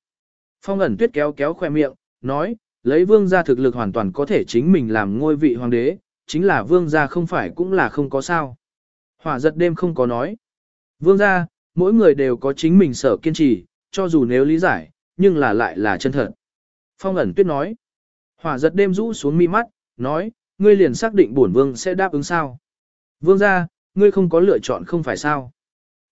A: Phong ẩn tuyết kéo kéo khoe miệng, nói, lấy vương gia thực lực hoàn toàn có thể chính mình làm ngôi vị hoàng đế, chính là vương gia không phải cũng là không có sao. Hỏa giật đêm không có nói. Vương gia, mỗi người đều có chính mình sở kiên trì, cho dù nếu lý giải, nhưng là lại là chân thật. Phong ẩn tuyết nói. Hỏa giật đêm rũ xuống mi mắt, nói, ngươi liền xác định bổn vương sẽ đáp ứng sao. Vương gia, ngươi không có lựa chọn không phải sao.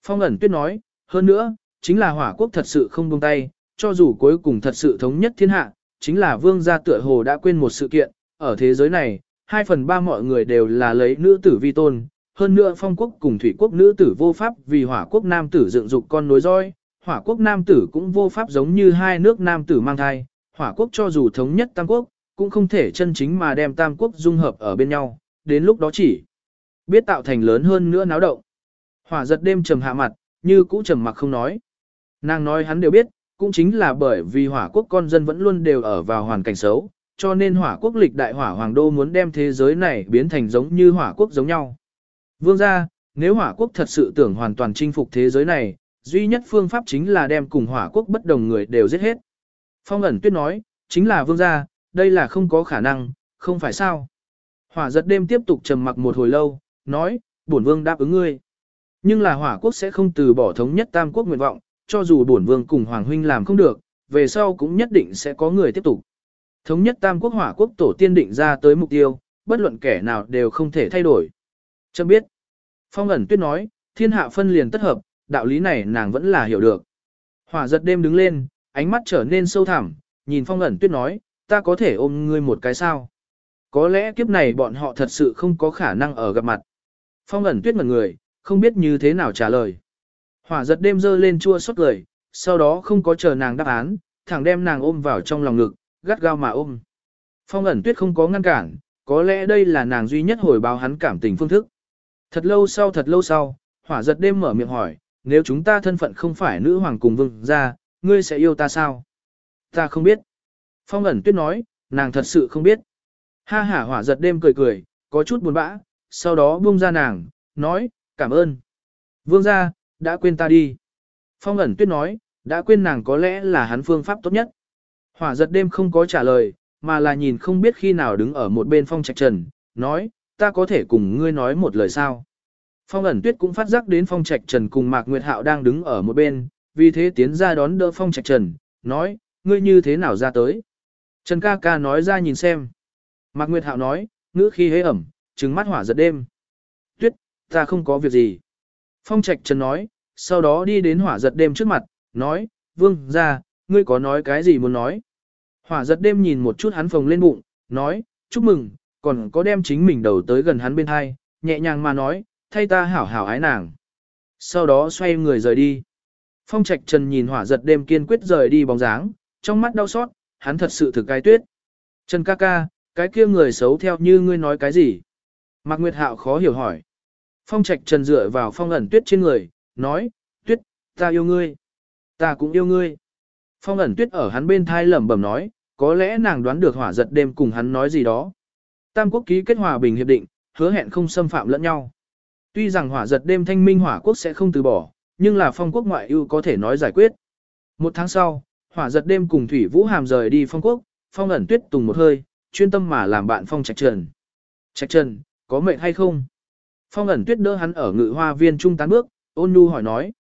A: Phong ẩn tuyết nói, hơn nữa, chính là hỏa quốc thật sự không buông tay, cho dù cuối cùng thật sự thống nhất thiên hạ, chính là vương gia tựa hồ đã quên một sự kiện, ở thế giới này, hai phần ba mọi người đều là lấy nữ tử vi tôn, hơn nữa phong quốc cùng thủy quốc nữ tử vô pháp vì hỏa quốc nam tử dựng dục con nối roi, hỏa quốc nam tử cũng vô pháp giống như hai nước nam tử mang thai, hỏa quốc cho dù thống nhất tam quốc, cũng không thể chân chính mà đem tam quốc dung hợp ở bên nhau, đến lúc đó chỉ biết tạo thành lớn hơn nữa náo động. Hỏa giật đêm trầm hạ mặt, như cũ trầm mặc không nói. Nàng nói hắn đều biết, cũng chính là bởi vì hỏa quốc con dân vẫn luôn đều ở vào hoàn cảnh xấu, cho nên hỏa quốc lịch đại hỏa hoàng đô muốn đem thế giới này biến thành giống như hỏa quốc giống nhau. Vương gia, nếu hỏa quốc thật sự tưởng hoàn toàn chinh phục thế giới này, duy nhất phương pháp chính là đem cùng hỏa quốc bất đồng người đều giết hết. Phong ẩn tuyết nói, chính là vương gia, đây là không có khả năng, không phải sao. Hỏa giật đêm tiếp tục trầm mặc một hồi lâu, nói, bổn vương đáp ứng ngươi. Nhưng là hỏa quốc sẽ không từ bỏ thống nhất tam quốc nguyện vọng, cho dù bổn vương cùng hoàng huynh làm không được, về sau cũng nhất định sẽ có người tiếp tục. Thống nhất tam quốc hỏa quốc tổ tiên định ra tới mục tiêu, bất luận kẻ nào đều không thể thay đổi. Chấm biết. Phong ẩn tuyết nói, thiên hạ phân liền tất hợp, đạo lý này nàng vẫn là hiểu được. Hỏa giật đêm đứng lên, ánh mắt trở nên sâu thẳm, nhìn phong ẩn tuyết nói, ta có thể ôm ngươi một cái sao. Có lẽ kiếp này bọn họ thật sự không có khả năng ở gặp mặt. Phong ẩn tuyết mật người, không biết như thế nào trả lời. Hỏa giật đêm dơ lên chua xót cười, sau đó không có chờ nàng đáp án, thẳng đem nàng ôm vào trong lòng ngực, gắt gao mà ôm. Phong ẩn tuyết không có ngăn cản, có lẽ đây là nàng duy nhất hồi báo hắn cảm tình phương thức. Thật lâu sau thật lâu sau, hỏa giật đêm mở miệng hỏi, nếu chúng ta thân phận không phải nữ hoàng cùng vương gia, ngươi sẽ yêu ta sao? Ta không biết. Phong ẩn tuyết nói, nàng thật sự không biết. Ha hả hỏa giật đêm cười cười, có chút buồn bã, sau đó buông ra nàng, nói, cảm ơn. Vương gia, đã quên ta đi. Phong ẩn tuyết nói, đã quên nàng có lẽ là hắn phương pháp tốt nhất. Hỏa giật đêm không có trả lời, mà là nhìn không biết khi nào đứng ở một bên phong trạch trần, nói, ta có thể cùng ngươi nói một lời sao. Phong ẩn tuyết cũng phát giác đến phong trạch trần cùng Mạc Nguyệt Hạo đang đứng ở một bên, vì thế tiến ra đón đỡ phong trạch trần, nói, ngươi như thế nào ra tới. Trần ca ca nói ra nhìn xem. Mạc Nguyệt Hạo nói, ngữ khi hế ẩm, trứng mắt hỏa giật đêm. Tuyết, ta không có việc gì. Phong trạch trần nói, sau đó đi đến hỏa giật đêm trước mặt, nói, vương, ra, ngươi có nói cái gì muốn nói. Hỏa giật đêm nhìn một chút hắn phồng lên bụng, nói, chúc mừng, còn có đem chính mình đầu tới gần hắn bên hai, nhẹ nhàng mà nói, thay ta hảo hảo ái nàng. Sau đó xoay người rời đi. Phong trạch trần nhìn hỏa giật đêm kiên quyết rời đi bóng dáng, trong mắt đau xót, hắn thật sự thực cái tuyết. Trần ca ca, cái kia người xấu theo như ngươi nói cái gì? Mạc Nguyệt Hạo khó hiểu hỏi. Phong trạch trần dựa vào phong ẩn tuyết trên người, nói, tuyết, ta yêu ngươi. Ta cũng yêu ngươi. Phong ẩn tuyết ở hắn bên thai lẩm bẩm nói, có lẽ nàng đoán được hỏa giật đêm cùng hắn nói gì đó. Tam quốc ký kết hòa bình hiệp định, hứa hẹn không xâm phạm lẫn nhau. Tuy rằng hỏa giật đêm thanh minh hỏa quốc sẽ không từ bỏ, nhưng là phong quốc ngoại ưu có thể nói giải quyết. Một tháng sau, hỏa giật đêm cùng Thủy Vũ Hàm rời đi phong quốc, phong ẩn tuyết tùng một hơi, chuyên tâm mà làm bạn phong trạch trần. Trạch trần, có mệnh hay không? Phong ẩn tuyết đỡ hắn ở ngự hoa viên trung tán bước, ôn nhu hỏi nói.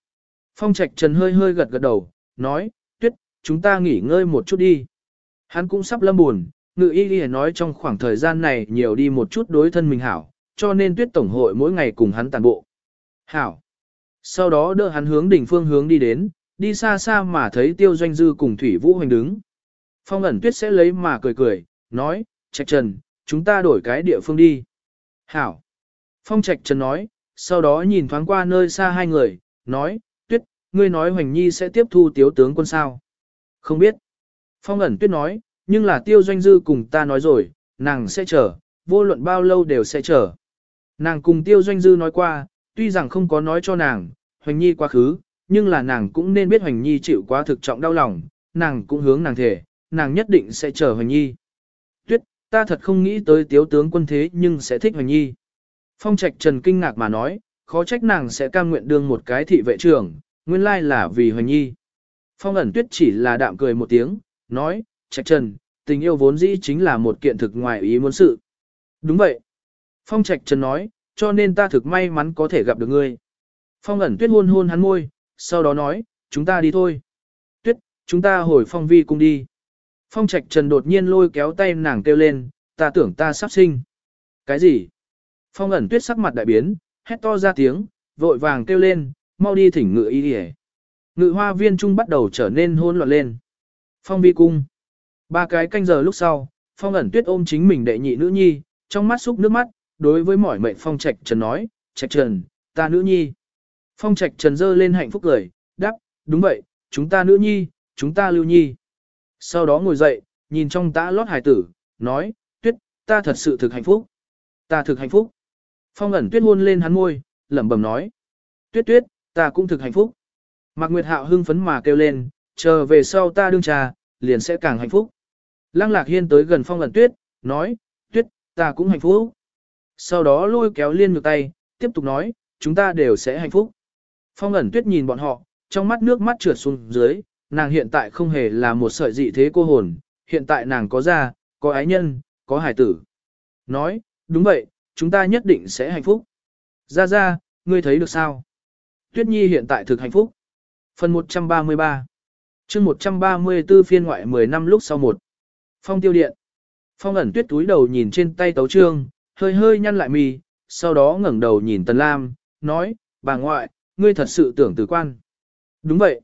A: Phong trạch trần hơi hơi gật gật đầu, nói, tuyết, chúng ta nghỉ ngơi một chút đi. Hắn cũng sắp lâm buồn, ngự y đi nói trong khoảng thời gian này nhiều đi một chút đối thân mình hảo, cho nên tuyết tổng hội mỗi ngày cùng hắn tàn bộ. Hảo. Sau đó đỡ hắn hướng đỉnh phương hướng đi đến, đi xa xa mà thấy tiêu doanh dư cùng thủy vũ hoành đứng. Phong ẩn tuyết sẽ lấy mà cười cười, nói, trạch trần, chúng ta đổi cái địa phương đi. Hảo. Phong trạch trần nói, sau đó nhìn thoáng qua nơi xa hai người, nói, tuyết, ngươi nói hoành nhi sẽ tiếp thu tiếu tướng quân sao. Không biết. Phong ẩn tuyết nói, nhưng là tiêu doanh dư cùng ta nói rồi, nàng sẽ chờ, vô luận bao lâu đều sẽ chờ. Nàng cùng tiêu doanh dư nói qua, tuy rằng không có nói cho nàng, hoành nhi quá khứ, nhưng là nàng cũng nên biết hoành nhi chịu quá thực trọng đau lòng, nàng cũng hướng nàng thể, nàng nhất định sẽ chờ hoành nhi. Tuyết, ta thật không nghĩ tới tiếu tướng quân thế nhưng sẽ thích hoành nhi. Phong trạch trần kinh ngạc mà nói, khó trách nàng sẽ cam nguyện đương một cái thị vệ trưởng, nguyên lai là vì hoành nhi. Phong ẩn tuyết chỉ là đạm cười một tiếng, nói, trạch trần, tình yêu vốn dĩ chính là một kiện thực ngoài ý muốn sự. Đúng vậy. Phong trạch trần nói, cho nên ta thực may mắn có thể gặp được ngươi. Phong ẩn tuyết hôn hôn hắn môi, sau đó nói, chúng ta đi thôi. Tuyết, chúng ta hồi phong vi cung đi. Phong trạch trần đột nhiên lôi kéo tay nàng kêu lên, ta tưởng ta sắp sinh. Cái gì? Phong ẩn tuyết sắc mặt đại biến, hét to ra tiếng, vội vàng kêu lên, mau đi thỉnh ngự y đi Ngự hoa viên trung bắt đầu trở nên hôn loạn lên. Phong vi cung. Ba cái canh giờ lúc sau, phong ẩn tuyết ôm chính mình đệ nhị nữ nhi, trong mắt xúc nước mắt, đối với mỏi mệnh phong trạch trần nói, trạch trần, ta nữ nhi. Phong trạch trần dơ lên hạnh phúc cười, đáp, đúng vậy, chúng ta nữ nhi, chúng ta lưu nhi. Sau đó ngồi dậy, nhìn trong tã lót hải tử, nói, tuyết, ta thật sự thực hạnh phúc. Ta thực hạnh phúc. Phong ẩn tuyết hôn lên hắn môi, lẩm bẩm nói. Tuyết tuyết, ta cũng thực hạnh phúc. Mạc Nguyệt Hạo hưng phấn mà kêu lên, chờ về sau ta đương trà, liền sẽ càng hạnh phúc. Lăng Lạc Hiên tới gần Phong ẩn tuyết, nói, tuyết, ta cũng hạnh phúc. Sau đó lôi kéo liên ngược tay, tiếp tục nói, chúng ta đều sẽ hạnh phúc. Phong ẩn tuyết nhìn bọn họ, trong mắt nước mắt trượt xuống dưới, nàng hiện tại không hề là một sợi dị thế cô hồn, hiện tại nàng có gia, có ái nhân, có hải tử. Nói, đúng vậy, chúng ta nhất định sẽ hạnh phúc. Ra ra, ngươi thấy được sao? Tuyết Nhi hiện tại thực hạnh phúc. Phần 133 chương 134 phiên ngoại 10 năm lúc sau một. Phong tiêu điện. Phong ẩn tuyết túi đầu nhìn trên tay tấu trương, hơi hơi nhăn lại mì, sau đó ngẩng đầu nhìn Tần Lam, nói, bà ngoại, ngươi thật sự tưởng tử quan. Đúng vậy.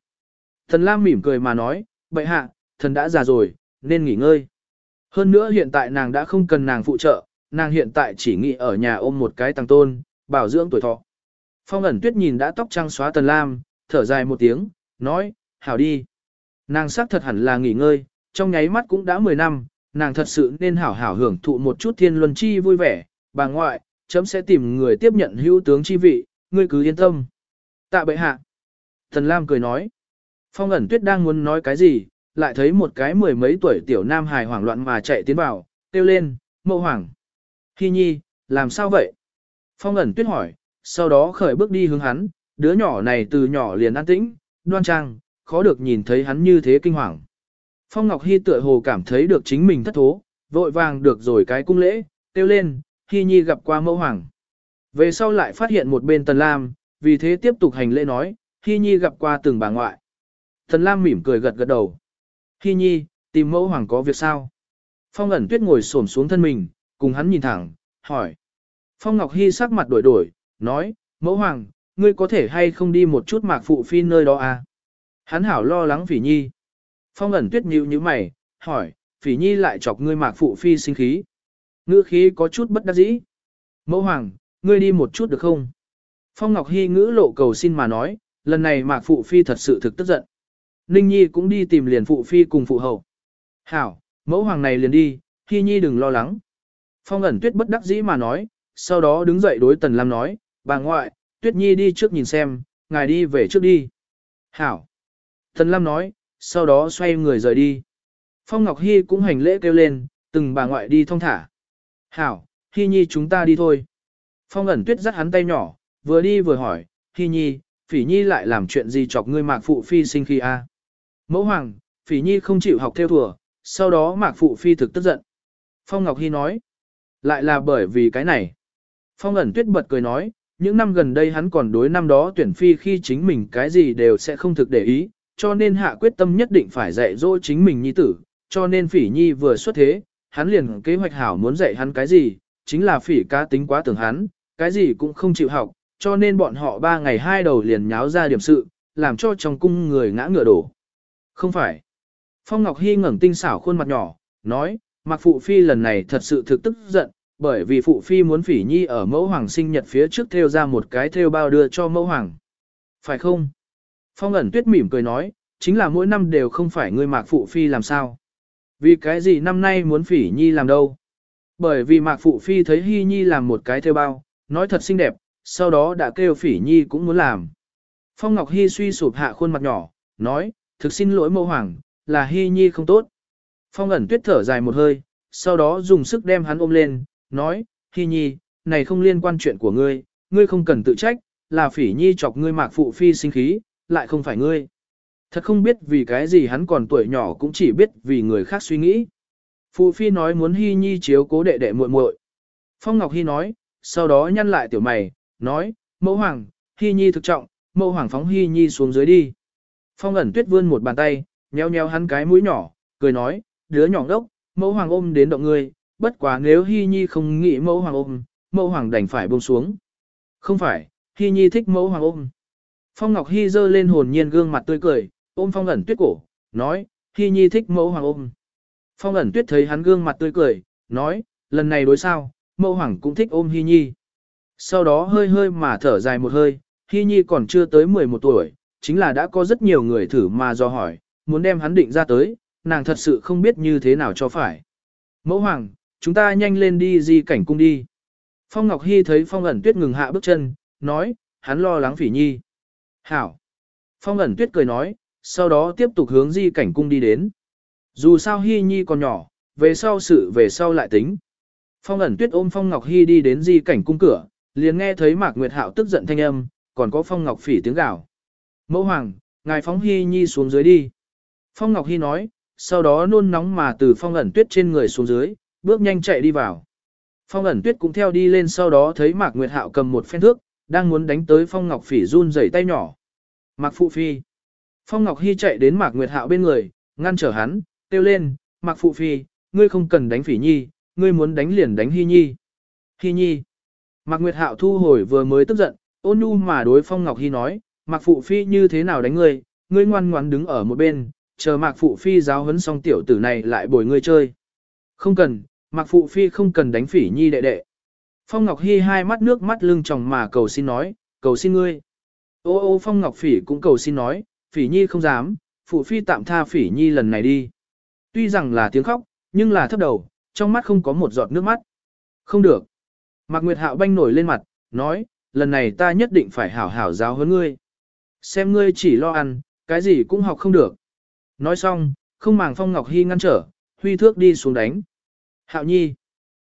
A: Tần Lam mỉm cười mà nói, bậy hạ, thần đã già rồi, nên nghỉ ngơi. Hơn nữa hiện tại nàng đã không cần nàng phụ trợ, nàng hiện tại chỉ nghĩ ở nhà ôm một cái tăng tôn, bảo dưỡng tuổi thọ. Phong ẩn tuyết nhìn đã tóc trăng xóa Tần Lam, thở dài một tiếng, nói, hảo đi. Nàng sắc thật hẳn là nghỉ ngơi, trong nháy mắt cũng đã 10 năm, nàng thật sự nên hảo hảo hưởng thụ một chút thiên luân chi vui vẻ, bà ngoại, chấm sẽ tìm người tiếp nhận hữu tướng chi vị, ngươi cứ yên tâm. Tạ bệ hạ. Thần Lam cười nói. Phong ẩn tuyết đang muốn nói cái gì, lại thấy một cái mười mấy tuổi tiểu nam hài hoảng loạn mà chạy tiến vào, kêu lên, mẫu hoàng. Hi nhi, làm sao vậy? Phong ẩn tuyết hỏi, sau đó khởi bước đi hướng hắn, đứa nhỏ này từ nhỏ liền an tĩnh, đoan trang, khó được nhìn thấy hắn như thế kinh hoàng. Phong Ngọc Hi tựa hồ cảm thấy được chính mình thất thố, vội vàng được rồi cái cung lễ, kêu lên, Hi Nhi gặp qua mẫu hoàng. Về sau lại phát hiện một bên Tần Lam, vì thế tiếp tục hành lễ nói, Hi Nhi gặp qua từng bà ngoại. Tần Lam mỉm cười gật gật đầu. Hi Nhi, tìm mẫu hoàng có việc sao? Phong ẩn tuyết ngồi xổm xuống thân mình, cùng hắn nhìn thẳng, hỏi. Phong Ngọc Hi sắc mặt đổi đổi, nói, mẫu hoàng, ngươi có thể hay không đi một chút mạc phụ phi nơi đó à? Hắn hảo lo lắng phỉ nhi. Phong ẩn tuyết nhíu như mày, hỏi, phỉ nhi lại chọc ngươi mạc phụ phi sinh khí. Ngữ khí có chút bất đắc dĩ. Mẫu hoàng, ngươi đi một chút được không? Phong Ngọc Hi ngữ lộ cầu xin mà nói, lần này mạc phụ phi thật sự thực tức giận. Ninh Nhi cũng đi tìm liền phụ phi cùng phụ hậu. Hảo, mẫu hoàng này liền đi, Hy Nhi đừng lo lắng. Phong ẩn tuyết bất đắc dĩ mà nói, sau đó đứng dậy đối Tần Lam nói, bà ngoại, tuyết nhi đi trước nhìn xem, ngài đi về trước đi. Hảo. Tần Lam nói, sau đó xoay người rời đi. Phong Ngọc Hy cũng hành lễ kêu lên, từng bà ngoại đi thong thả. Hảo, Hy Nhi chúng ta đi thôi. Phong ẩn tuyết dắt hắn tay nhỏ, vừa đi vừa hỏi, Hy Nhi, Phỉ Nhi lại làm chuyện gì chọc ngươi mạc phụ phi sinh khi a? Mẫu hoàng, Phỉ Nhi không chịu học theo thùa, sau đó mạc phụ phi thực tức giận. Phong Ngọc Hy nói, lại là bởi vì cái này. Phong ẩn tuyết bật cười nói, những năm gần đây hắn còn đối năm đó tuyển phi khi chính mình cái gì đều sẽ không thực để ý, cho nên hạ quyết tâm nhất định phải dạy dỗ chính mình nhi tử, cho nên phỉ nhi vừa xuất thế, hắn liền kế hoạch hảo muốn dạy hắn cái gì, chính là phỉ cá tính quá tưởng hắn, cái gì cũng không chịu học, cho nên bọn họ ba ngày hai đầu liền nháo ra điểm sự, làm cho trong cung người ngã ngựa đổ. Không phải. Phong Ngọc Hy ngẩng tinh xảo khuôn mặt nhỏ, nói, Mạc Phụ Phi lần này thật sự thực tức giận, bởi vì Phụ Phi muốn phỉ nhi ở mẫu hoàng sinh nhật phía trước theo ra một cái theo bao đưa cho mẫu hoàng. Phải không? Phong ẩn tuyết mỉm cười nói, chính là mỗi năm đều không phải ngươi Mạc Phụ Phi làm sao. Vì cái gì năm nay muốn phỉ nhi làm đâu? Bởi vì Mạc Phụ Phi thấy Hy Nhi làm một cái theo bao, nói thật xinh đẹp, sau đó đã kêu phỉ nhi cũng muốn làm. Phong Ngọc Hy suy sụp hạ khuôn mặt nhỏ, nói, thực xin lỗi mẫu hoàng, là Hy Nhi không tốt. Phong ẩn tuyết thở dài một hơi, sau đó dùng sức đem hắn ôm lên, nói, "Hi Nhi, này không liên quan chuyện của ngươi, ngươi không cần tự trách, là phỉ Nhi chọc ngươi mạc phụ phi sinh khí, lại không phải ngươi. Thật không biết vì cái gì hắn còn tuổi nhỏ cũng chỉ biết vì người khác suy nghĩ. Phụ phi nói muốn Hi Nhi chiếu cố đệ đệ muội muội. Phong Ngọc Hi nói, sau đó nhăn lại tiểu mày, nói, mẫu hoàng, Hi Nhi thực trọng, mẫu hoàng phóng Hi Nhi xuống dưới đi. Phong ẩn tuyết vươn một bàn tay, nheo nheo hắn cái mũi nhỏ, cười nói, đứa nhỏ đốc, mẫu hoàng ôm đến động ngươi, bất quá nếu Hy Nhi không nghĩ mẫu hoàng ôm, mẫu hoàng đành phải buông xuống. Không phải, Hy Nhi thích mẫu hoàng ôm. Phong Ngọc Hy dơ lên hồn nhiên gương mặt tươi cười, ôm Phong ẩn tuyết cổ, nói, Hy Nhi thích mẫu hoàng ôm. Phong ẩn tuyết thấy hắn gương mặt tươi cười, nói, lần này đối sao, mẫu hoàng cũng thích ôm Hy Nhi. Sau đó hơi hơi mà thở dài một hơi, Hy Nhi còn chưa tới 11 tuổi, chính là đã có rất nhiều người thử mà do hỏi, muốn đem hắn định ra tới, nàng thật sự không biết như thế nào cho phải. Mẫu hoàng, chúng ta nhanh lên đi di cảnh cung đi. Phong Ngọc Hy thấy Phong ẩn tuyết ngừng hạ bước chân, nói, hắn lo lắng phỉ nhi. Hảo. Phong ẩn tuyết cười nói, sau đó tiếp tục hướng di cảnh cung đi đến. Dù sao Hy Nhi còn nhỏ, về sau sự về sau lại tính. Phong ẩn tuyết ôm Phong Ngọc Hy đi đến di cảnh cung cửa, liền nghe thấy Mạc Nguyệt Hạo tức giận thanh âm, còn có Phong Ngọc Phỉ tiếng gào. Mẫu hoàng, ngài phóng Hy Nhi xuống dưới đi. Phong Ngọc Hy nói, sau đó nôn nóng mà từ Phong ẩn tuyết trên người xuống dưới, bước nhanh chạy đi vào. Phong ẩn tuyết cũng theo đi lên sau đó thấy Mạc Nguyệt Hạo cầm một phen thước, đang muốn đánh tới Phong Ngọc Phỉ run rẩy tay nhỏ. Mạc Phụ Phi. Phong Ngọc Hy chạy đến Mạc Nguyệt Hạo bên người, ngăn trở hắn, kêu lên, Mạc Phụ Phi, ngươi không cần đánh Phỉ Nhi, ngươi muốn đánh liền đánh Hy Nhi. Hy Nhi. Mạc Nguyệt Hạo thu hồi vừa mới tức giận, ôn nhu mà đối Phong Ngọc Hy nói, Mạc Phụ Phi như thế nào đánh ngươi, ngươi ngoan ngoãn đứng ở một bên, chờ Mạc Phụ Phi giáo huấn xong tiểu tử này lại bồi ngươi chơi. Không cần, Mạc Phụ Phi không cần đánh Phỉ Nhi đệ đệ. Phong Ngọc Hy hai mắt nước mắt lưng tròng mà cầu xin nói, cầu xin ngươi. Ô ô Phong Ngọc Phỉ cũng cầu xin nói, Phỉ Nhi không dám, Phụ Phi tạm tha Phỉ Nhi lần này đi. Tuy rằng là tiếng khóc, nhưng là thấp đầu, trong mắt không có một giọt nước mắt. Không được. Mạc Nguyệt Hạo banh nổi lên mặt, nói, lần này ta nhất định phải hảo hảo giáo huấn ngươi. Xem ngươi chỉ lo ăn, cái gì cũng học không được. Nói xong, không màng Phong Ngọc Hy ngăn trở, huy thước đi xuống đánh. Hạo nhi.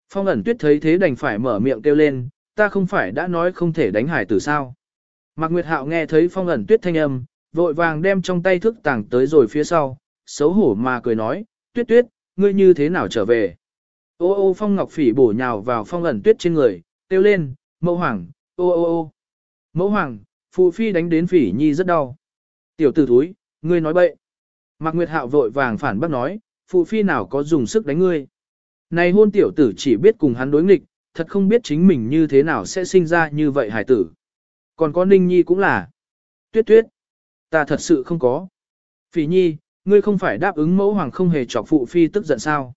A: Phong ẩn tuyết thấy thế đành phải mở miệng kêu lên, ta không phải đã nói không thể đánh hải tử sao. Mạc Nguyệt Hạo nghe thấy phong ẩn tuyết thanh âm, vội vàng đem trong tay thức tàng tới rồi phía sau, xấu hổ mà cười nói, tuyết tuyết, ngươi như thế nào trở về. Ô ô phong ngọc phỉ bổ nhào vào phong ẩn tuyết trên người, kêu lên, mẫu hoàng, ô ô ô. Mẫu hoàng, phụ phi đánh đến phỉ nhi rất đau. Tiểu tử thúi, ngươi nói bậy. Mạc Nguyệt Hạo vội vàng phản bác nói, phụ phi nào có dùng sức đánh ngươi. Này hôn tiểu tử chỉ biết cùng hắn đối nghịch, thật không biết chính mình như thế nào sẽ sinh ra như vậy hải tử. Còn có Ninh Nhi cũng là. Tuyết tuyết. Ta thật sự không có. Phỉ Nhi, ngươi không phải đáp ứng mẫu hoàng không hề chọc phụ phi tức giận sao.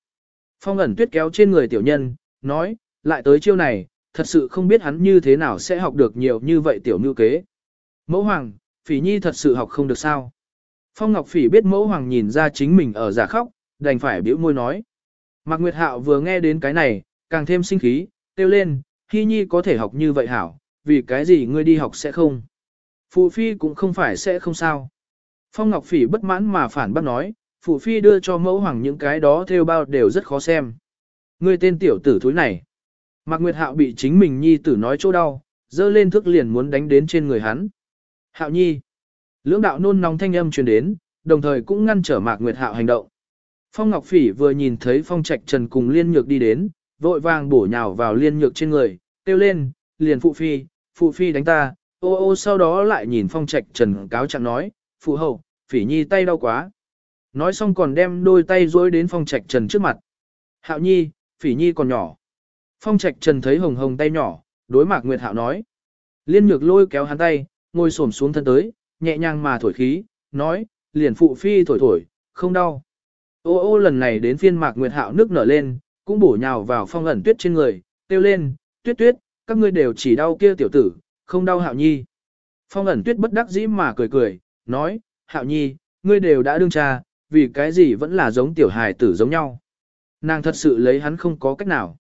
A: Phong ẩn tuyết kéo trên người tiểu nhân, nói, lại tới chiêu này, thật sự không biết hắn như thế nào sẽ học được nhiều như vậy tiểu ngư kế. Mẫu hoàng, Phỉ Nhi thật sự học không được sao. Phong Ngọc Phỉ biết mẫu hoàng nhìn ra chính mình ở giả khóc, đành phải biểu môi nói. Mạc Nguyệt Hạo vừa nghe đến cái này, càng thêm sinh khí, kêu lên, Hy Nhi có thể học như vậy hảo, vì cái gì ngươi đi học sẽ không? Phụ Phi cũng không phải sẽ không sao. Phong Ngọc Phỉ bất mãn mà phản bác nói, Phụ Phi đưa cho mẫu hoàng những cái đó theo bao đều rất khó xem. Ngươi tên tiểu tử thúi này. Mạc Nguyệt Hạo bị chính mình Nhi tử nói chỗ đau, dơ lên thức liền muốn đánh đến trên người hắn. Hạo Nhi. Lưỡng đạo nôn nóng thanh âm truyền đến, đồng thời cũng ngăn trở Mạc Nguyệt Hạo hành động. Phong Ngọc Phỉ vừa nhìn thấy Phong Trạch Trần cùng Liên Nhược đi đến, vội vàng bổ nhào vào Liên Nhược trên người, kêu lên, liền phụ phi, phụ phi đánh ta, ô ô sau đó lại nhìn Phong Trạch Trần cáo trạng nói, phụ hậu, Phỉ Nhi tay đau quá. Nói xong còn đem đôi tay duỗi đến Phong Trạch Trần trước mặt. Hạo Nhi, Phỉ Nhi còn nhỏ. Phong Trạch Trần thấy hồng hồng tay nhỏ, đối Mạc Nguyệt Hạo nói. Liên Nhược lôi kéo hắn tay, ngồi xổm xuống thân tới, nhẹ nhàng mà thổi khí, nói, liền phụ phi thổi thổi, không đau. Ô ô lần này đến phiên mạc nguyệt hạo nước nở lên, cũng bổ nhào vào phong ẩn tuyết trên người, kêu lên, tuyết tuyết, các ngươi đều chỉ đau kia tiểu tử, không đau hạo nhi. Phong ẩn tuyết bất đắc dĩ mà cười cười, nói, hạo nhi, ngươi đều đã đương cha, vì cái gì vẫn là giống tiểu hài tử giống nhau. Nàng thật sự lấy hắn không có cách nào.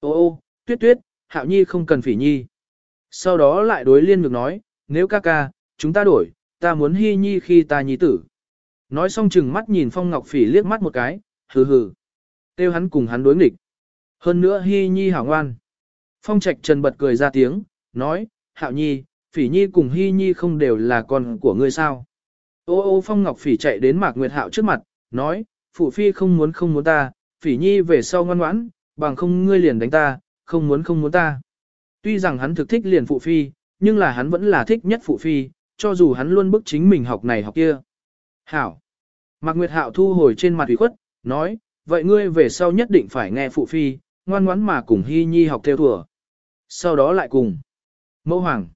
A: Ô ô, tuyết tuyết, hạo nhi không cần phỉ nhi. Sau đó lại đối liên ngược nói, nếu ca ca, chúng ta đổi, ta muốn hy nhi khi ta nhi tử. Nói xong chừng mắt nhìn Phong Ngọc Phỉ liếc mắt một cái, hừ hừ. Tiêu hắn cùng hắn đối nghịch. Hơn nữa Hi Nhi hảo ngoan. Phong Trạch Trần bật cười ra tiếng, nói, Hạo Nhi, Phỉ Nhi cùng Hi Nhi không đều là con của ngươi sao. Ô ô Phong Ngọc Phỉ chạy đến Mạc Nguyệt Hạo trước mặt, nói, Phụ Phi không muốn không muốn ta, Phỉ Nhi về sau ngoan ngoãn, bằng không ngươi liền đánh ta, không muốn không muốn ta. Tuy rằng hắn thực thích liền Phụ Phi, nhưng là hắn vẫn là thích nhất Phụ Phi, cho dù hắn luôn bức chính mình học này học kia. Hảo. Mạc Nguyệt Hạo thu hồi trên mặt ủy khuất, nói, vậy ngươi về sau nhất định phải nghe phụ phi, ngoan ngoãn mà cùng Hy Nhi học theo thùa. Sau đó lại cùng. Mẫu Hoàng.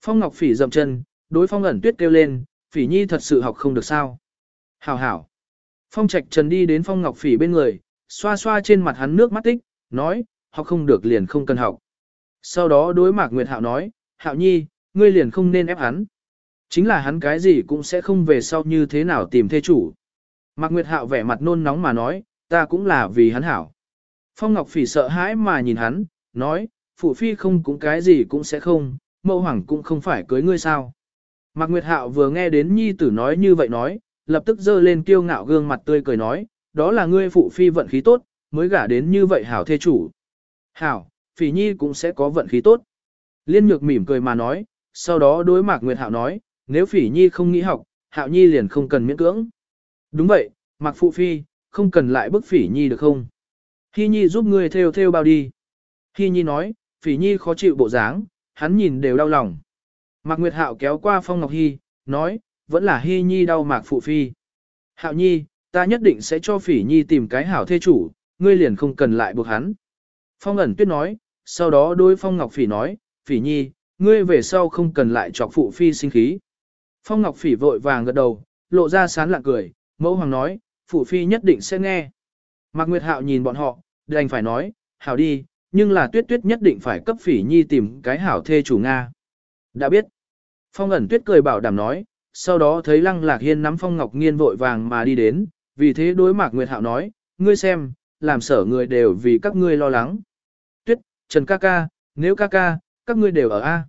A: Phong Ngọc Phỉ dậm chân, đối Phong ẩn tuyết kêu lên, Phỉ Nhi thật sự học không được sao. Hảo hảo. Phong Trạch Trần đi đến Phong Ngọc Phỉ bên người, xoa xoa trên mặt hắn nước mắt tích, nói, học không được liền không cần học. Sau đó đối Mạc Nguyệt Hạo nói, Hạo Nhi, ngươi liền không nên ép hắn. Chính là hắn cái gì cũng sẽ không về sau như thế nào tìm thê chủ. Mạc Nguyệt Hạo vẻ mặt nôn nóng mà nói, ta cũng là vì hắn hảo. Phong Ngọc Phỉ sợ hãi mà nhìn hắn, nói, phụ phi không cũng cái gì cũng sẽ không, mẫu hoàng cũng không phải cưới ngươi sao. Mạc Nguyệt Hạo vừa nghe đến nhi tử nói như vậy nói, lập tức dơ lên kiêu ngạo gương mặt tươi cười nói, đó là ngươi phụ phi vận khí tốt, mới gả đến như vậy hảo thê chủ. Hảo, phỉ nhi cũng sẽ có vận khí tốt. Liên nhược mỉm cười mà nói, sau đó đối Mạc Nguyệt Hạo nói, nếu phỉ nhi không nghĩ học, hạo nhi liền không cần miễn cưỡng. Đúng vậy, mặc phụ phi, không cần lại bức phỉ nhi được không? Hi nhi giúp ngươi theo theo bao đi. Hi nhi nói, phỉ nhi khó chịu bộ dáng, hắn nhìn đều đau lòng. Mạc Nguyệt Hạo kéo qua Phong Ngọc Hi, nói, vẫn là Hi nhi đau mạc phụ phi. Hạo nhi, ta nhất định sẽ cho phỉ nhi tìm cái hảo thê chủ, ngươi liền không cần lại buộc hắn. Phong ẩn tuyết nói, sau đó đôi Phong Ngọc Phỉ nói, Phỉ nhi, ngươi về sau không cần lại chọc phụ phi sinh khí. Phong Ngọc Phỉ vội vàng gật đầu, lộ ra sán lạng cười, mẫu hoàng nói, Phủ phi nhất định sẽ nghe. Mạc Nguyệt Hạo nhìn bọn họ, đành phải nói, hảo đi, nhưng là tuyết tuyết nhất định phải cấp phỉ nhi tìm cái hảo thê chủ Nga. Đã biết. Phong ẩn tuyết cười bảo đảm nói, sau đó thấy lăng lạc hiên nắm phong ngọc nghiên vội vàng mà đi đến, vì thế đối Mạc Nguyệt Hạo nói, ngươi xem, làm sở người đều vì các ngươi lo lắng. Tuyết, Trần ca ca, nếu ca ca, các ngươi đều ở A.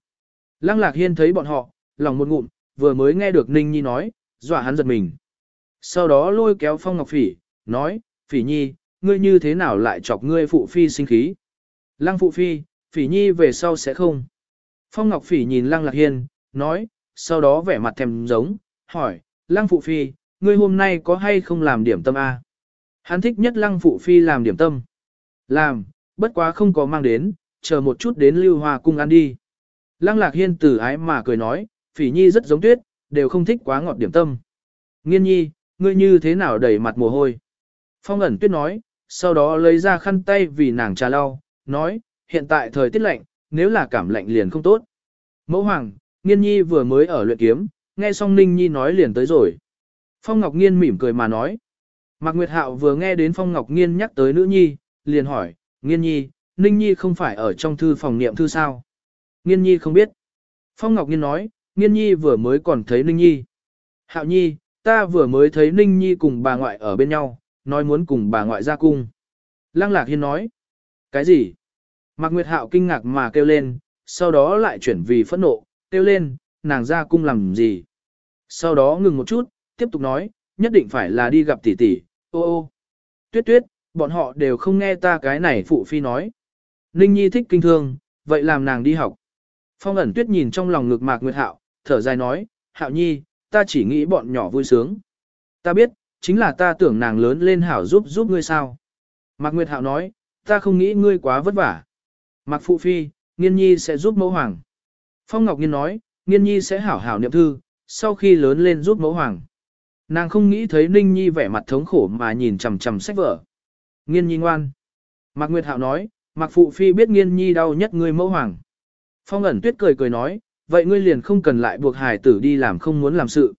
A: Lăng Lạc Hiên thấy bọn họ, lòng một ngụm, vừa mới nghe được Ninh Nhi nói, dọa hắn giật mình. Sau đó lôi kéo Phong Ngọc Phỉ, nói, Phỉ Nhi, ngươi như thế nào lại chọc ngươi phụ phi sinh khí? Lăng phụ phi, Phỉ Nhi về sau sẽ không. Phong Ngọc Phỉ nhìn Lăng Lạc Hiên, nói, sau đó vẻ mặt thèm giống, hỏi, Lăng phụ phi, ngươi hôm nay có hay không làm điểm tâm A? Hắn thích nhất Lăng phụ phi làm điểm tâm. Làm, bất quá không có mang đến, chờ một chút đến lưu hoa cung ăn đi. Lăng lạc hiên tử ái mà cười nói, phỉ nhi rất giống tuyết, đều không thích quá ngọt điểm tâm. Nghiên nhi, ngươi như thế nào đầy mặt mồ hôi? Phong ẩn tuyết nói, sau đó lấy ra khăn tay vì nàng trà lau, nói, hiện tại thời tiết lạnh, nếu là cảm lạnh liền không tốt. Mẫu hoàng, nghiên nhi vừa mới ở luyện kiếm, nghe xong ninh nhi nói liền tới rồi. Phong Ngọc Nghiên mỉm cười mà nói. Mạc Nguyệt Hạo vừa nghe đến Phong Ngọc Nghiên nhắc tới nữ nhi, liền hỏi, Nghiên nhi, Ninh nhi không phải ở trong thư phòng niệm thư sao? Nghiên nhi không biết. Phong Ngọc Nghiên nói, Nghiên nhi vừa mới còn thấy Ninh nhi. Hạo nhi, ta vừa mới thấy Ninh nhi cùng bà ngoại ở bên nhau, nói muốn cùng bà ngoại ra cung. Lăng Lạc Hiên nói, cái gì? Mạc Nguyệt Hạo kinh ngạc mà kêu lên, sau đó lại chuyển vì phẫn nộ, kêu lên, nàng ra cung làm gì? Sau đó ngừng một chút, tiếp tục nói, nhất định phải là đi gặp tỷ tỷ, ô ô. Tuyết tuyết, bọn họ đều không nghe ta cái này phụ phi nói. Ninh Nhi thích kinh thương, vậy làm nàng đi học. Phong ẩn tuyết nhìn trong lòng ngực Mạc Nguyệt Hạo, thở dài nói, Hạo Nhi, ta chỉ nghĩ bọn nhỏ vui sướng. Ta biết, chính là ta tưởng nàng lớn lên hảo giúp giúp ngươi sao. Mạc Nguyệt Hạo nói, ta không nghĩ ngươi quá vất vả. Mạc Phụ Phi, Nghiên Nhi sẽ giúp mẫu hoàng. Phong Ngọc Nghiên nói, Nghiên Nhi sẽ hảo hảo niệm thư, sau khi lớn lên giúp mẫu hoàng. Nàng không nghĩ thấy Ninh Nhi vẻ mặt thống khổ mà nhìn chằm chằm sách vở. Nghiên Nhi ngoan. Mạc Nguyệt Hạo nói, Mạc Phụ Phi biết Nghiên Nhi đau nhất người mẫu hoàng. Phong ẩn tuyết cười cười nói, vậy ngươi liền không cần lại buộc hài tử đi làm không muốn làm sự.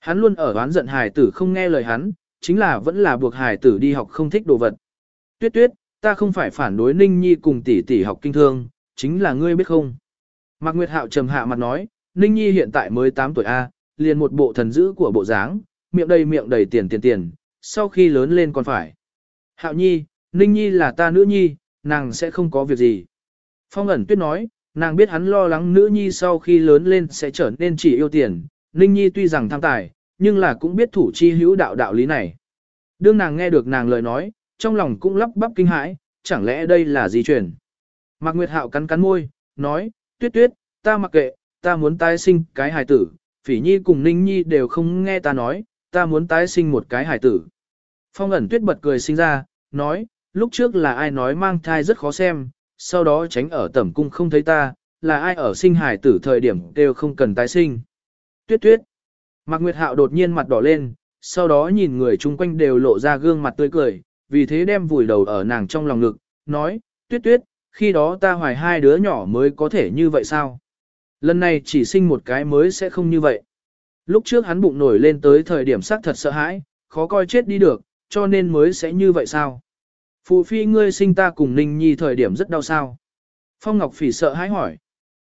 A: Hắn luôn ở oán giận hài tử không nghe lời hắn, chính là vẫn là buộc hài tử đi học không thích đồ vật. Tuyết tuyết, ta không phải phản đối Ninh Nhi cùng tỷ tỷ học kinh thương, chính là ngươi biết không. Mạc Nguyệt Hạo trầm hạ mặt nói, Ninh Nhi hiện tại mới 8 tuổi A, liền một bộ thần dữ của bộ dáng, miệng đầy miệng đầy tiền tiền tiền, sau khi lớn lên còn phải. Hạo Nhi, Ninh Nhi là ta nữ nhi, nàng sẽ không có việc gì. Phong ẩn tuyết nói, nàng biết hắn lo lắng nữ nhi sau khi lớn lên sẽ trở nên chỉ yêu tiền. Ninh Nhi tuy rằng tham tài, nhưng là cũng biết thủ chi hữu đạo đạo lý này. Đương nàng nghe được nàng lời nói, trong lòng cũng lắp bắp kinh hãi, chẳng lẽ đây là gì truyền. Mạc Nguyệt Hạo cắn cắn môi, nói, tuyết tuyết, ta mặc kệ, ta muốn tái sinh cái hài tử, phỉ nhi cùng ninh nhi đều không nghe ta nói, ta muốn tái sinh một cái hài tử. Phong ẩn tuyết bật cười sinh ra, nói, lúc trước là ai nói mang thai rất khó xem, sau đó tránh ở tẩm cung không thấy ta, là ai ở sinh hải tử thời điểm đều không cần tái sinh. Tuyết tuyết. Mạc Nguyệt Hạo đột nhiên mặt đỏ lên, sau đó nhìn người chung quanh đều lộ ra gương mặt tươi cười, vì thế đem vùi đầu ở nàng trong lòng ngực, nói, tuyết tuyết, khi đó ta hoài hai đứa nhỏ mới có thể như vậy sao? Lần này chỉ sinh một cái mới sẽ không như vậy. Lúc trước hắn bụng nổi lên tới thời điểm sắc thật sợ hãi, khó coi chết đi được, cho nên mới sẽ như vậy sao? Phụ phi ngươi sinh ta cùng Ninh Nhi thời điểm rất đau sao? Phong Ngọc Phỉ sợ hãi hỏi.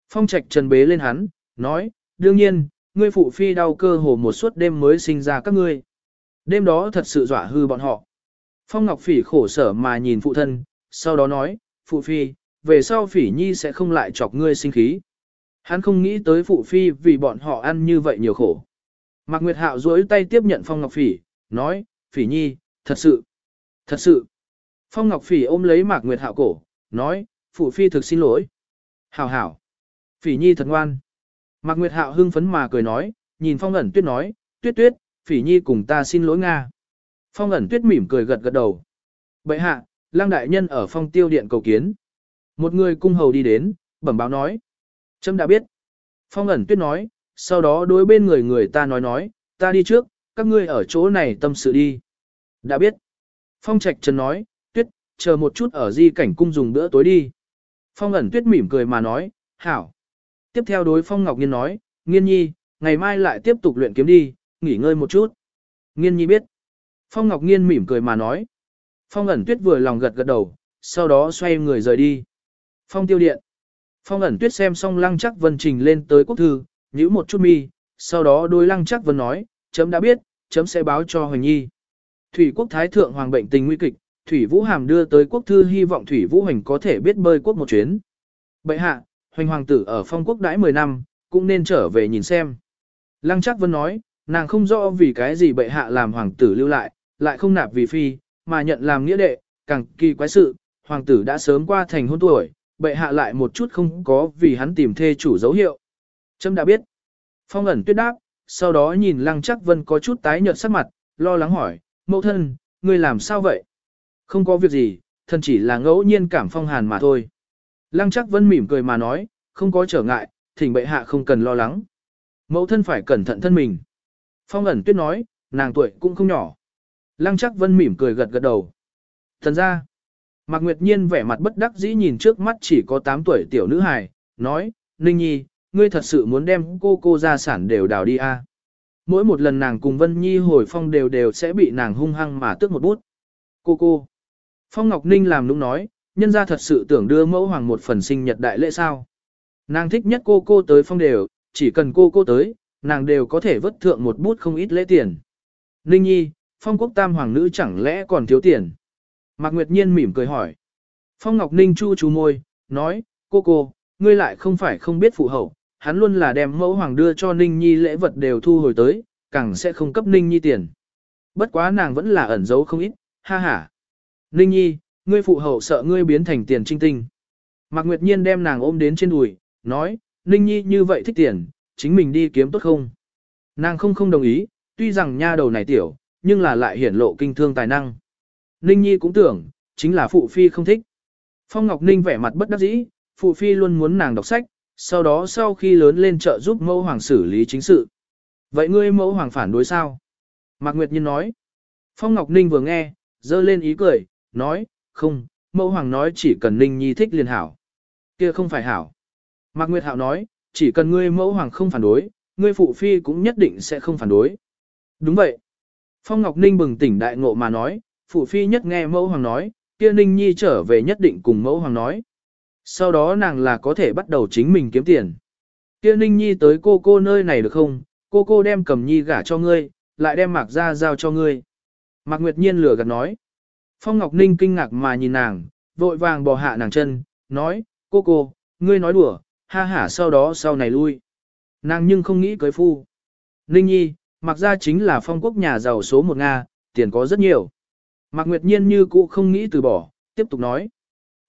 A: Phong Trạch trần bế lên hắn, nói, đương nhiên, ngươi phụ phi đau cơ hồ một suốt đêm mới sinh ra các ngươi. Đêm đó thật sự dọa hư bọn họ. Phong Ngọc Phỉ khổ sở mà nhìn phụ thân, sau đó nói, phụ phi, về sau Phỉ Nhi sẽ không lại chọc ngươi sinh khí. Hắn không nghĩ tới phụ phi vì bọn họ ăn như vậy nhiều khổ. Mạc Nguyệt Hạo duỗi tay tiếp nhận Phong Ngọc Phỉ, nói, Phỉ Nhi, thật sự, thật sự. Phong Ngọc Phỉ ôm lấy Mạc Nguyệt Hạo cổ, nói, phụ phi thực xin lỗi. Hảo hảo. Phỉ Nhi thật ngoan. Mạc Nguyệt Hạo hưng phấn mà cười nói, nhìn Phong ẩn tuyết nói, tuyết tuyết, Phỉ Nhi cùng ta xin lỗi Nga. Phong ẩn tuyết mỉm cười gật gật đầu. Bậy hạ, lang đại nhân ở phong tiêu điện cầu kiến. Một người cung hầu đi đến, bẩm báo nói. Trâm đã biết. Phong ẩn tuyết nói, sau đó đối bên người người ta nói nói, ta đi trước, các ngươi ở chỗ này tâm sự đi. Đã biết. Phong trạch trần nói, chờ một chút ở di cảnh cung dùng bữa tối đi. Phong ẩn tuyết mỉm cười mà nói, hảo. Tiếp theo đối phong ngọc nghiên nói, nghiên nhi, ngày mai lại tiếp tục luyện kiếm đi, nghỉ ngơi một chút. Nghiên nhi biết. Phong ngọc nghiên mỉm cười mà nói. Phong ẩn tuyết vừa lòng gật gật đầu, sau đó xoay người rời đi. Phong tiêu điện. Phong ẩn tuyết xem xong lăng chắc vân trình lên tới quốc thư, nhíu một chút mi, sau đó đôi lăng chắc vân nói, chấm đã biết, chấm sẽ báo cho Hoành Nhi. Thủy quốc thái thượng hoàng bệnh tình nguy kịch, Thủy Vũ Hàm đưa tới quốc thư hy vọng Thủy Vũ Hoành có thể biết bơi quốc một chuyến. Bệ hạ, hoành hoàng tử ở phong quốc đãi 10 năm, cũng nên trở về nhìn xem. Lăng chắc vân nói, nàng không rõ vì cái gì bệ hạ làm hoàng tử lưu lại, lại không nạp vì phi, mà nhận làm nghĩa đệ, càng kỳ quái sự, hoàng tử đã sớm qua thành hôn tuổi, bệ hạ lại một chút không có vì hắn tìm thê chủ dấu hiệu. Trâm đã biết. Phong ẩn tuyết đáp, sau đó nhìn lăng chắc vân có chút tái nhợt sắc mặt, lo lắng hỏi, mẫu thân, ngươi làm sao vậy? Không có việc gì, thân chỉ là ngẫu nhiên cảm phong hàn mà thôi. Lăng chắc vân mỉm cười mà nói, không có trở ngại, thỉnh bệ hạ không cần lo lắng. Mẫu thân phải cẩn thận thân mình. Phong ẩn tuyết nói, nàng tuổi cũng không nhỏ. Lăng chắc vân mỉm cười gật gật đầu. Thần ra, Mạc Nguyệt Nhiên vẻ mặt bất đắc dĩ nhìn trước mắt chỉ có 8 tuổi tiểu nữ hài, nói, Ninh Nhi, ngươi thật sự muốn đem cô cô gia sản đều đào đi à. Mỗi một lần nàng cùng Vân Nhi hồi phong đều đều sẽ bị nàng hung hăng mà tước một bút. Cô cô. Phong Ngọc Ninh làm nũng nói, nhân ra thật sự tưởng đưa mẫu hoàng một phần sinh nhật đại lễ sao. Nàng thích nhất cô cô tới phong đều, chỉ cần cô cô tới, nàng đều có thể vất thượng một bút không ít lễ tiền. Ninh Nhi, phong quốc tam hoàng nữ chẳng lẽ còn thiếu tiền? Mạc Nguyệt Nhiên mỉm cười hỏi. Phong Ngọc Ninh chu chú môi, nói, cô cô, ngươi lại không phải không biết phụ hậu, hắn luôn là đem mẫu hoàng đưa cho Ninh Nhi lễ vật đều thu hồi tới, càng sẽ không cấp Ninh Nhi tiền. Bất quá nàng vẫn là ẩn giấu không ít, ha ha. Ninh Nhi, ngươi phụ hậu sợ ngươi biến thành tiền trinh tinh. Mạc Nguyệt Nhiên đem nàng ôm đến trên đùi, nói, Ninh Nhi như vậy thích tiền, chính mình đi kiếm tốt không? Nàng không không đồng ý, tuy rằng nha đầu này tiểu, nhưng là lại hiển lộ kinh thương tài năng. Ninh Nhi cũng tưởng, chính là phụ phi không thích. Phong Ngọc Ninh vẻ mặt bất đắc dĩ, phụ phi luôn muốn nàng đọc sách, sau đó sau khi lớn lên trợ giúp mẫu hoàng xử lý chính sự. Vậy ngươi mẫu hoàng phản đối sao? Mạc Nguyệt Nhiên nói. Phong Ngọc Ninh vừa nghe, dơ lên ý cười, nói, không, mẫu hoàng nói chỉ cần Ninh Nhi thích liền hảo. kia không phải hảo. Mạc Nguyệt Hạo nói, chỉ cần ngươi mẫu hoàng không phản đối, ngươi phụ phi cũng nhất định sẽ không phản đối. Đúng vậy. Phong Ngọc Ninh bừng tỉnh đại ngộ mà nói, phụ phi nhất nghe mẫu hoàng nói, kia Ninh Nhi trở về nhất định cùng mẫu hoàng nói. Sau đó nàng là có thể bắt đầu chính mình kiếm tiền. Kia Ninh Nhi tới cô cô nơi này được không? Cô cô đem cầm Nhi gả cho ngươi, lại đem Mạc ra giao cho ngươi. Mạc Nguyệt Nhiên lừa gạt nói. Phong Ngọc Ninh kinh ngạc mà nhìn nàng, vội vàng bò hạ nàng chân, nói, cô cô, ngươi nói đùa, ha hả sau đó sau này lui. Nàng nhưng không nghĩ cưới phu. Ninh Nhi, mặc ra chính là phong quốc nhà giàu số một Nga, tiền có rất nhiều. Mạc Nguyệt Nhiên như cũ không nghĩ từ bỏ, tiếp tục nói.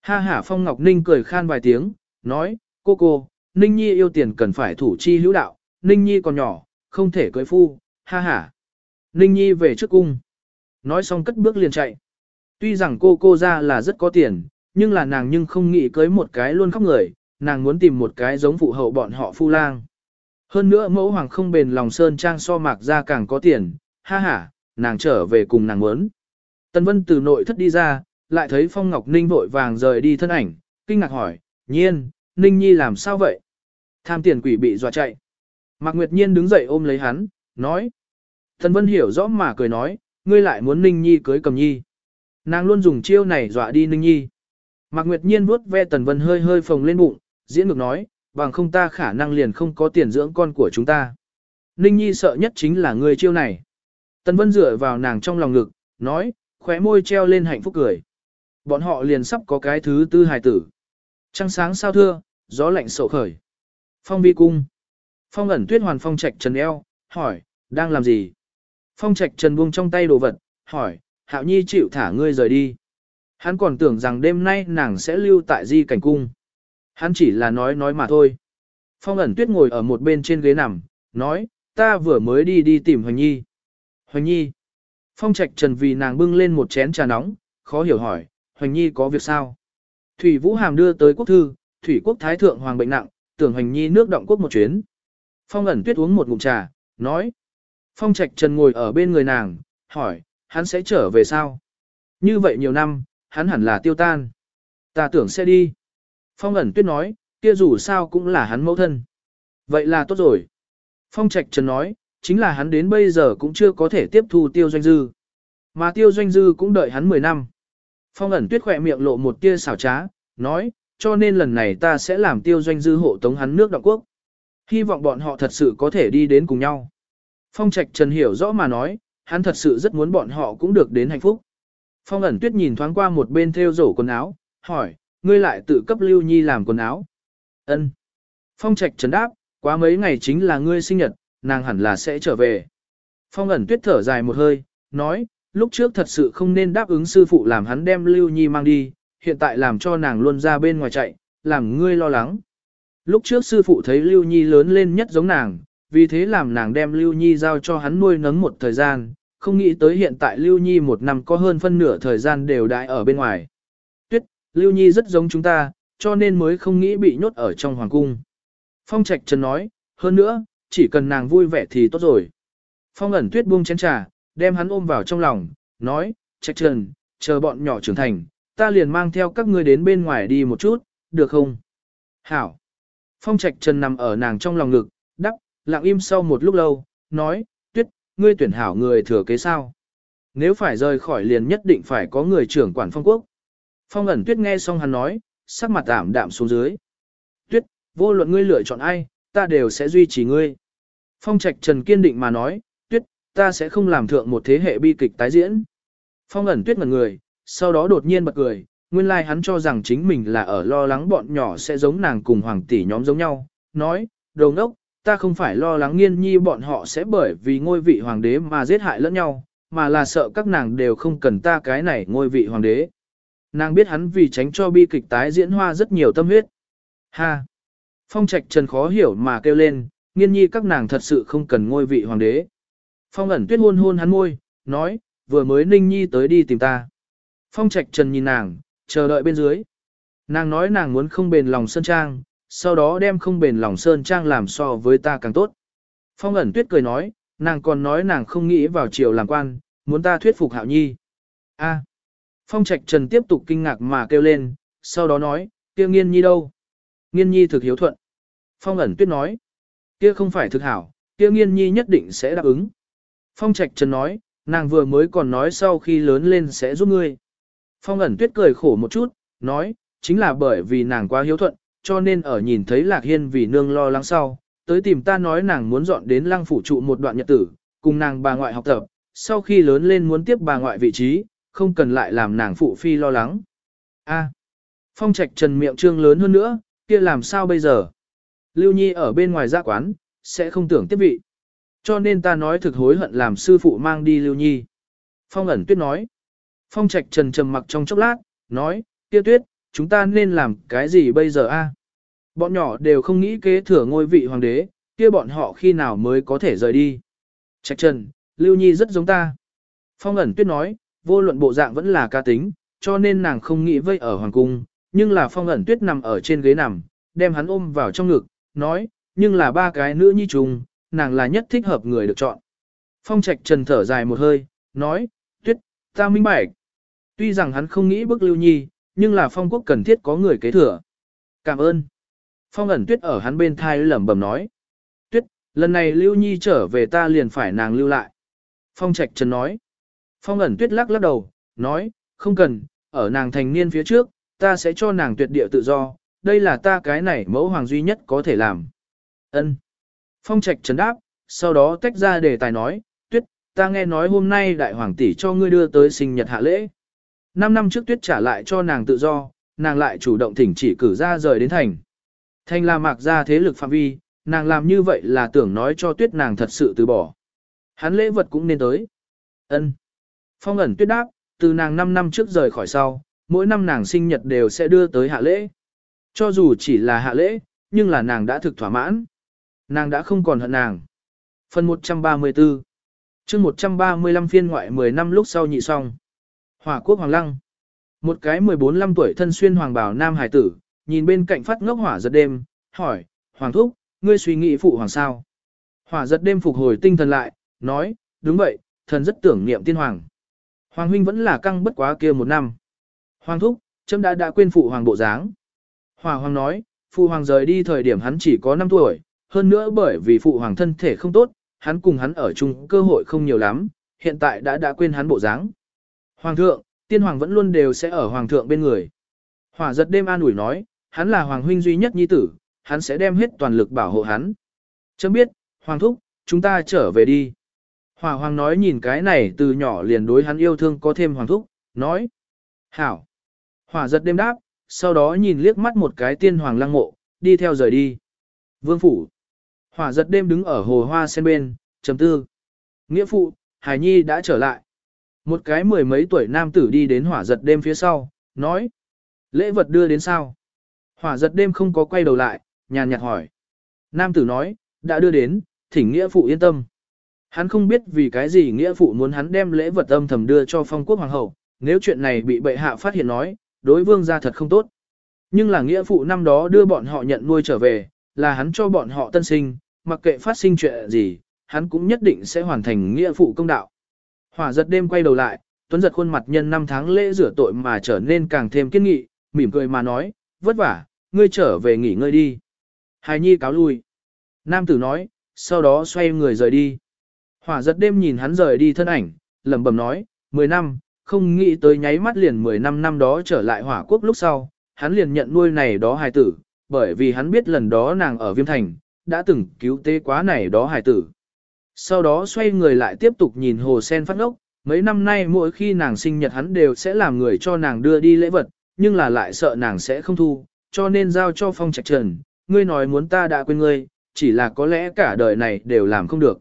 A: Ha hả Phong Ngọc Ninh cười khan vài tiếng, nói, cô cô, Ninh Nhi yêu tiền cần phải thủ chi hữu đạo, Ninh Nhi còn nhỏ, không thể cưới phu, ha hả. Ninh Nhi về trước cung. Nói xong cất bước liền chạy. Tuy rằng cô cô ra là rất có tiền, nhưng là nàng nhưng không nghĩ cưới một cái luôn khóc người, nàng muốn tìm một cái giống phụ hậu bọn họ phu lang. Hơn nữa mẫu hoàng không bền lòng sơn trang so mạc ra càng có tiền, ha ha, nàng trở về cùng nàng muốn. Tân Vân từ nội thất đi ra, lại thấy Phong Ngọc Ninh vội vàng rời đi thân ảnh, kinh ngạc hỏi, nhiên, Ninh Nhi làm sao vậy? Tham tiền quỷ bị dọa chạy. Mạc Nguyệt Nhiên đứng dậy ôm lấy hắn, nói. Tân Vân hiểu rõ mà cười nói, ngươi lại muốn Ninh Nhi cưới cầm nhi. Nàng luôn dùng chiêu này dọa đi Ninh Nhi. Mạc Nguyệt Nhiên vuốt ve Tần Vân hơi hơi phồng lên bụng, diễn ngược nói, bằng không ta khả năng liền không có tiền dưỡng con của chúng ta. Ninh Nhi sợ nhất chính là người chiêu này. Tần Vân dựa vào nàng trong lòng ngực, nói, khóe môi treo lên hạnh phúc cười. Bọn họ liền sắp có cái thứ tư hài tử. Trăng sáng sao thưa, gió lạnh sầu khởi. Phong vi cung. Phong ẩn tuyết hoàn phong trạch trần eo, hỏi, đang làm gì? Phong trạch trần buông trong tay đồ vật, hỏi, hạo nhi chịu thả ngươi rời đi. Hắn còn tưởng rằng đêm nay nàng sẽ lưu tại di cảnh cung. Hắn chỉ là nói nói mà thôi. Phong ẩn tuyết ngồi ở một bên trên ghế nằm, nói, ta vừa mới đi đi tìm Hoành Nhi. Hoành Nhi. Phong Trạch Trần vì nàng bưng lên một chén trà nóng, khó hiểu hỏi, Hoành Nhi có việc sao? Thủy Vũ Hàm đưa tới quốc thư, Thủy Quốc Thái Thượng Hoàng bệnh nặng, tưởng Hoành Nhi nước động quốc một chuyến. Phong ẩn tuyết uống một ngụm trà, nói. Phong Trạch Trần ngồi ở bên người nàng, hỏi, hắn sẽ trở về sao? Như vậy nhiều năm, hắn hẳn là tiêu tan. Ta tưởng sẽ đi. Phong ẩn tuyết nói, kia dù sao cũng là hắn mẫu thân. Vậy là tốt rồi. Phong Trạch Trần nói, chính là hắn đến bây giờ cũng chưa có thể tiếp thu tiêu doanh dư. Mà tiêu doanh dư cũng đợi hắn 10 năm. Phong ẩn tuyết khỏe miệng lộ một tia xảo trá, nói, cho nên lần này ta sẽ làm tiêu doanh dư hộ tống hắn nước động quốc. Hy vọng bọn họ thật sự có thể đi đến cùng nhau. Phong Trạch Trần hiểu rõ mà nói, hắn thật sự rất muốn bọn họ cũng được đến hạnh phúc. Phong ẩn tuyết nhìn thoáng qua một bên theo rổ quần áo, hỏi, ngươi lại tự cấp Lưu Nhi làm quần áo. Ân. Phong Trạch trấn đáp, quá mấy ngày chính là ngươi sinh nhật, nàng hẳn là sẽ trở về. Phong ẩn tuyết thở dài một hơi, nói, lúc trước thật sự không nên đáp ứng sư phụ làm hắn đem Lưu Nhi mang đi, hiện tại làm cho nàng luôn ra bên ngoài chạy, làm ngươi lo lắng. Lúc trước sư phụ thấy Lưu Nhi lớn lên nhất giống nàng, vì thế làm nàng đem Lưu Nhi giao cho hắn nuôi nấng một thời gian, không nghĩ tới hiện tại Lưu Nhi một năm có hơn phân nửa thời gian đều đại ở bên ngoài. Tuyết, Lưu Nhi rất giống chúng ta, cho nên mới không nghĩ bị nhốt ở trong hoàng cung. Phong Trạch Trần nói, hơn nữa, chỉ cần nàng vui vẻ thì tốt rồi. Phong ẩn tuyết buông chén trà, đem hắn ôm vào trong lòng, nói, Trạch Trần, chờ bọn nhỏ trưởng thành, ta liền mang theo các ngươi đến bên ngoài đi một chút, được không? Hảo. Phong Trạch Trần nằm ở nàng trong lòng ngực, lặng im sau một lúc lâu, nói, tuyết, ngươi tuyển hảo người thừa kế sao? Nếu phải rời khỏi liền nhất định phải có người trưởng quản phong quốc. Phong ẩn tuyết nghe xong hắn nói, sắc mặt ảm đạm xuống dưới. Tuyết, vô luận ngươi lựa chọn ai, ta đều sẽ duy trì ngươi. Phong Trạch Trần kiên định mà nói, Tuyết, ta sẽ không làm thượng một thế hệ bi kịch tái diễn. Phong ẩn Tuyết ngẩn người, sau đó đột nhiên bật cười, nguyên lai like hắn cho rằng chính mình là ở lo lắng bọn nhỏ sẽ giống nàng cùng hoàng tỷ nhóm giống nhau, nói, đồ ngốc, ta không phải lo lắng nghiên nhi bọn họ sẽ bởi vì ngôi vị hoàng đế mà giết hại lẫn nhau, mà là sợ các nàng đều không cần ta cái này ngôi vị hoàng đế. Nàng biết hắn vì tránh cho bi kịch tái diễn hoa rất nhiều tâm huyết. Ha! Phong trạch trần khó hiểu mà kêu lên, nghiên nhi các nàng thật sự không cần ngôi vị hoàng đế. Phong ẩn tuyết hôn hôn hắn môi, nói, vừa mới ninh nhi tới đi tìm ta. Phong trạch trần nhìn nàng, chờ đợi bên dưới. Nàng nói nàng muốn không bền lòng sơn trang, sau đó đem không bền lòng sơn trang làm so với ta càng tốt. Phong ẩn tuyết cười nói, nàng còn nói nàng không nghĩ vào triều làm quan, muốn ta thuyết phục hạo nhi. A. Phong trạch trần tiếp tục kinh ngạc mà kêu lên, sau đó nói, kia nghiên nhi đâu? Nghiên nhi thực hiếu thuận. Phong ẩn tuyết nói, kia không phải thực hảo, kia nghiên nhi nhất định sẽ đáp ứng. Phong trạch trần nói, nàng vừa mới còn nói sau khi lớn lên sẽ giúp ngươi. Phong ẩn tuyết cười khổ một chút, nói, chính là bởi vì nàng quá hiếu thuận, cho nên ở nhìn thấy lạc hiên vì nương lo lắng sau, tới tìm ta nói nàng muốn dọn đến lăng phủ trụ một đoạn nhật tử, cùng nàng bà ngoại học tập, sau khi lớn lên muốn tiếp bà ngoại vị trí, không cần lại làm nàng phụ phi lo lắng. A. Phong trạch trần miệng trương lớn hơn nữa, kia làm sao bây giờ? Lưu Nhi ở bên ngoài ra quán, sẽ không tưởng tiếp vị. Cho nên ta nói thực hối hận làm sư phụ mang đi Lưu Nhi. Phong ẩn tuyết nói. Phong trạch trần trầm mặc trong chốc lát, nói, kia tuyết, chúng ta nên làm cái gì bây giờ a? Bọn nhỏ đều không nghĩ kế thừa ngôi vị hoàng đế, kia bọn họ khi nào mới có thể rời đi. Trạch trần, Lưu Nhi rất giống ta. Phong ẩn tuyết nói, vô luận bộ dạng vẫn là ca tính, cho nên nàng không nghĩ vây ở hoàng cung, nhưng là phong ẩn tuyết nằm ở trên ghế nằm, đem hắn ôm vào trong ngực, nói, nhưng là ba cái nữ nhi trùng, nàng là nhất thích hợp người được chọn. Phong trạch trần thở dài một hơi, nói, tuyết, ta minh bạch. Tuy rằng hắn không nghĩ bức lưu nhi, nhưng là phong quốc cần thiết có người kế thừa. Cảm ơn. Phong ẩn tuyết ở hắn bên thai lẩm bẩm nói. Tuyết, lần này lưu nhi trở về ta liền phải nàng lưu lại. Phong trạch trần nói. Phong ẩn tuyết lắc lắc đầu, nói, không cần, ở nàng thành niên phía trước, ta sẽ cho nàng tuyệt địa tự do, đây là ta cái này mẫu hoàng duy nhất có thể làm. Ân. Phong trạch trần đáp, sau đó tách ra đề tài nói, tuyết, ta nghe nói hôm nay đại hoàng tỷ cho ngươi đưa tới sinh nhật hạ lễ. Năm năm trước tuyết trả lại cho nàng tự do, nàng lại chủ động thỉnh chỉ cử ra rời đến thành. Thành là mạc ra thế lực phạm vi, nàng làm như vậy là tưởng nói cho tuyết nàng thật sự từ bỏ. Hắn lễ vật cũng nên tới. Ân. Phong ẩn tuyết đáp, từ nàng 5 năm trước rời khỏi sau, mỗi năm nàng sinh nhật đều sẽ đưa tới hạ lễ. Cho dù chỉ là hạ lễ, nhưng là nàng đã thực thỏa mãn. Nàng đã không còn hận nàng. Phần 134 chương 135 phiên ngoại 10 năm lúc sau nhị xong. Hỏa quốc Hoàng Lăng Một cái 14-15 tuổi thân xuyên hoàng bảo nam hải tử, nhìn bên cạnh phát ngốc hỏa giật đêm, hỏi, Hoàng thúc, ngươi suy nghĩ phụ hoàng sao? Hỏa giật đêm phục hồi tinh thần lại, nói, đúng vậy, thần rất tưởng niệm tiên hoàng. Hoàng huynh vẫn là căng bất quá kia một năm. Hoàng thúc, chấm đã đã quên phụ hoàng bộ dáng. Hỏa hoàng nói, phụ hoàng rời đi thời điểm hắn chỉ có 5 tuổi, hơn nữa bởi vì phụ hoàng thân thể không tốt, hắn cùng hắn ở chung cơ hội không nhiều lắm, hiện tại đã đã quên hắn bộ dáng. Hoàng thượng, tiên hoàng vẫn luôn đều sẽ ở hoàng thượng bên người. Hỏa giật đêm an ủi nói, hắn là hoàng huynh duy nhất nhi tử, hắn sẽ đem hết toàn lực bảo hộ hắn. Chấm biết, hoàng thúc, chúng ta trở về đi. Hỏa hoàng nói nhìn cái này từ nhỏ liền đối hắn yêu thương có thêm hoàng thúc, nói. Hảo. Hỏa giật đêm đáp, sau đó nhìn liếc mắt một cái tiên hoàng lăng mộ, đi theo rời đi. Vương phủ. Hỏa giật đêm đứng ở hồ hoa sen bên, chấm tư. Nghĩa phụ, Hải Nhi đã trở lại. Một cái mười mấy tuổi nam tử đi đến hỏa giật đêm phía sau, nói. Lễ vật đưa đến sao? Hỏa giật đêm không có quay đầu lại, nhàn nhạt hỏi. Nam tử nói, đã đưa đến, thỉnh nghĩa phụ yên tâm. Hắn không biết vì cái gì nghĩa phụ muốn hắn đem lễ vật âm thầm đưa cho phong quốc hoàng hậu, nếu chuyện này bị bệ hạ phát hiện nói, đối vương gia thật không tốt. Nhưng là nghĩa phụ năm đó đưa bọn họ nhận nuôi trở về, là hắn cho bọn họ tân sinh, mặc kệ phát sinh chuyện gì, hắn cũng nhất định sẽ hoàn thành nghĩa phụ công đạo. Hỏa giật đêm quay đầu lại, tuấn giật khuôn mặt nhân năm tháng lễ rửa tội mà trở nên càng thêm kiên nghị, mỉm cười mà nói, vất vả, ngươi trở về nghỉ ngơi đi. Hài nhi cáo lui. Nam tử nói, sau đó xoay người rời đi. Hỏa giật đêm nhìn hắn rời đi thân ảnh, lẩm bẩm nói, 10 năm, không nghĩ tới nháy mắt liền 10 năm năm đó trở lại hỏa quốc lúc sau, hắn liền nhận nuôi này đó hài tử, bởi vì hắn biết lần đó nàng ở Viêm Thành, đã từng cứu tế quá này đó hài tử. Sau đó xoay người lại tiếp tục nhìn hồ sen phát ngốc, mấy năm nay mỗi khi nàng sinh nhật hắn đều sẽ làm người cho nàng đưa đi lễ vật, nhưng là lại sợ nàng sẽ không thu, cho nên giao cho phong trạch trần, ngươi nói muốn ta đã quên ngươi, chỉ là có lẽ cả đời này đều làm không được.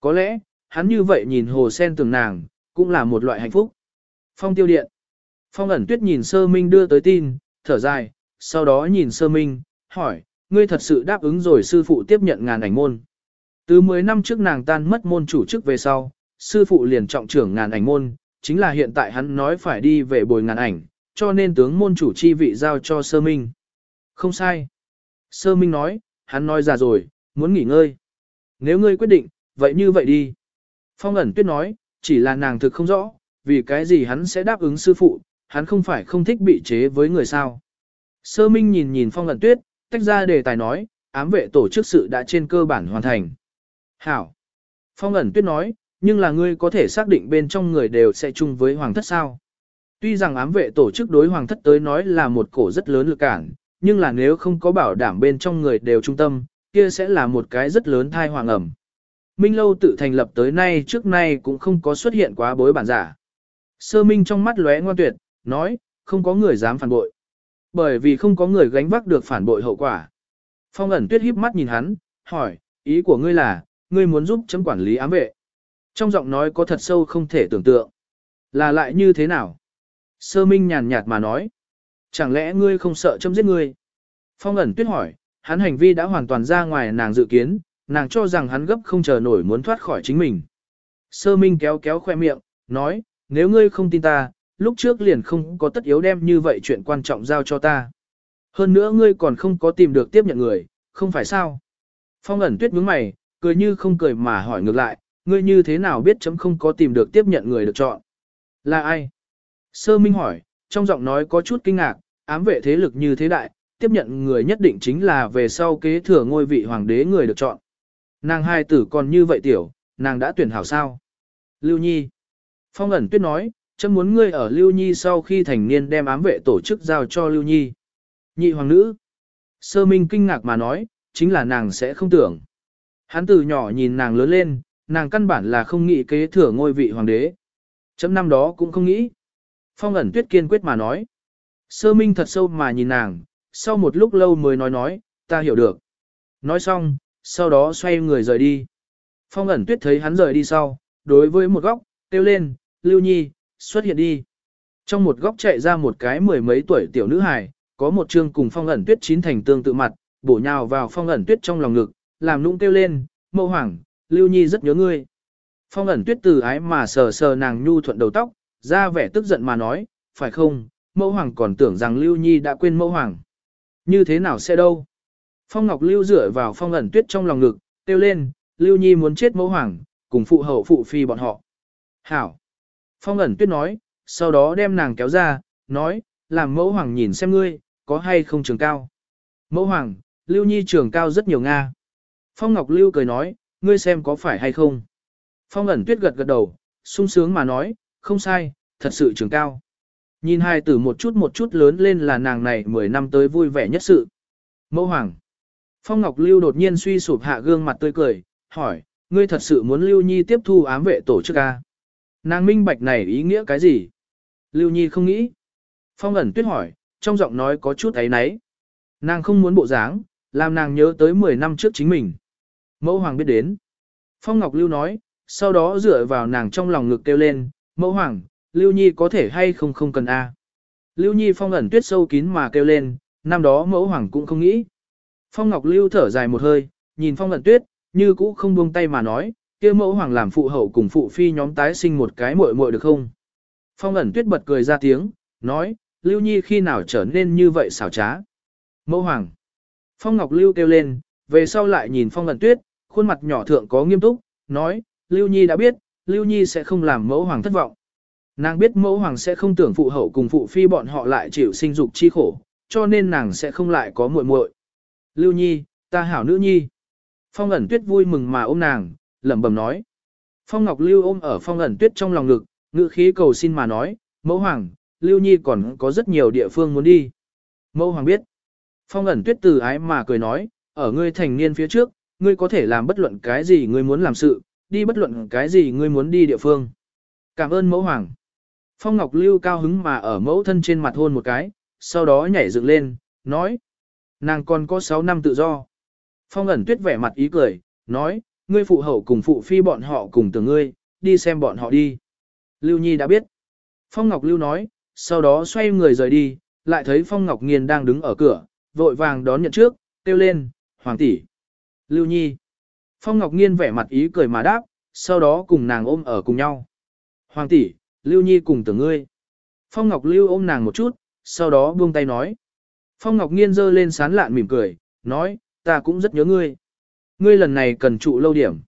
A: Có lẽ, hắn như vậy nhìn hồ sen tưởng nàng, cũng là một loại hạnh phúc. Phong tiêu điện. Phong ẩn tuyết nhìn sơ minh đưa tới tin, thở dài, sau đó nhìn sơ minh, hỏi, ngươi thật sự đáp ứng rồi sư phụ tiếp nhận ngàn ảnh môn. Từ 10 năm trước nàng tan mất môn chủ chức về sau, sư phụ liền trọng trưởng ngàn ảnh môn, chính là hiện tại hắn nói phải đi về bồi ngàn ảnh, cho nên tướng môn chủ chi vị giao cho sơ minh. Không sai. Sơ minh nói, hắn nói già rồi, muốn nghỉ ngơi. Nếu ngươi quyết định, vậy như vậy đi. Phong ẩn tuyết nói, chỉ là nàng thực không rõ, vì cái gì hắn sẽ đáp ứng sư phụ, hắn không phải không thích bị chế với người sao. Sơ minh nhìn nhìn phong ẩn tuyết, tách ra đề tài nói, ám vệ tổ chức sự đã trên cơ bản hoàn thành. Hảo. Phong ẩn tuyết nói, nhưng là ngươi có thể xác định bên trong người đều sẽ chung với hoàng thất sao. Tuy rằng ám vệ tổ chức đối hoàng thất tới nói là một cổ rất lớn lực cản, nhưng là nếu không có bảo đảm bên trong người đều trung tâm, kia sẽ là một cái rất lớn thai hoàng ẩm. Minh Lâu tự thành lập tới nay trước nay cũng không có xuất hiện quá bối bản giả. Sơ Minh trong mắt lóe ngoan tuyệt, nói, không có người dám phản bội. Bởi vì không có người gánh vác được phản bội hậu quả. Phong ẩn tuyết híp mắt nhìn hắn, hỏi, ý của ngươi là, ngươi muốn giúp chấm quản lý ám vệ. Trong giọng nói có thật sâu không thể tưởng tượng. Là lại như thế nào? Sơ Minh nhàn nhạt mà nói. Chẳng lẽ ngươi không sợ chấm giết ngươi? Phong ẩn tuyết hỏi, hắn hành vi đã hoàn toàn ra ngoài nàng dự kiến, nàng cho rằng hắn gấp không chờ nổi muốn thoát khỏi chính mình. Sơ Minh kéo kéo khoe miệng, nói, nếu ngươi không tin ta, lúc trước liền không có tất yếu đem như vậy chuyện quan trọng giao cho ta. Hơn nữa ngươi còn không có tìm được tiếp nhận người, không phải sao? Phong ẩn tuyết nhướng mày, cười như không cười mà hỏi ngược lại, ngươi như thế nào biết chấm không có tìm được tiếp nhận người được chọn? Là ai? Sơ Minh hỏi, trong giọng nói có chút kinh ngạc, ám vệ thế lực như thế đại, tiếp nhận người nhất định chính là về sau kế thừa ngôi vị hoàng đế người được chọn. Nàng hai tử còn như vậy tiểu, nàng đã tuyển hảo sao? Lưu Nhi. Phong ẩn tuyết nói, chấm muốn ngươi ở Lưu Nhi sau khi thành niên đem ám vệ tổ chức giao cho Lưu Nhi. Nhị hoàng nữ. Sơ Minh kinh ngạc mà nói, chính là nàng sẽ không tưởng. Hắn từ nhỏ nhìn nàng lớn lên, nàng căn bản là không nghĩ kế thừa ngôi vị hoàng đế. Chấm năm đó cũng không nghĩ. Phong ẩn tuyết kiên quyết mà nói. Sơ Minh thật sâu mà nhìn nàng, sau một lúc lâu mới nói nói, ta hiểu được. Nói xong, sau đó xoay người rời đi. Phong ẩn tuyết thấy hắn rời đi sau, đối với một góc, kêu lên, Lưu Nhi, xuất hiện đi. Trong một góc chạy ra một cái mười mấy tuổi tiểu nữ hài, có một chương cùng phong ẩn tuyết chín thành tương tự mặt, bổ nhào vào phong ẩn tuyết trong lòng ngực, làm nũng kêu lên, mẫu hoàng, Lưu Nhi rất nhớ ngươi. Phong ẩn tuyết từ ái mà sờ sờ nàng nhu thuận đầu tóc, ra vẻ tức giận mà nói, phải không, mẫu hoàng còn tưởng rằng Lưu Nhi đã quên mẫu hoàng. Như thế nào sẽ đâu? Phong Ngọc Lưu dựa vào phong ẩn tuyết trong lòng ngực, kêu lên, Lưu Nhi muốn chết mẫu hoàng, cùng phụ hậu phụ phi bọn họ. Hảo! Phong ẩn tuyết nói, sau đó đem nàng kéo ra, nói, làm mẫu hoàng nhìn xem ngươi, có hay không trường cao. Mẫu hoàng, Lưu Nhi trường cao rất nhiều Nga. Phong Ngọc Lưu cười nói, ngươi xem có phải hay không. Phong ẩn tuyết gật gật đầu, sung sướng mà nói, không sai, thật sự trường cao. Nhìn hai tử một chút một chút lớn lên là nàng này 10 năm tới vui vẻ nhất sự. Mẫu hoàng. Phong Ngọc Lưu đột nhiên suy sụp hạ gương mặt tươi cười, hỏi, ngươi thật sự muốn Lưu Nhi tiếp thu ám vệ tổ chức ca. Nàng minh bạch này ý nghĩa cái gì? Lưu Nhi không nghĩ. Phong ẩn tuyết hỏi, trong giọng nói có chút ấy náy. Nàng không muốn bộ dáng, làm nàng nhớ tới 10 năm trước chính mình. Mẫu hoàng biết đến. Phong Ngọc Lưu nói, sau đó dựa vào nàng trong lòng ngực kêu lên, mẫu hoàng, Lưu Nhi có thể hay không không cần a. Lưu Nhi phong ẩn tuyết sâu kín mà kêu lên, năm đó mẫu hoàng cũng không nghĩ. Phong Ngọc Lưu thở dài một hơi, nhìn phong ẩn tuyết, như cũ không buông tay mà nói, kia mẫu hoàng làm phụ hậu cùng phụ phi nhóm tái sinh một cái muội muội được không? Phong ẩn tuyết bật cười ra tiếng, nói, Lưu Nhi khi nào trở nên như vậy xảo trá? Mẫu hoàng. Phong Ngọc Lưu kêu lên, về sau lại nhìn Phong Ngẩn tuyết, khuôn mặt nhỏ thượng có nghiêm túc, nói, Lưu Nhi đã biết, Lưu Nhi sẽ không làm mẫu hoàng thất vọng. Nàng biết mẫu hoàng sẽ không tưởng phụ hậu cùng phụ phi bọn họ lại chịu sinh dục chi khổ, cho nên nàng sẽ không lại có muội muội. Lưu Nhi, ta hảo nữ nhi. Phong ẩn tuyết vui mừng mà ôm nàng, lẩm bẩm nói. Phong Ngọc Lưu ôm ở phong ẩn tuyết trong lòng ngực, ngữ khí cầu xin mà nói, mẫu hoàng, Lưu Nhi còn có rất nhiều địa phương muốn đi. Mẫu hoàng biết. Phong ẩn tuyết từ ái mà cười nói, ở ngươi thành niên phía trước, ngươi có thể làm bất luận cái gì ngươi muốn làm sự, đi bất luận cái gì ngươi muốn đi địa phương. Cảm ơn mẫu hoàng. Phong Ngọc Lưu cao hứng mà ở mẫu thân trên mặt hôn một cái, sau đó nhảy dựng lên, nói. Nàng còn có 6 năm tự do. Phong ẩn tuyết vẻ mặt ý cười, nói, ngươi phụ hậu cùng phụ phi bọn họ cùng tưởng ngươi, đi xem bọn họ đi. Lưu Nhi đã biết. Phong Ngọc Lưu nói, sau đó xoay người rời đi, lại thấy Phong Ngọc Nghiên đang đứng ở cửa, vội vàng đón nhận trước, kêu lên, Hoàng tỷ, Lưu Nhi. Phong Ngọc Nghiên vẻ mặt ý cười mà đáp, sau đó cùng nàng ôm ở cùng nhau. Hoàng tỷ, Lưu Nhi cùng tưởng ngươi. Phong Ngọc Lưu ôm nàng một chút, sau đó buông tay nói. Phong Ngọc Nghiên giơ lên sán lạn mỉm cười, nói, ta cũng rất nhớ ngươi. Ngươi lần này cần trụ lâu điểm.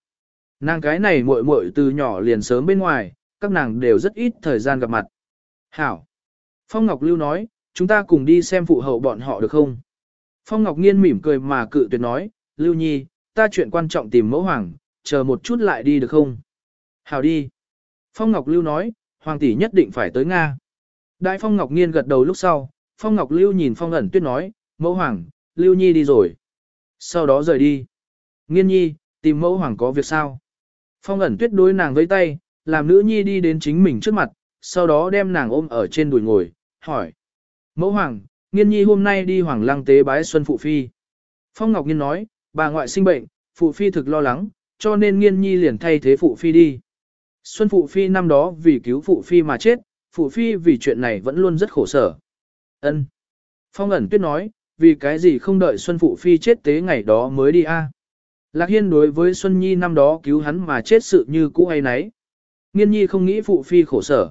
A: Nàng cái này muội muội từ nhỏ liền sớm bên ngoài, các nàng đều rất ít thời gian gặp mặt. Hảo. Phong Ngọc Lưu nói, chúng ta cùng đi xem phụ hậu bọn họ được không? Phong Ngọc Nghiên mỉm cười mà cự tuyệt nói, Lưu Nhi, ta chuyện quan trọng tìm mẫu hoàng, chờ một chút lại đi được không? Hảo đi. Phong Ngọc Lưu nói, hoàng tỷ nhất định phải tới Nga. Đại Phong Ngọc Nghiên gật đầu lúc sau, Phong Ngọc Lưu nhìn Phong ẩn tuyết nói, mẫu hoàng, Lưu Nhi đi rồi. Sau đó rời đi. Nghiên nhi, tìm mẫu hoàng có việc sao? Phong ẩn tuyết đối nàng với tay, làm nữ nhi đi đến chính mình trước mặt, sau đó đem nàng ôm ở trên đùi ngồi, hỏi. Mẫu hoàng, nghiên nhi hôm nay đi hoàng lăng tế bái Xuân Phụ Phi. Phong Ngọc Nghiên nói, bà ngoại sinh bệnh, Phụ Phi thực lo lắng, cho nên nghiên nhi liền thay thế Phụ Phi đi. Xuân Phụ Phi năm đó vì cứu Phụ Phi mà chết, Phụ Phi vì chuyện này vẫn luôn rất khổ sở. Ân. Phong ẩn tuyết nói, vì cái gì không đợi Xuân Phụ Phi chết tế ngày đó mới đi a? Lạc Hiên đối với Xuân Nhi năm đó cứu hắn mà chết sự như cũ hay nấy. Nghiên Nhi không nghĩ Phụ Phi khổ sở.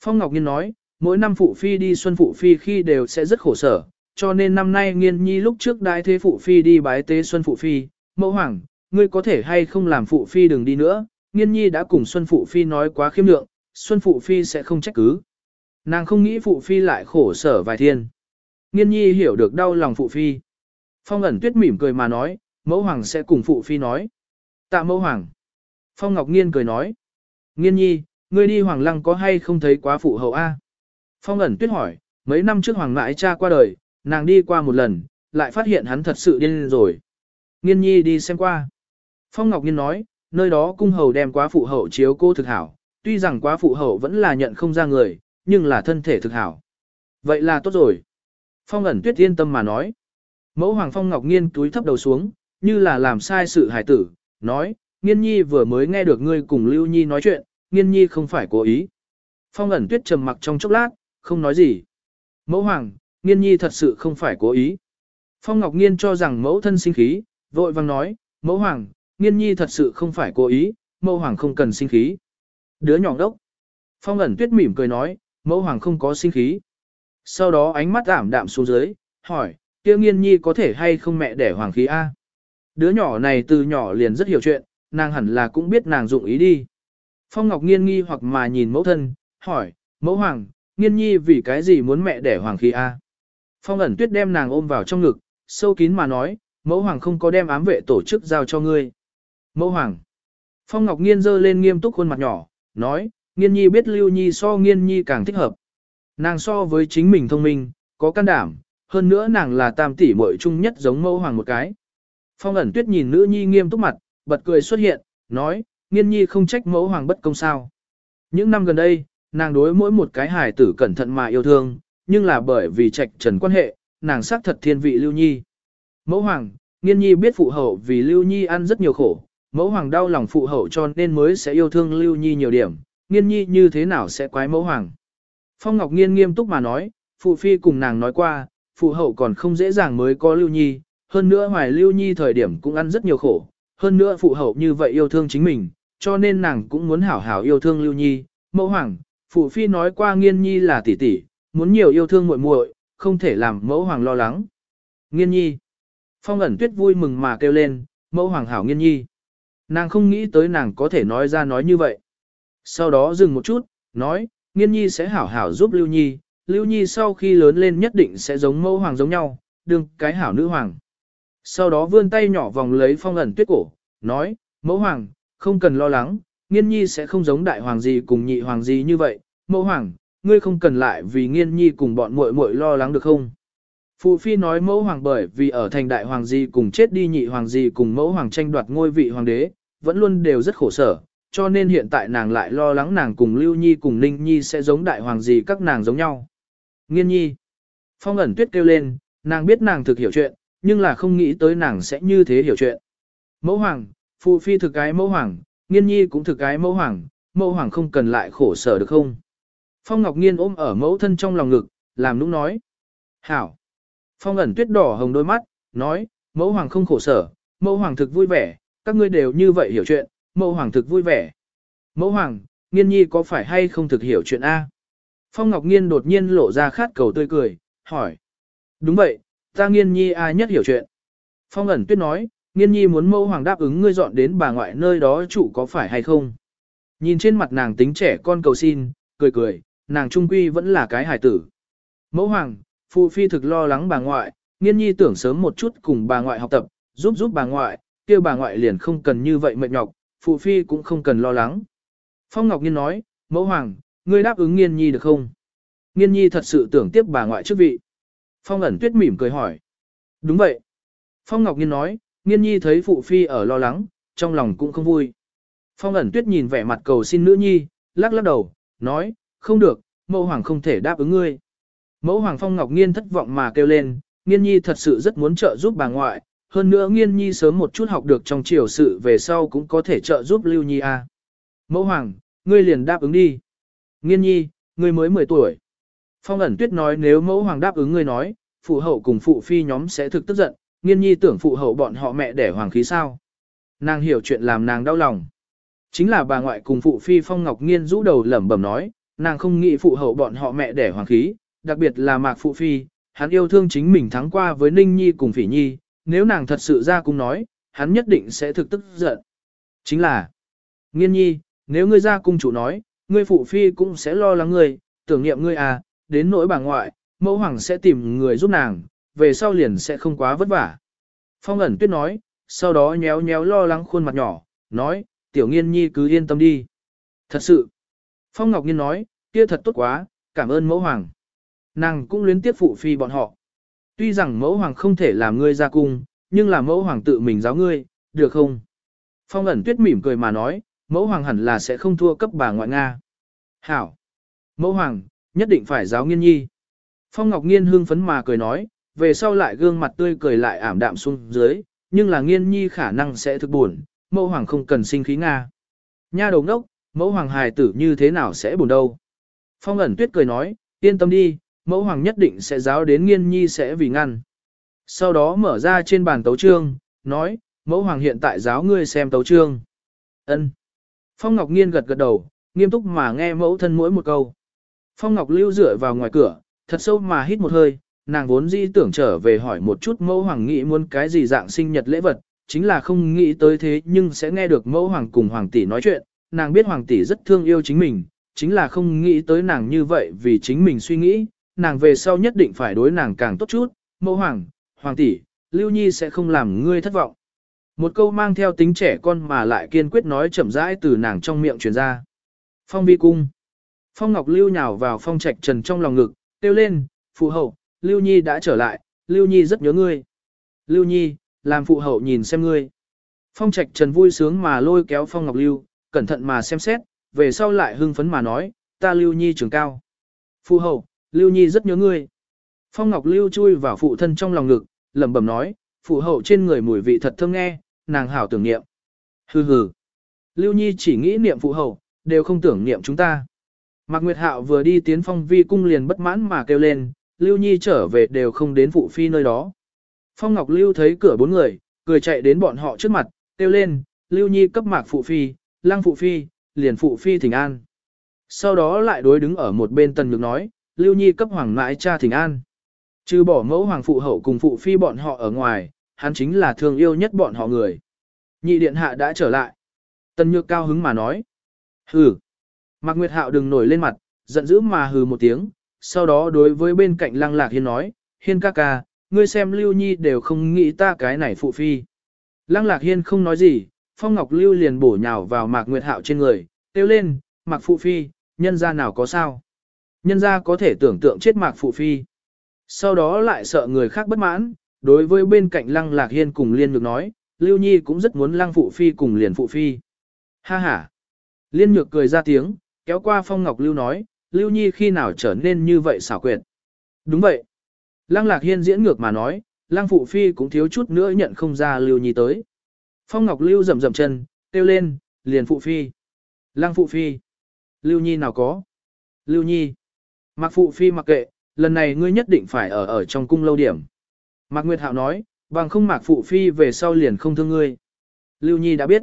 A: Phong Ngọc Nghiên nói, mỗi năm Phụ Phi đi Xuân Phụ Phi khi đều sẽ rất khổ sở, cho nên năm nay Nghiên Nhi lúc trước đại thế Phụ Phi đi bái tế Xuân Phụ Phi, mẫu hoàng, ngươi có thể hay không làm Phụ Phi đừng đi nữa, Nghiên Nhi đã cùng Xuân Phụ Phi nói quá khiêm lượng, Xuân Phụ Phi sẽ không trách cứ. Nàng không nghĩ Phụ Phi lại khổ sở vài thiên. Nghiên Nhi hiểu được đau lòng Phụ Phi. Phong ẩn tuyết mỉm cười mà nói, mẫu hoàng sẽ cùng Phụ Phi nói. Tạ mẫu hoàng. Phong Ngọc Nghiên cười nói. Nghiên Nhi, ngươi đi hoàng lăng có hay không thấy quá phụ hậu A? Phong ẩn tuyết hỏi, mấy năm trước hoàng ngãi cha qua đời, nàng đi qua một lần, lại phát hiện hắn thật sự điên rồi. Nghiên Nhi đi xem qua. Phong Ngọc Nghiên nói, nơi đó cung hầu đem quá phụ hậu chiếu cô thực hảo, tuy rằng quá phụ hậu vẫn là nhận không ra người, nhưng là thân thể thực hảo. Vậy là tốt rồi. Phong ẩn tuyết yên tâm mà nói. Mẫu Hoàng Phong Ngọc Nghiên túi thấp đầu xuống, như là làm sai sự hài tử, nói, Nghiên Nhi vừa mới nghe được ngươi cùng Lưu Nhi nói chuyện, Nghiên Nhi không phải cố ý. Phong ẩn tuyết trầm mặc trong chốc lát, không nói gì. Mẫu Hoàng, Nghiên Nhi thật sự không phải cố ý. Phong Ngọc Nghiên cho rằng mẫu thân sinh khí, vội vàng nói, Mẫu Hoàng, Nghiên Nhi thật sự không phải cố ý, Mẫu Hoàng không cần sinh khí. Đứa nhỏ đốc. Phong ẩn tuyết mỉm cười nói, Mẫu Hoàng không có sinh khí. Sau đó ánh mắt ảm đạm xuống dưới, hỏi, kia nghiên nhi có thể hay không mẹ đẻ hoàng khí A. Đứa nhỏ này từ nhỏ liền rất hiểu chuyện, nàng hẳn là cũng biết nàng dụng ý đi. Phong Ngọc nghiên nghi hoặc mà nhìn mẫu thân, hỏi, mẫu hoàng, nghiên nhi vì cái gì muốn mẹ đẻ hoàng khí A. Phong ẩn tuyết đem nàng ôm vào trong ngực, sâu kín mà nói, mẫu hoàng không có đem ám vệ tổ chức giao cho ngươi. Mẫu hoàng. Phong Ngọc nghiên dơ lên nghiêm túc khuôn mặt nhỏ, nói, nghiên nhi biết lưu nhi so nghiên nhi càng thích hợp. Nàng so với chính mình thông minh, có can đảm, hơn nữa nàng là tam tỷ muội chung nhất giống mẫu hoàng một cái. Phong ẩn tuyết nhìn nữ nhi nghiêm túc mặt, bật cười xuất hiện, nói, nghiên nhi không trách mẫu hoàng bất công sao. Những năm gần đây, nàng đối mỗi một cái hài tử cẩn thận mà yêu thương, nhưng là bởi vì trạch trần quan hệ, nàng xác thật thiên vị lưu nhi. Mẫu hoàng, nghiên nhi biết phụ hậu vì Lưu Nhi ăn rất nhiều khổ, mẫu hoàng đau lòng phụ hậu cho nên mới sẽ yêu thương Lưu Nhi nhiều điểm, nghiên nhi như thế nào sẽ quái mẫu hoàng. Phong Ngọc Nghiên nghiêm túc mà nói, phụ phi cùng nàng nói qua, phụ hậu còn không dễ dàng mới có Lưu Nhi, hơn nữa hoài Lưu Nhi thời điểm cũng ăn rất nhiều khổ, hơn nữa phụ hậu như vậy yêu thương chính mình, cho nên nàng cũng muốn hảo hảo yêu thương Lưu Nhi, mẫu hoàng, phụ phi nói qua nghiên nhi là tỷ tỷ, muốn nhiều yêu thương muội muội, không thể làm mẫu hoàng lo lắng. Nghiên nhi. Phong ẩn tuyết vui mừng mà kêu lên, mẫu hoàng hảo nghiên nhi. Nàng không nghĩ tới nàng có thể nói ra nói như vậy. Sau đó dừng một chút, nói, nghiên nhi sẽ hảo hảo giúp Lưu Nhi, Lưu Nhi sau khi lớn lên nhất định sẽ giống mẫu hoàng giống nhau, đừng cái hảo nữ hoàng. Sau đó vươn tay nhỏ vòng lấy phong ẩn tuyết cổ, nói, mẫu hoàng, không cần lo lắng, nghiên nhi sẽ không giống đại hoàng gì cùng nhị hoàng gì như vậy, mẫu hoàng, ngươi không cần lại vì nghiên nhi cùng bọn muội muội lo lắng được không? Phụ phi nói mẫu hoàng bởi vì ở thành đại hoàng gì cùng chết đi nhị hoàng gì cùng mẫu hoàng tranh đoạt ngôi vị hoàng đế, vẫn luôn đều rất khổ sở, cho nên hiện tại nàng lại lo lắng nàng cùng Lưu Nhi cùng Ninh Nhi sẽ giống đại hoàng gì các nàng giống nhau. Nghiên Nhi. Phong ẩn tuyết kêu lên, nàng biết nàng thực hiểu chuyện, nhưng là không nghĩ tới nàng sẽ như thế hiểu chuyện. Mẫu hoàng, phụ phi thực cái mẫu hoàng, nghiên nhi cũng thực cái mẫu hoàng, mẫu hoàng không cần lại khổ sở được không? Phong Ngọc Nghiên ôm ở mẫu thân trong lòng ngực, làm nũng nói. Hảo. Phong ẩn tuyết đỏ hồng đôi mắt, nói, mẫu hoàng không khổ sở, mẫu hoàng thực vui vẻ, các ngươi đều như vậy hiểu chuyện, mẫu hoàng thực vui vẻ. Mẫu hoàng, nghiên nhi có phải hay không thực hiểu chuyện A? Phong Ngọc Nghiên đột nhiên lộ ra khát cầu tươi cười, hỏi. Đúng vậy, ta nghiên nhi ai nhất hiểu chuyện. Phong ẩn tuyết nói, nghiên nhi muốn mẫu hoàng đáp ứng ngươi dọn đến bà ngoại nơi đó trụ có phải hay không. Nhìn trên mặt nàng tính trẻ con cầu xin, cười cười, nàng trung quy vẫn là cái hài tử. Mẫu hoàng, phụ phi thực lo lắng bà ngoại, nghiên nhi tưởng sớm một chút cùng bà ngoại học tập, giúp giúp bà ngoại, kêu bà ngoại liền không cần như vậy mệt nhọc, phụ phi cũng không cần lo lắng. Phong Ngọc Nghiên nói, mẫu hoàng, ngươi đáp ứng nghiên nhi được không? Nghiên nhi thật sự tưởng tiếp bà ngoại chức vị. Phong ẩn tuyết mỉm cười hỏi. Đúng vậy. Phong Ngọc Nghiên nói, nghiên nhi thấy phụ phi ở lo lắng, trong lòng cũng không vui. Phong ẩn tuyết nhìn vẻ mặt cầu xin nữ nhi, lắc lắc đầu, nói, không được, mẫu hoàng không thể đáp ứng ngươi. Mẫu hoàng Phong Ngọc Nghiên thất vọng mà kêu lên, nghiên nhi thật sự rất muốn trợ giúp bà ngoại, hơn nữa nghiên nhi sớm một chút học được trong triều sự về sau cũng có thể trợ giúp lưu nhi a. Mẫu hoàng, ngươi liền đáp ứng đi. Nghiên nhi, ngươi mới 10 tuổi. Phong ẩn tuyết nói nếu mẫu hoàng đáp ứng ngươi nói, phụ hậu cùng phụ phi nhóm sẽ thực tức giận, nghiên nhi tưởng phụ hậu bọn họ mẹ đẻ hoàng khí sao. Nàng hiểu chuyện làm nàng đau lòng. Chính là bà ngoại cùng phụ phi Phong Ngọc Nghiên rũ đầu lẩm bẩm nói, nàng không nghĩ phụ hậu bọn họ mẹ đẻ hoàng khí, đặc biệt là mạc phụ phi, hắn yêu thương chính mình thắng qua với Ninh Nhi cùng Phỉ Nhi, nếu nàng thật sự ra cung nói, hắn nhất định sẽ thực tức giận. Chính là, nghiên nhi, nếu ngươi ra cung chủ nói, ngươi phụ phi cũng sẽ lo lắng ngươi, tưởng niệm ngươi à, đến nỗi bà ngoại, mẫu hoàng sẽ tìm người giúp nàng, về sau liền sẽ không quá vất vả. Phong ẩn tuyết nói, sau đó nhéo nhéo lo lắng khuôn mặt nhỏ, nói, tiểu nghiên nhi cứ yên tâm đi. Thật sự, Phong Ngọc Nhiên nói, kia thật tốt quá, cảm ơn mẫu hoàng. Nàng cũng luyến tiếp phụ phi bọn họ. Tuy rằng mẫu hoàng không thể làm ngươi ra cung, nhưng là mẫu hoàng tự mình giáo ngươi, được không? Phong ẩn tuyết mỉm cười mà nói, mẫu hoàng hẳn là sẽ không thua cấp bà ngoại Nga. Hảo! Mẫu hoàng, nhất định phải giáo nghiên nhi. Phong Ngọc Nghiên hương phấn mà cười nói, về sau lại gương mặt tươi cười lại ảm đạm xuống dưới, nhưng là nghiên nhi khả năng sẽ thực buồn, mẫu hoàng không cần sinh khí Nga. Nha đầu ngốc, mẫu hoàng hài tử như thế nào sẽ buồn đâu. Phong ẩn tuyết cười nói, yên tâm đi, mẫu hoàng nhất định sẽ giáo đến nghiên nhi sẽ vì ngăn. Sau đó mở ra trên bàn tấu trương, nói, mẫu hoàng hiện tại giáo ngươi xem tấu trương. Ân. Phong Ngọc Nghiên gật gật đầu, nghiêm túc mà nghe mẫu thân mỗi một câu. Phong Ngọc Lưu dựa vào ngoài cửa, thật sâu mà hít một hơi, nàng vốn dĩ tưởng trở về hỏi một chút mẫu hoàng nghĩ muốn cái gì dạng sinh nhật lễ vật, chính là không nghĩ tới thế nhưng sẽ nghe được mẫu hoàng cùng hoàng tỷ nói chuyện, nàng biết hoàng tỷ rất thương yêu chính mình, chính là không nghĩ tới nàng như vậy vì chính mình suy nghĩ, nàng về sau nhất định phải đối nàng càng tốt chút, mẫu hoàng, hoàng tỷ, Lưu Nhi sẽ không làm ngươi thất vọng. Một câu mang theo tính trẻ con mà lại kiên quyết nói chậm rãi từ nàng trong miệng truyền ra. Phong vi cung. Phong Ngọc Lưu nhào vào phong trạch trần trong lòng ngực, kêu lên, phụ hậu, Lưu Nhi đã trở lại, Lưu Nhi rất nhớ ngươi. Lưu Nhi, làm phụ hậu nhìn xem ngươi. Phong trạch trần vui sướng mà lôi kéo Phong Ngọc Lưu, cẩn thận mà xem xét, về sau lại hưng phấn mà nói, ta Lưu Nhi trưởng cao. Phụ hậu, Lưu Nhi rất nhớ ngươi. Phong Ngọc Lưu chui vào phụ thân trong lòng ngực, lẩm bẩm nói, phụ hậu trên người mùi vị thật thơm nghe, nàng hảo tưởng niệm. Hừ hừ. Lưu Nhi chỉ nghĩ niệm phụ hậu, đều không tưởng niệm chúng ta. Mạc Nguyệt Hạo vừa đi tiến phong vi cung liền bất mãn mà kêu lên, Lưu Nhi trở về đều không đến phụ phi nơi đó. Phong Ngọc Lưu thấy cửa bốn người, cười chạy đến bọn họ trước mặt, kêu lên, Lưu Nhi cấp Mạc phụ phi, Lăng phụ phi, liền phụ phi thỉnh an. Sau đó lại đối đứng ở một bên tần nhược nói, Lưu Nhi cấp hoàng mãi cha thỉnh an. Trừ bỏ mẫu hoàng phụ hậu cùng phụ phi bọn họ ở ngoài, hắn chính là thương yêu nhất bọn họ người. Nhị điện hạ đã trở lại. Tần nhược cao hứng mà nói. Hừ. Mạc Nguyệt Hạo đừng nổi lên mặt, giận dữ mà hừ một tiếng, sau đó đối với bên cạnh lăng lạc hiên nói, hiên ca ca, ngươi xem lưu nhi đều không nghĩ ta cái này phụ phi. Lăng lạc hiên không nói gì, phong ngọc lưu liền bổ nhào vào Mạc Nguyệt Hạo trên người, kêu lên, Mạc phụ phi, nhân ra nào có sao. Nhân ra có thể tưởng tượng chết Mạc phụ phi. Sau đó lại sợ người khác bất mãn, đối với bên cạnh lăng lạc hiên cùng liên nhược nói, lưu nhi cũng rất muốn lăng phụ phi cùng liền phụ phi. Ha ha. Liên nhược cười ra tiếng, kéo qua Phong Ngọc Lưu nói, Lưu Nhi khi nào trở nên như vậy xảo quyệt. Đúng vậy. Lăng Lạc Hiên diễn ngược mà nói, Lăng Phụ Phi cũng thiếu chút nữa nhận không ra Lưu Nhi tới. Phong Ngọc Lưu rầm rầm chân, kêu lên, liền Phụ Phi. Lăng Phụ Phi. Lưu Nhi nào có. Lưu Nhi. Mạc Phụ Phi mặc kệ, lần này ngươi nhất định phải ở ở trong cung lâu điểm. Mạc Nguyệt Hạo nói, bằng không Mạc Phụ Phi về sau liền không thương ngươi. Lưu Nhi đã biết.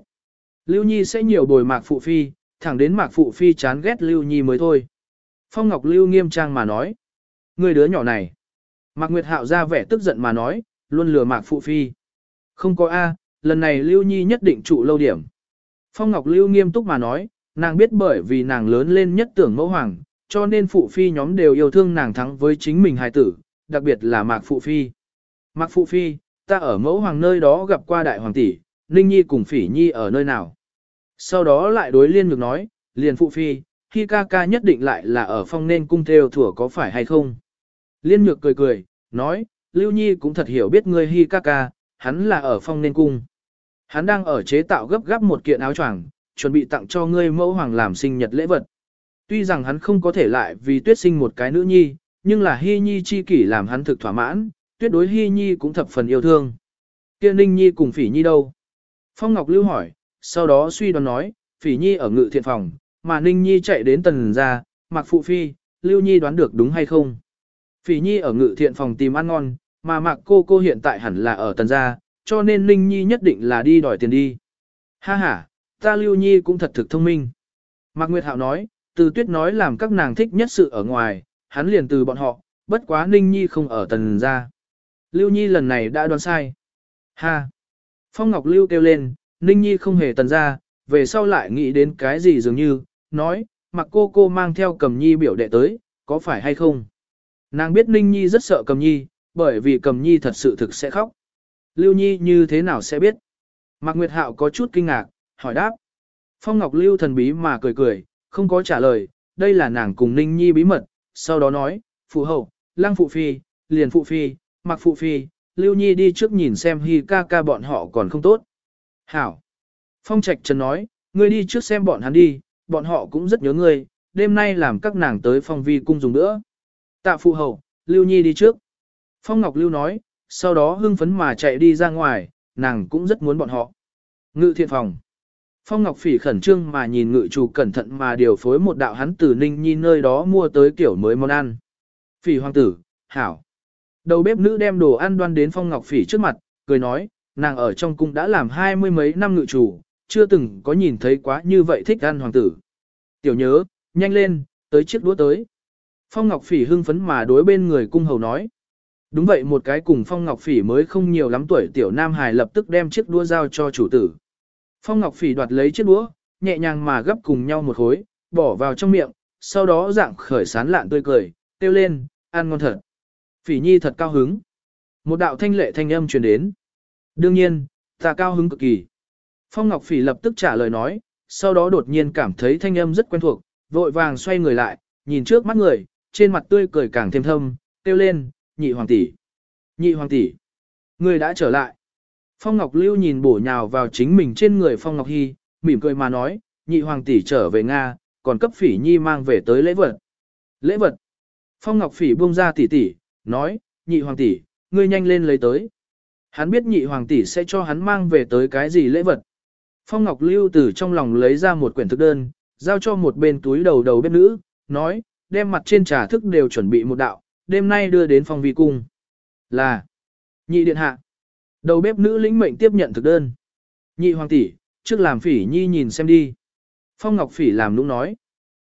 A: Lưu Nhi sẽ nhiều bồi Mạc Phụ Phi, thẳng đến Mạc Phụ Phi chán ghét Lưu Nhi mới thôi. Phong Ngọc Lưu nghiêm trang mà nói. Người đứa nhỏ này. Mạc Nguyệt Hạo ra vẻ tức giận mà nói, luôn lừa Mạc Phụ Phi. Không có A, lần này Lưu Nhi nhất định trụ lâu điểm. Phong Ngọc Lưu nghiêm túc mà nói, nàng biết bởi vì nàng lớn lên nhất tưởng mẫu hoàng, cho nên Phụ Phi nhóm đều yêu thương nàng thắng với chính mình hài tử, đặc biệt là Mạc Phụ Phi. Mạc Phụ Phi, ta ở mẫu hoàng nơi đó gặp qua đại hoàng tỷ, Ninh Nhi cùng Phỉ Nhi ở nơi nào. Sau đó lại đối liên nhược nói, liền phụ phi, khi ca ca nhất định lại là ở phong nên cung theo thủa có phải hay không. Liên nhược cười cười, nói, Lưu Nhi cũng thật hiểu biết ngươi hi ca ca, hắn là ở phong nên cung. Hắn đang ở chế tạo gấp gáp một kiện áo choàng, chuẩn bị tặng cho ngươi mẫu hoàng làm sinh nhật lễ vật. Tuy rằng hắn không có thể lại vì tuyết sinh một cái nữ nhi, nhưng là hy Nhi chi kỷ làm hắn thực thỏa mãn, tuyết đối hy Nhi cũng thập phần yêu thương. Kia Ninh Nhi cùng Phỉ Nhi đâu? Phong Ngọc Lưu hỏi, sau đó suy đoán nói, Phỉ Nhi ở ngự thiện phòng, mà Ninh Nhi chạy đến tần ra, mặc phụ phi, Lưu Nhi đoán được đúng hay không. Phỉ Nhi ở ngự thiện phòng tìm ăn ngon, mà mặc cô cô hiện tại hẳn là ở tần gia, cho nên Ninh Nhi nhất định là đi đòi tiền đi. Ha ha, ta Lưu Nhi cũng thật thực thông minh. Mạc Nguyệt Hạo nói, từ tuyết nói làm các nàng thích nhất sự ở ngoài, hắn liền từ bọn họ, bất quá Ninh Nhi không ở tần gia. Lưu Nhi lần này đã đoán sai. Ha! Phong Ngọc Lưu kêu lên, Ninh Nhi không hề tần ra, về sau lại nghĩ đến cái gì dường như, nói, mặc cô cô mang theo cầm nhi biểu đệ tới, có phải hay không? Nàng biết Ninh Nhi rất sợ cầm nhi, bởi vì cầm nhi thật sự thực sẽ khóc. Lưu Nhi như thế nào sẽ biết? Mạc Nguyệt Hạo có chút kinh ngạc, hỏi đáp. Phong Ngọc Lưu thần bí mà cười cười, không có trả lời, đây là nàng cùng Ninh Nhi bí mật, sau đó nói, phụ hậu, lăng phụ phi, liền phụ phi, mặc phụ phi, Lưu Nhi đi trước nhìn xem hi ca ca bọn họ còn không tốt. Hảo. Phong Trạch Trần nói, ngươi đi trước xem bọn hắn đi, bọn họ cũng rất nhớ ngươi, đêm nay làm các nàng tới phong vi cung dùng nữa. Tạ phụ hậu, Lưu Nhi đi trước. Phong Ngọc Lưu nói, sau đó hưng phấn mà chạy đi ra ngoài, nàng cũng rất muốn bọn họ. Ngự thiện phòng. Phong Ngọc Phỉ khẩn trương mà nhìn ngự chủ cẩn thận mà điều phối một đạo hắn từ Ninh Nhi nơi đó mua tới kiểu mới món ăn. Phỉ hoàng tử, hảo. Đầu bếp nữ đem đồ ăn đoan đến Phong Ngọc Phỉ trước mặt, cười nói, nàng ở trong cung đã làm hai mươi mấy năm ngự chủ, chưa từng có nhìn thấy quá như vậy thích ăn hoàng tử. Tiểu nhớ, nhanh lên, tới chiếc đũa tới. Phong Ngọc Phỉ hưng phấn mà đối bên người cung hầu nói. Đúng vậy một cái cùng Phong Ngọc Phỉ mới không nhiều lắm tuổi tiểu nam hài lập tức đem chiếc đũa giao cho chủ tử. Phong Ngọc Phỉ đoạt lấy chiếc đũa, nhẹ nhàng mà gấp cùng nhau một khối, bỏ vào trong miệng, sau đó dạng khởi sán lạn tươi cười, kêu lên, ăn ngon thật. Phỉ Nhi thật cao hứng. Một đạo thanh lệ thanh âm truyền đến. Đương nhiên, ta cao hứng cực kỳ. Phong Ngọc Phỉ lập tức trả lời nói, sau đó đột nhiên cảm thấy thanh âm rất quen thuộc, vội vàng xoay người lại, nhìn trước mắt người, trên mặt tươi cười càng thêm thâm, kêu lên, nhị hoàng tỷ, Nhị hoàng tỷ, Người đã trở lại. Phong Ngọc Lưu nhìn bổ nhào vào chính mình trên người Phong Ngọc Hy, mỉm cười mà nói, nhị hoàng tỷ trở về Nga, còn cấp phỉ nhi mang về tới lễ vật. Lễ vật. Phong Ngọc Phỉ buông ra tỷ tỷ, nói, nhị hoàng tỷ, ngươi nhanh lên lấy tới. Hắn biết nhị hoàng tỷ sẽ cho hắn mang về tới cái gì lễ vật. Phong Ngọc Lưu từ trong lòng lấy ra một quyển thực đơn, giao cho một bên túi đầu đầu bếp nữ, nói, đem mặt trên trà thức đều chuẩn bị một đạo, đêm nay đưa đến phòng vi cung. Là, nhị điện hạ. Đầu bếp nữ lĩnh mệnh tiếp nhận thực đơn. Nhị hoàng tỷ, trước làm phỉ nhi nhìn xem đi. Phong Ngọc phỉ làm nũng nói.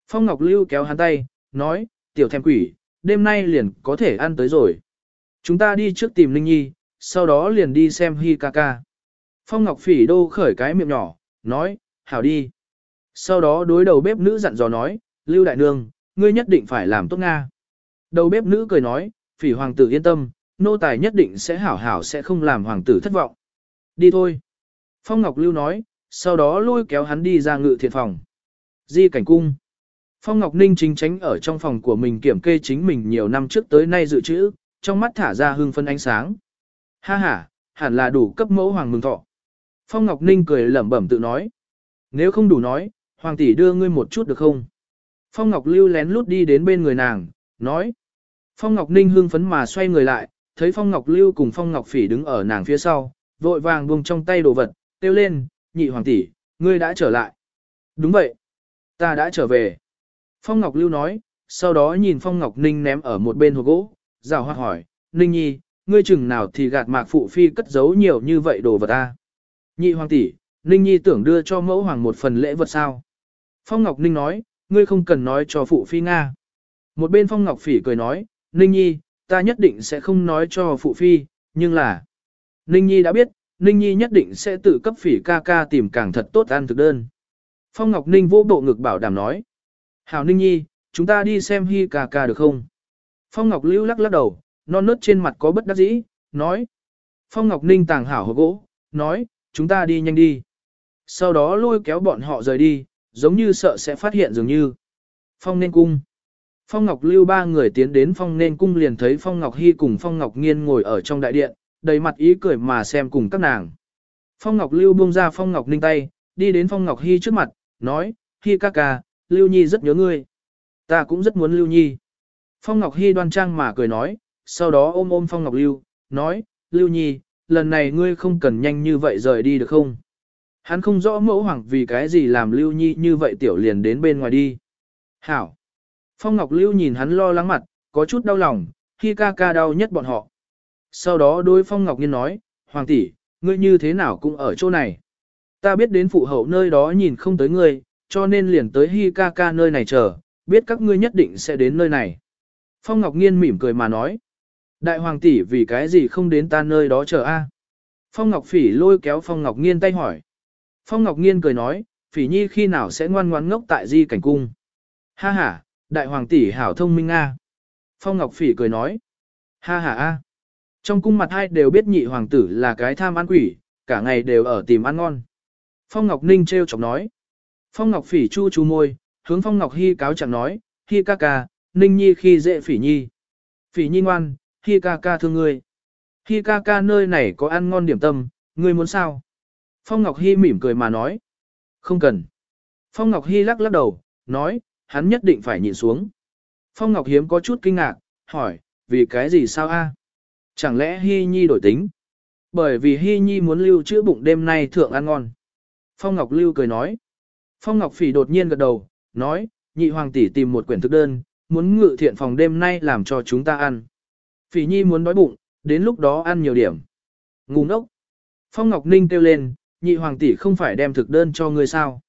A: Phong Ngọc Lưu kéo hắn tay, nói, tiểu thèm quỷ, đêm nay liền có thể ăn tới rồi. Chúng ta đi trước tìm Linh Nhi, sau đó liền đi xem Hi ca ca. Phong Ngọc Phỉ đô khởi cái miệng nhỏ, nói, hảo đi. Sau đó đối đầu bếp nữ dặn dò nói, Lưu Đại Nương, ngươi nhất định phải làm tốt Nga. Đầu bếp nữ cười nói, Phỉ Hoàng tử yên tâm, nô tài nhất định sẽ hảo hảo sẽ không làm Hoàng tử thất vọng. Đi thôi. Phong Ngọc Lưu nói, sau đó lôi kéo hắn đi ra ngự thiện phòng. Di cảnh cung. Phong Ngọc Ninh chính tránh ở trong phòng của mình kiểm kê chính mình nhiều năm trước tới nay dự trữ, trong mắt thả ra hương phân ánh sáng. Ha ha, hẳn là đủ cấp mẫu hoàng mừng thọ. Phong Ngọc Ninh cười lẩm bẩm tự nói. Nếu không đủ nói, hoàng tỷ đưa ngươi một chút được không? Phong Ngọc Lưu lén lút đi đến bên người nàng, nói. Phong Ngọc Ninh hưng phấn mà xoay người lại, thấy Phong Ngọc Lưu cùng Phong Ngọc Phỉ đứng ở nàng phía sau, vội vàng buông trong tay đồ vật, kêu lên, nhị hoàng tỷ, ngươi đã trở lại. Đúng vậy, ta đã trở về. Phong Ngọc Lưu nói, sau đó nhìn Phong Ngọc Ninh ném ở một bên hồ gỗ, rào hoa hỏi, Ninh Nhi, ngươi chừng nào thì gạt mạc phụ phi cất giấu nhiều như vậy đồ vật ta. Nhị hoàng tỷ, Ninh Nhi tưởng đưa cho mẫu hoàng một phần lễ vật sao. Phong Ngọc Ninh nói, ngươi không cần nói cho phụ phi Nga. Một bên Phong Ngọc Phỉ cười nói, Ninh Nhi, ta nhất định sẽ không nói cho phụ phi, nhưng là... Ninh Nhi đã biết, Ninh Nhi nhất định sẽ tự cấp phỉ ca ca tìm càng thật tốt ăn thực đơn. Phong Ngọc Ninh vô bộ ngực bảo đảm nói. Hảo Ninh Nhi, chúng ta đi xem Hi ca ca được không? Phong Ngọc Lưu lắc lắc đầu, non nớt trên mặt có bất đắc dĩ, nói. Phong Ngọc Ninh tàng hảo hộp gỗ, nói, chúng ta đi nhanh đi. Sau đó lôi kéo bọn họ rời đi, giống như sợ sẽ phát hiện dường như. Phong nên cung. Phong Ngọc Lưu ba người tiến đến Phong nên cung liền thấy Phong Ngọc Hy cùng Phong Ngọc Nghiên ngồi ở trong đại điện, đầy mặt ý cười mà xem cùng các nàng. Phong Ngọc Lưu buông ra Phong Ngọc Ninh tay, đi đến Phong Ngọc Hy trước mặt, nói, Hy ca ca, Lưu Nhi rất nhớ ngươi. Ta cũng rất muốn Lưu Nhi. Phong Ngọc Hy đoan trang mà cười nói, sau đó ôm ôm Phong Ngọc Lưu, nói, Lưu Nhi, lần này ngươi không cần nhanh như vậy rời đi được không? Hắn không rõ mẫu hoàng vì cái gì làm Lưu Nhi như vậy tiểu liền đến bên ngoài đi. Hảo! Phong Ngọc Lưu nhìn hắn lo lắng mặt, có chút đau lòng, khi ca ca đau nhất bọn họ. Sau đó đối Phong Ngọc Nhiên nói, Hoàng tỷ, ngươi như thế nào cũng ở chỗ này. Ta biết đến phụ hậu nơi đó nhìn không tới ngươi, cho nên liền tới Hi ca ca nơi này chờ, biết các ngươi nhất định sẽ đến nơi này. Phong Ngọc Nghiên mỉm cười mà nói. Đại hoàng tỷ vì cái gì không đến ta nơi đó chờ a? Phong Ngọc Phỉ lôi kéo Phong Ngọc Nghiên tay hỏi. Phong Ngọc Nghiên cười nói, Phỉ Nhi khi nào sẽ ngoan ngoãn ngốc tại di cảnh cung. Ha ha, đại hoàng tỷ hảo thông minh a. Phong Ngọc Phỉ cười nói. Ha ha a. Trong cung mặt hai đều biết nhị hoàng tử là cái tham ăn quỷ, cả ngày đều ở tìm ăn ngon. Phong Ngọc Ninh trêu chọc nói. Phong Ngọc Phỉ chu chu môi, hướng Phong Ngọc Hy cáo chẳng nói, Hi ca ca, Ninh Nhi khi dễ Phỉ Nhi. Phỉ Nhi ngoan, Hi ca ca thương ngươi. Hi ca ca nơi này có ăn ngon điểm tâm, ngươi muốn sao? Phong Ngọc Hy mỉm cười mà nói. Không cần. Phong Ngọc Hy lắc lắc đầu, nói, hắn nhất định phải nhịn xuống. Phong Ngọc Hiếm có chút kinh ngạc, hỏi, vì cái gì sao a? Chẳng lẽ Hy Nhi đổi tính? Bởi vì Hy Nhi muốn lưu trữ bụng đêm nay thượng ăn ngon. Phong Ngọc Lưu cười nói. Phong Ngọc Phỉ đột nhiên gật đầu, nói, nhị hoàng tỷ tìm một quyển thức đơn, muốn ngự thiện phòng đêm nay làm cho chúng ta ăn. Phỉ Nhi muốn đói bụng, đến lúc đó ăn nhiều điểm. Ngu ngốc. Phong Ngọc Ninh kêu lên, nhị hoàng tỷ không phải đem thực đơn cho ngươi sao?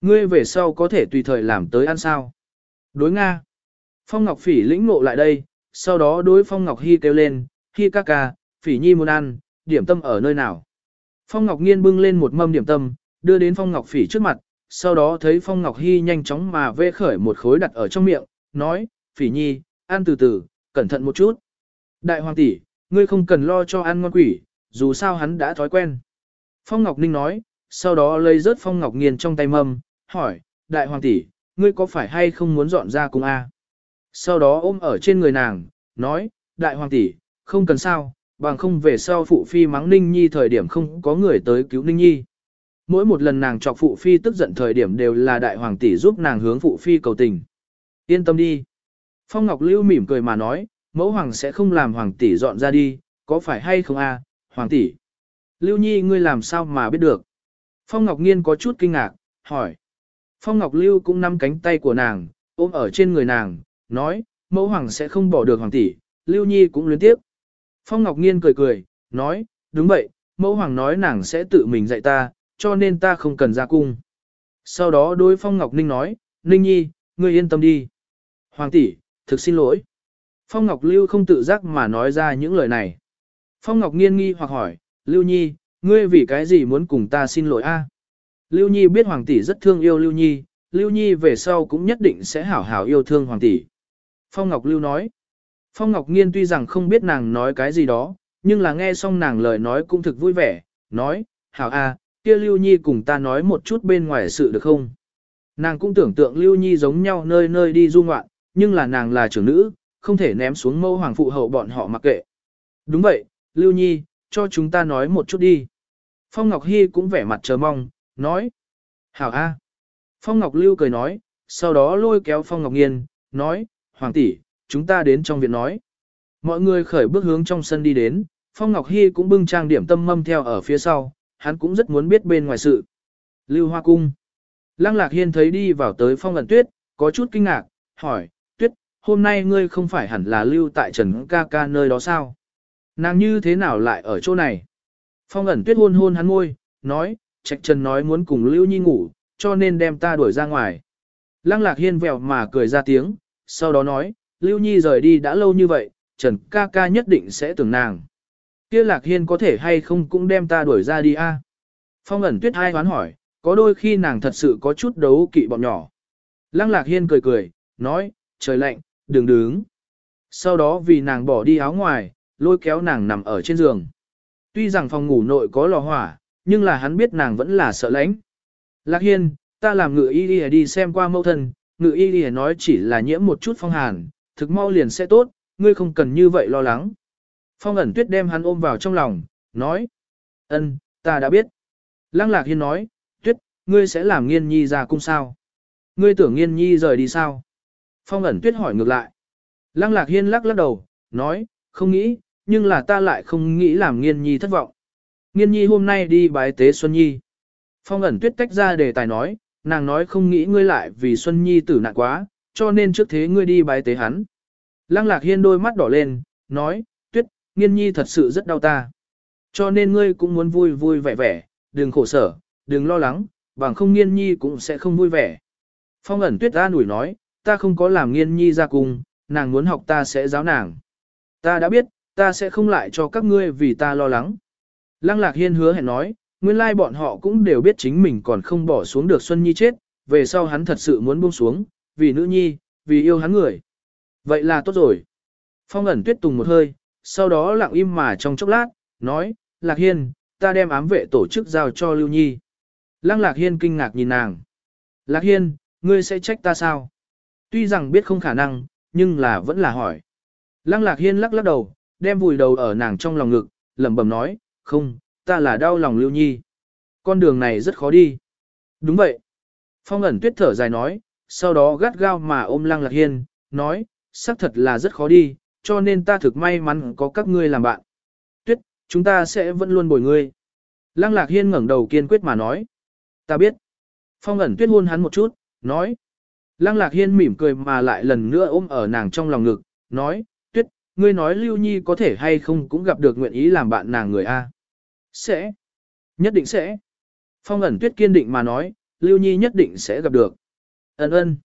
A: Ngươi về sau có thể tùy thời làm tới ăn sao? Đối Nga. Phong Ngọc Phỉ lĩnh ngộ lại đây, sau đó đối Phong Ngọc Hy kêu lên, Hy ca ca, Phỉ Nhi muốn ăn, điểm tâm ở nơi nào? Phong Ngọc Nghiên bưng lên một mâm điểm tâm, đưa đến Phong Ngọc Phỉ trước mặt, sau đó thấy Phong Ngọc Hy nhanh chóng mà vê khởi một khối đặt ở trong miệng, nói, Phỉ Nhi, ăn từ từ, cẩn thận một chút. Đại hoàng tỷ, ngươi không cần lo cho ăn ngon quỷ, dù sao hắn đã thói quen. Phong Ngọc Ninh nói, sau đó lấy rớt Phong Ngọc Nghiên trong tay mâm, hỏi, Đại hoàng tỷ, ngươi có phải hay không muốn dọn ra cùng A? Sau đó ôm ở trên người nàng, nói, Đại hoàng tỷ, không cần sao, bằng không về sau phụ phi mắng Ninh Nhi thời điểm không có người tới cứu Ninh Nhi. Mỗi một lần nàng chọc phụ phi tức giận thời điểm đều là đại hoàng tỷ giúp nàng hướng phụ phi cầu tình. Yên tâm đi. Phong Ngọc Lưu mỉm cười mà nói, mẫu hoàng sẽ không làm hoàng tỷ dọn ra đi, có phải hay không a, Hoàng tỷ, Lưu Nhi ngươi làm sao mà biết được? Phong Ngọc Nghiên có chút kinh ngạc, hỏi. Phong Ngọc Lưu cũng nắm cánh tay của nàng, ôm ở trên người nàng, nói, mẫu hoàng sẽ không bỏ được hoàng tỷ, Lưu Nhi cũng luyến tiếp. Phong Ngọc Nghiên cười cười, nói, đúng vậy, mẫu hoàng nói nàng sẽ tự mình dạy ta, cho nên ta không cần ra cung. Sau đó đối Phong Ngọc Ninh nói, Ninh Nhi, ngươi yên tâm đi. Hoàng tỷ, thực xin lỗi. Phong Ngọc Lưu không tự giác mà nói ra những lời này. Phong Ngọc nghiên nghi hoặc hỏi, Lưu Nhi, ngươi vì cái gì muốn cùng ta xin lỗi a? Lưu Nhi biết Hoàng tỷ rất thương yêu Lưu Nhi, Lưu Nhi về sau cũng nhất định sẽ hảo hảo yêu thương Hoàng tỷ. Phong Ngọc Lưu nói, Phong Ngọc Nghiên tuy rằng không biết nàng nói cái gì đó, nhưng là nghe xong nàng lời nói cũng thực vui vẻ, nói, hảo a, kia Lưu Nhi cùng ta nói một chút bên ngoài sự được không? Nàng cũng tưởng tượng Lưu Nhi giống nhau nơi nơi đi du ngoạn, nhưng là nàng là trưởng nữ, không thể ném xuống mâu hoàng phụ hậu bọn họ mặc kệ. Đúng vậy, Lưu Nhi, cho chúng ta nói một chút đi. Phong Ngọc Hy cũng vẻ mặt chờ mong, nói. Hảo A. Phong Ngọc Lưu cười nói, sau đó lôi kéo Phong Ngọc Nghiên, nói, Hoàng tỷ, chúng ta đến trong viện nói. Mọi người khởi bước hướng trong sân đi đến, Phong Ngọc Hy cũng bưng trang điểm tâm mâm theo ở phía sau, hắn cũng rất muốn biết bên ngoài sự. Lưu Hoa Cung. Lăng Lạc Hiên thấy đi vào tới Phong Ẩn Tuyết, có chút kinh ngạc, hỏi, Tuyết, hôm nay ngươi không phải hẳn là lưu tại Trần Ca Ca nơi đó sao? Nàng như thế nào lại ở chỗ này? Phong ẩn tuyết hôn hôn hắn ngôi, nói, Trạch Trần nói muốn cùng Lưu Nhi ngủ, cho nên đem ta đuổi ra ngoài. Lăng Lạc Hiên vèo mà cười ra tiếng, sau đó nói, Lưu Nhi rời đi đã lâu như vậy, Trần ca ca nhất định sẽ tưởng nàng. Kia Lạc Hiên có thể hay không cũng đem ta đuổi ra đi a? Phong ẩn tuyết hai hoán hỏi, có đôi khi nàng thật sự có chút đấu kỵ bọn nhỏ. Lăng Lạc Hiên cười cười, nói, trời lạnh, đừng đứng. Sau đó vì nàng bỏ đi áo ngoài, lôi kéo nàng nằm ở trên giường. Tuy rằng phòng ngủ nội có lò hỏa, nhưng là hắn biết nàng vẫn là sợ lãnh. Lạc Hiên, ta làm ngự y đi, đi xem qua mẫu thân, ngự y đi nói chỉ là nhiễm một chút phong hàn, thực mau liền sẽ tốt, ngươi không cần như vậy lo lắng. Phong ẩn tuyết đem hắn ôm vào trong lòng, nói. ân, ta đã biết. Lăng Lạc Hiên nói, tuyết, ngươi sẽ làm nghiên nhi ra cung sao? Ngươi tưởng nghiên nhi rời đi sao? Phong ẩn tuyết hỏi ngược lại. Lăng Lạc Hiên lắc lắc đầu, nói, không nghĩ, nhưng là ta lại không nghĩ làm nghiên nhi thất vọng. Nghiên nhi hôm nay đi bái tế Xuân Nhi. Phong ẩn tuyết tách ra đề tài nói, nàng nói không nghĩ ngươi lại vì Xuân Nhi tử nạn quá, cho nên trước thế ngươi đi bái tế hắn. Lăng lạc hiên đôi mắt đỏ lên, nói, tuyết, nghiên nhi thật sự rất đau ta. Cho nên ngươi cũng muốn vui vui vẻ vẻ, đừng khổ sở, đừng lo lắng, bằng không nghiên nhi cũng sẽ không vui vẻ. Phong ẩn tuyết ra nủi nói, ta không có làm nghiên nhi ra cùng, nàng muốn học ta sẽ giáo nàng. Ta đã biết, ta sẽ không lại cho các ngươi vì ta lo lắng. Lăng lạc hiên hứa hẹn nói, nguyên lai bọn họ cũng đều biết chính mình còn không bỏ xuống được Xuân Nhi chết, về sau hắn thật sự muốn buông xuống, vì nữ nhi, vì yêu hắn người. Vậy là tốt rồi. Phong ẩn tuyết tùng một hơi, sau đó lặng im mà trong chốc lát, nói, Lạc Hiên, ta đem ám vệ tổ chức giao cho Lưu Nhi. Lăng Lạc Hiên kinh ngạc nhìn nàng. Lạc Hiên, ngươi sẽ trách ta sao? Tuy rằng biết không khả năng, nhưng là vẫn là hỏi. Lăng Lạc Hiên lắc lắc đầu, đem vùi đầu ở nàng trong lòng ngực, lẩm bẩm nói, không, ta là đau lòng Lưu Nhi. Con đường này rất khó đi. Đúng vậy. Phong ẩn tuyết thở dài nói, sau đó gắt gao mà ôm Lăng Lạc Hiên, nói, xác thật là rất khó đi, cho nên ta thực may mắn có các ngươi làm bạn. Tuyết, chúng ta sẽ vẫn luôn bồi ngươi. Lăng Lạc Hiên ngẩng đầu kiên quyết mà nói. Ta biết. Phong ẩn tuyết hôn hắn một chút, nói. Lăng Lạc Hiên mỉm cười mà lại lần nữa ôm ở nàng trong lòng ngực, nói, Tuyết, ngươi nói Lưu Nhi có thể hay không cũng gặp được nguyện ý làm bạn nàng người A. Sẽ. Nhất định sẽ. Phong ẩn tuyết kiên định mà nói, Lưu Nhi nhất định sẽ gặp được. Ấn ơn.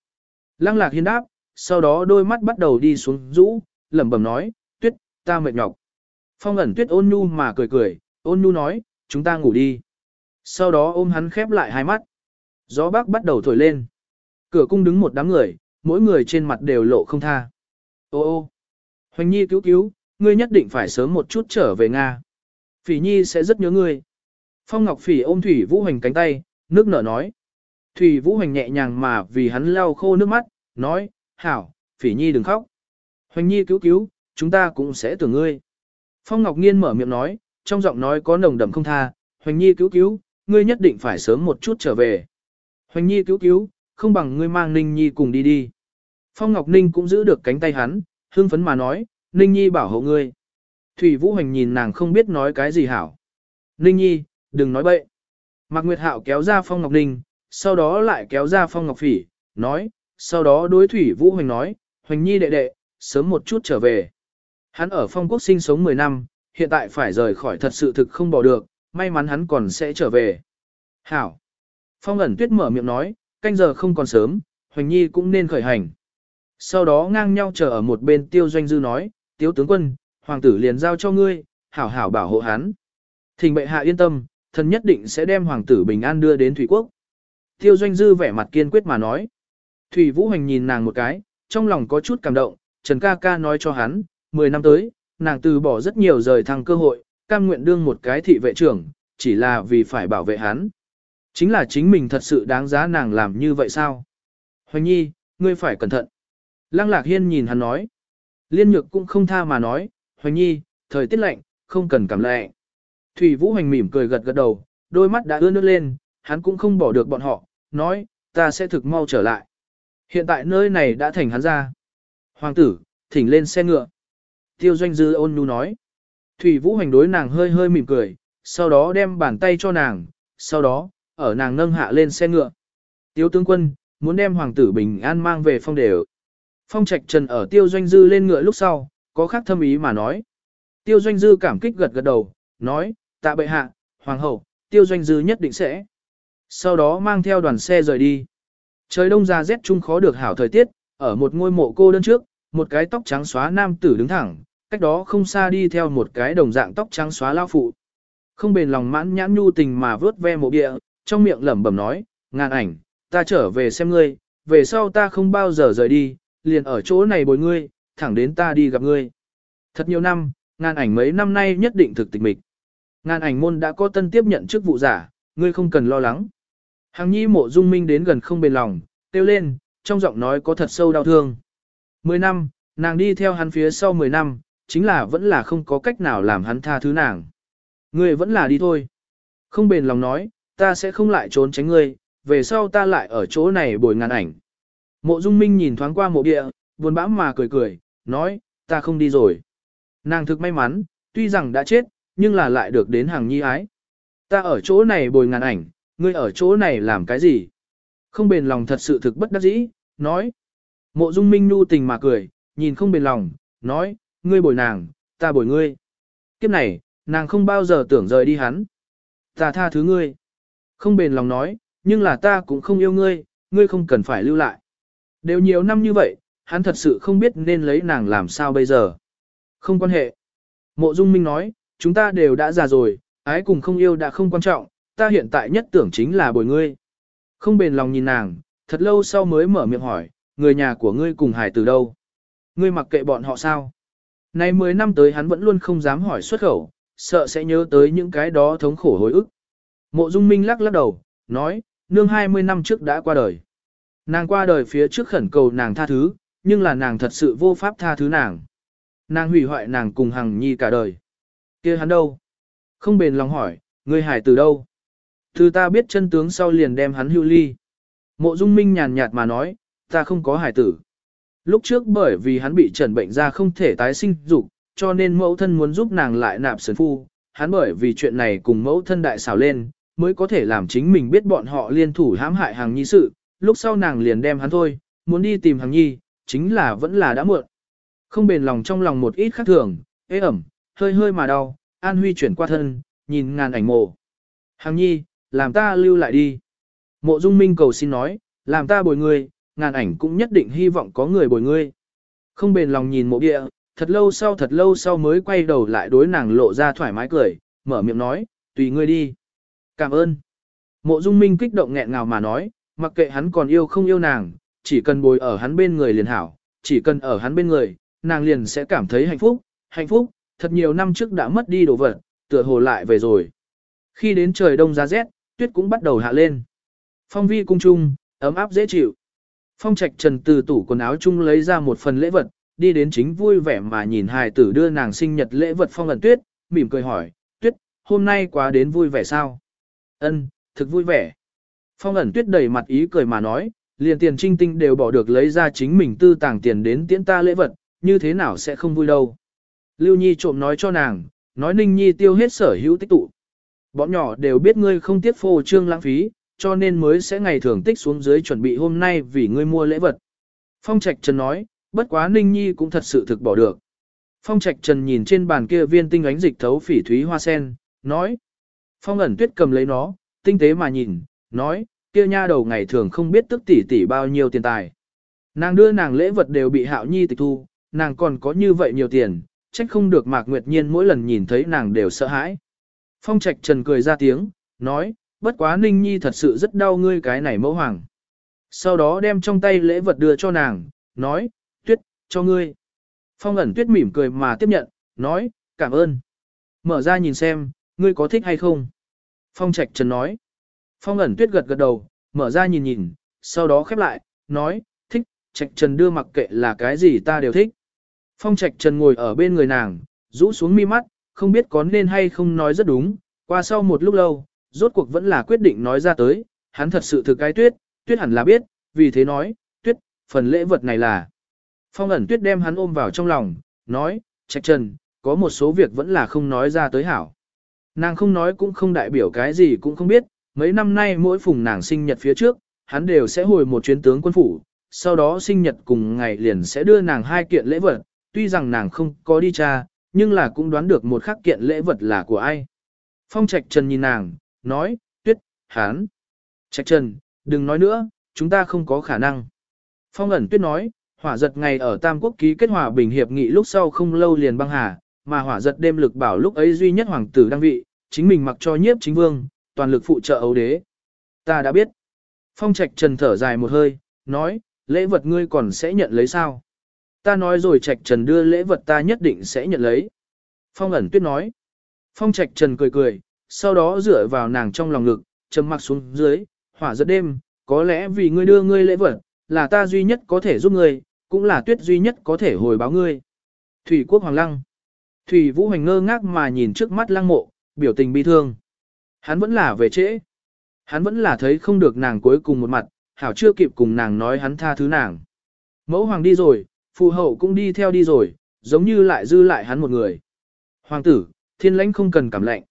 A: Lăng lạc hiên đáp, sau đó đôi mắt bắt đầu đi xuống rũ, lẩm bẩm nói, tuyết, ta mệt nhọc. Phong ẩn tuyết ôn nhu mà cười cười, ôn nhu nói, chúng ta ngủ đi. Sau đó ôm hắn khép lại hai mắt. Gió bắc bắt đầu thổi lên. Cửa cung đứng một đám người, mỗi người trên mặt đều lộ không tha. Ô ô, Hoành Nhi cứu cứu, ngươi nhất định phải sớm một chút trở về Nga. Phỉ Nhi sẽ rất nhớ ngươi. Phong Ngọc Phỉ ôm Thủy Vũ Hoành cánh tay, nước nở nói. Thủy Vũ Hoành nhẹ nhàng mà vì hắn lau khô nước mắt, nói, hảo, Phỉ Nhi đừng khóc. Hoành Nhi cứu cứu, chúng ta cũng sẽ tưởng ngươi. Phong Ngọc Nghiên mở miệng nói, trong giọng nói có nồng đậm không tha, Hoành Nhi cứu cứu, ngươi nhất định phải sớm một chút trở về. Hoành Nhi cứu cứu, không bằng ngươi mang Ninh Nhi cùng đi đi. Phong Ngọc Ninh cũng giữ được cánh tay hắn, hương phấn mà nói, Ninh Nhi bảo hộ ngươi. Thủy Vũ Hoành nhìn nàng không biết nói cái gì hảo. Ninh Nhi, đừng nói bậy. Mạc Nguyệt Hạo kéo ra Phong Ngọc Ninh, sau đó lại kéo ra Phong Ngọc Phỉ, nói, sau đó đối Thủy Vũ Hoành nói, Hoành Nhi đệ đệ, sớm một chút trở về. Hắn ở Phong Quốc sinh sống 10 năm, hiện tại phải rời khỏi thật sự thực không bỏ được, may mắn hắn còn sẽ trở về. Hảo. Phong ẩn tuyết mở miệng nói, canh giờ không còn sớm, Hoành Nhi cũng nên khởi hành. Sau đó ngang nhau chờ ở một bên tiêu doanh dư nói, tiếu tướng quân, hoàng tử liền giao cho ngươi, hảo hảo bảo hộ hắn. Thình bệ hạ yên tâm, thần nhất định sẽ đem hoàng tử bình an đưa đến thủy quốc. Tiêu doanh dư vẻ mặt kiên quyết mà nói. Thủy Vũ Hoành nhìn nàng một cái, trong lòng có chút cảm động, Trần ca ca nói cho hắn, 10 năm tới, nàng từ bỏ rất nhiều rời thăng cơ hội, cam nguyện đương một cái thị vệ trưởng, chỉ là vì phải bảo vệ hắn. Chính là chính mình thật sự đáng giá nàng làm như vậy sao? Hoành nhi, ngươi phải cẩn thận. Lăng lạc hiên nhìn hắn nói. Liên nhược cũng không tha mà nói, Hoành nhi, thời tiết lạnh, không cần cảm lạnh. Thủy Vũ Hoành mỉm cười gật gật đầu, đôi mắt đã ướt nước lên, hắn cũng không bỏ được bọn họ, nói, ta sẽ thực mau trở lại. Hiện tại nơi này đã thành hắn ra. Hoàng tử, thỉnh lên xe ngựa. Tiêu doanh dư ôn nhu nói. Thủy Vũ Hoành đối nàng hơi hơi mỉm cười, sau đó đem bàn tay cho nàng, sau đó, ở nàng nâng hạ lên xe ngựa. Tiêu tướng quân, muốn đem hoàng tử bình an mang về phong đều. Phong trạch trần ở tiêu doanh dư lên ngựa lúc sau, có khác thâm ý mà nói. Tiêu doanh dư cảm kích gật gật đầu, nói, tạ bệ hạ, hoàng hậu, tiêu doanh dư nhất định sẽ. Sau đó mang theo đoàn xe rời đi. Trời đông ra rét chung khó được hảo thời tiết, ở một ngôi mộ cô đơn trước, một cái tóc trắng xóa nam tử đứng thẳng, cách đó không xa đi theo một cái đồng dạng tóc trắng xóa lao phụ. Không bền lòng mãn nhãn nhu tình mà vớt ve mộ địa, trong miệng lẩm bẩm nói, ngàn ảnh, ta trở về xem ngươi, về sau ta không bao giờ rời đi, liền ở chỗ này bồi ngươi, thẳng đến ta đi gặp ngươi. Thật nhiều năm, ngàn ảnh mấy năm nay nhất định thực tịch mịch. Ngàn ảnh môn đã có tân tiếp nhận chức vụ giả, ngươi không cần lo lắng. Hàng nhi mộ dung minh đến gần không bền lòng, kêu lên, trong giọng nói có thật sâu đau thương. Mười năm, nàng đi theo hắn phía sau mười năm, chính là vẫn là không có cách nào làm hắn tha thứ nàng. Ngươi vẫn là đi thôi. Không bền lòng nói, ta sẽ không lại trốn tránh ngươi, về sau ta lại ở chỗ này bồi ngàn ảnh. Mộ dung minh nhìn thoáng qua mộ địa, buồn bã mà cười cười, nói, ta không đi rồi. Nàng thực may mắn, tuy rằng đã chết, nhưng là lại được đến hàng nhi ái. Ta ở chỗ này bồi ngàn ảnh, ngươi ở chỗ này làm cái gì? Không bền lòng thật sự thực bất đắc dĩ, nói. Mộ dung minh nu tình mà cười, nhìn không bền lòng, nói, ngươi bồi nàng, ta bồi ngươi. Kiếp này, nàng không bao giờ tưởng rời đi hắn. Ta tha thứ ngươi. Không bền lòng nói, nhưng là ta cũng không yêu ngươi, ngươi không cần phải lưu lại. Đều nhiều năm như vậy, hắn thật sự không biết nên lấy nàng làm sao bây giờ. Không quan hệ. Mộ Dung Minh nói, chúng ta đều đã già rồi, ái cùng không yêu đã không quan trọng, ta hiện tại nhất tưởng chính là bồi ngươi. Không bền lòng nhìn nàng, thật lâu sau mới mở miệng hỏi, người nhà của ngươi cùng hải từ đâu? Ngươi mặc kệ bọn họ sao? Nay 10 năm tới hắn vẫn luôn không dám hỏi xuất khẩu, sợ sẽ nhớ tới những cái đó thống khổ hối ức. Mộ Dung Minh lắc lắc đầu, nói, nương 20 năm trước đã qua đời. Nàng qua đời phía trước khẩn cầu nàng tha thứ, nhưng là nàng thật sự vô pháp tha thứ nàng. Nàng hủy hoại nàng cùng Hằng Nhi cả đời. kia hắn đâu? Không bền lòng hỏi, người hải từ đâu? Từ ta biết chân tướng sau liền đem hắn hưu ly. Mộ Dung Minh nhàn nhạt mà nói, ta không có hải tử. Lúc trước bởi vì hắn bị trần bệnh ra không thể tái sinh dục, cho nên mẫu thân muốn giúp nàng lại nạp sườn phu. Hắn bởi vì chuyện này cùng mẫu thân đại xảo lên, mới có thể làm chính mình biết bọn họ liên thủ hãm hại hàng nhi sự. Lúc sau nàng liền đem hắn thôi, muốn đi tìm hàng nhi, chính là vẫn là đã muộn. Không bền lòng trong lòng một ít khác thường, ế ẩm, hơi hơi mà đau, An Huy chuyển qua thân, nhìn ngàn ảnh mộ. Hàng nhi, làm ta lưu lại đi. Mộ Dung Minh cầu xin nói, làm ta bồi ngươi, ngàn ảnh cũng nhất định hy vọng có người bồi ngươi. Không bền lòng nhìn mộ địa, thật lâu sau thật lâu sau mới quay đầu lại đối nàng lộ ra thoải mái cười, mở miệng nói, tùy ngươi đi. Cảm ơn. Mộ Dung Minh kích động nghẹn ngào mà nói, mặc kệ hắn còn yêu không yêu nàng, chỉ cần bồi ở hắn bên người liền hảo, chỉ cần ở hắn bên người, nàng liền sẽ cảm thấy hạnh phúc, hạnh phúc, thật nhiều năm trước đã mất đi đồ vật, tựa hồ lại về rồi. Khi đến trời đông giá rét, tuyết cũng bắt đầu hạ lên. Phong vi cung trung, ấm áp dễ chịu. Phong trạch trần từ tủ quần áo chung lấy ra một phần lễ vật, đi đến chính vui vẻ mà nhìn hài tử đưa nàng sinh nhật lễ vật phong ẩn tuyết, mỉm cười hỏi, tuyết, hôm nay quá đến vui vẻ sao? Ân, thực vui vẻ. Phong ẩn tuyết đầy mặt ý cười mà nói, liền tiền trinh tinh đều bỏ được lấy ra chính mình tư tàng tiền đến tiễn ta lễ vật, như thế nào sẽ không vui đâu. Lưu Nhi trộm nói cho nàng, nói Ninh Nhi tiêu hết sở hữu tích tụ. Bọn nhỏ đều biết ngươi không tiết phô trương lãng phí, cho nên mới sẽ ngày thường tích xuống dưới chuẩn bị hôm nay vì ngươi mua lễ vật. Phong Trạch Trần nói, bất quá Ninh Nhi cũng thật sự thực bỏ được. Phong Trạch Trần nhìn trên bàn kia viên tinh ánh dịch thấu phỉ thúy hoa sen, nói. Phong ẩn tuyết cầm lấy nó, tinh tế mà nhìn, nói, kia nha đầu ngày thường không biết tức tỷ tỷ bao nhiêu tiền tài. Nàng đưa nàng lễ vật đều bị hạo nhi tịch thu, nàng còn có như vậy nhiều tiền, trách không được Mạc Nguyệt Nhiên mỗi lần nhìn thấy nàng đều sợ hãi. Phong Trạch Trần cười ra tiếng, nói, bất quá Ninh Nhi thật sự rất đau ngươi cái này mẫu hoàng. Sau đó đem trong tay lễ vật đưa cho nàng, nói, tuyết, cho ngươi. Phong ẩn tuyết mỉm cười mà tiếp nhận, nói, cảm ơn. Mở ra nhìn xem, ngươi có thích hay không? Phong Trạch Trần nói. Phong ẩn tuyết gật gật đầu, mở ra nhìn nhìn, sau đó khép lại, nói, thích, Trạch Trần đưa mặc kệ là cái gì ta đều thích. Phong Trạch Trần ngồi ở bên người nàng, rũ xuống mi mắt, không biết có nên hay không nói rất đúng, qua sau một lúc lâu, rốt cuộc vẫn là quyết định nói ra tới, hắn thật sự thực cái tuyết, tuyết hẳn là biết, vì thế nói, tuyết, phần lễ vật này là. Phong ẩn tuyết đem hắn ôm vào trong lòng, nói, Trạch Trần, có một số việc vẫn là không nói ra tới hảo. Nàng không nói cũng không đại biểu cái gì cũng không biết, mấy năm nay mỗi phùng nàng sinh nhật phía trước, hắn đều sẽ hồi một chuyến tướng quân phủ, sau đó sinh nhật cùng ngày liền sẽ đưa nàng hai kiện lễ vật, tuy rằng nàng không có đi tra, nhưng là cũng đoán được một khắc kiện lễ vật là của ai. Phong Trạch Trần nhìn nàng, nói, tuyết, hán. Trạch Trần, đừng nói nữa, chúng ta không có khả năng. Phong ẩn tuyết nói, hỏa giật ngày ở Tam Quốc ký kết hòa bình hiệp nghị lúc sau không lâu liền băng hà, mà hỏa giật đêm lực bảo lúc ấy duy nhất hoàng tử đăng vị, chính mình mặc cho nhiếp chính vương, toàn lực phụ trợ ấu đế. Ta đã biết. Phong Trạch Trần thở dài một hơi, nói, lễ vật ngươi còn sẽ nhận lấy sao? Ta nói rồi Trạch Trần đưa lễ vật ta nhất định sẽ nhận lấy. Phong ẩn tuyết nói. Phong Trạch Trần cười cười, sau đó dựa vào nàng trong lòng ngực, trầm mặc xuống dưới, hỏa giật đêm, có lẽ vì ngươi đưa ngươi lễ vật, là ta duy nhất có thể giúp ngươi, cũng là tuyết duy nhất có thể hồi báo ngươi. Thủy quốc hoàng lăng. Thủy vũ hoành ngơ ngác mà nhìn trước mắt lăng mộ, biểu tình bi thương. Hắn vẫn là về trễ. Hắn vẫn là thấy không được nàng cuối cùng một mặt, hảo chưa kịp cùng nàng nói hắn tha thứ nàng. Mẫu hoàng đi rồi, phù hậu cũng đi theo đi rồi, giống như lại dư lại hắn một người. Hoàng tử, thiên lãnh không cần cảm lạnh.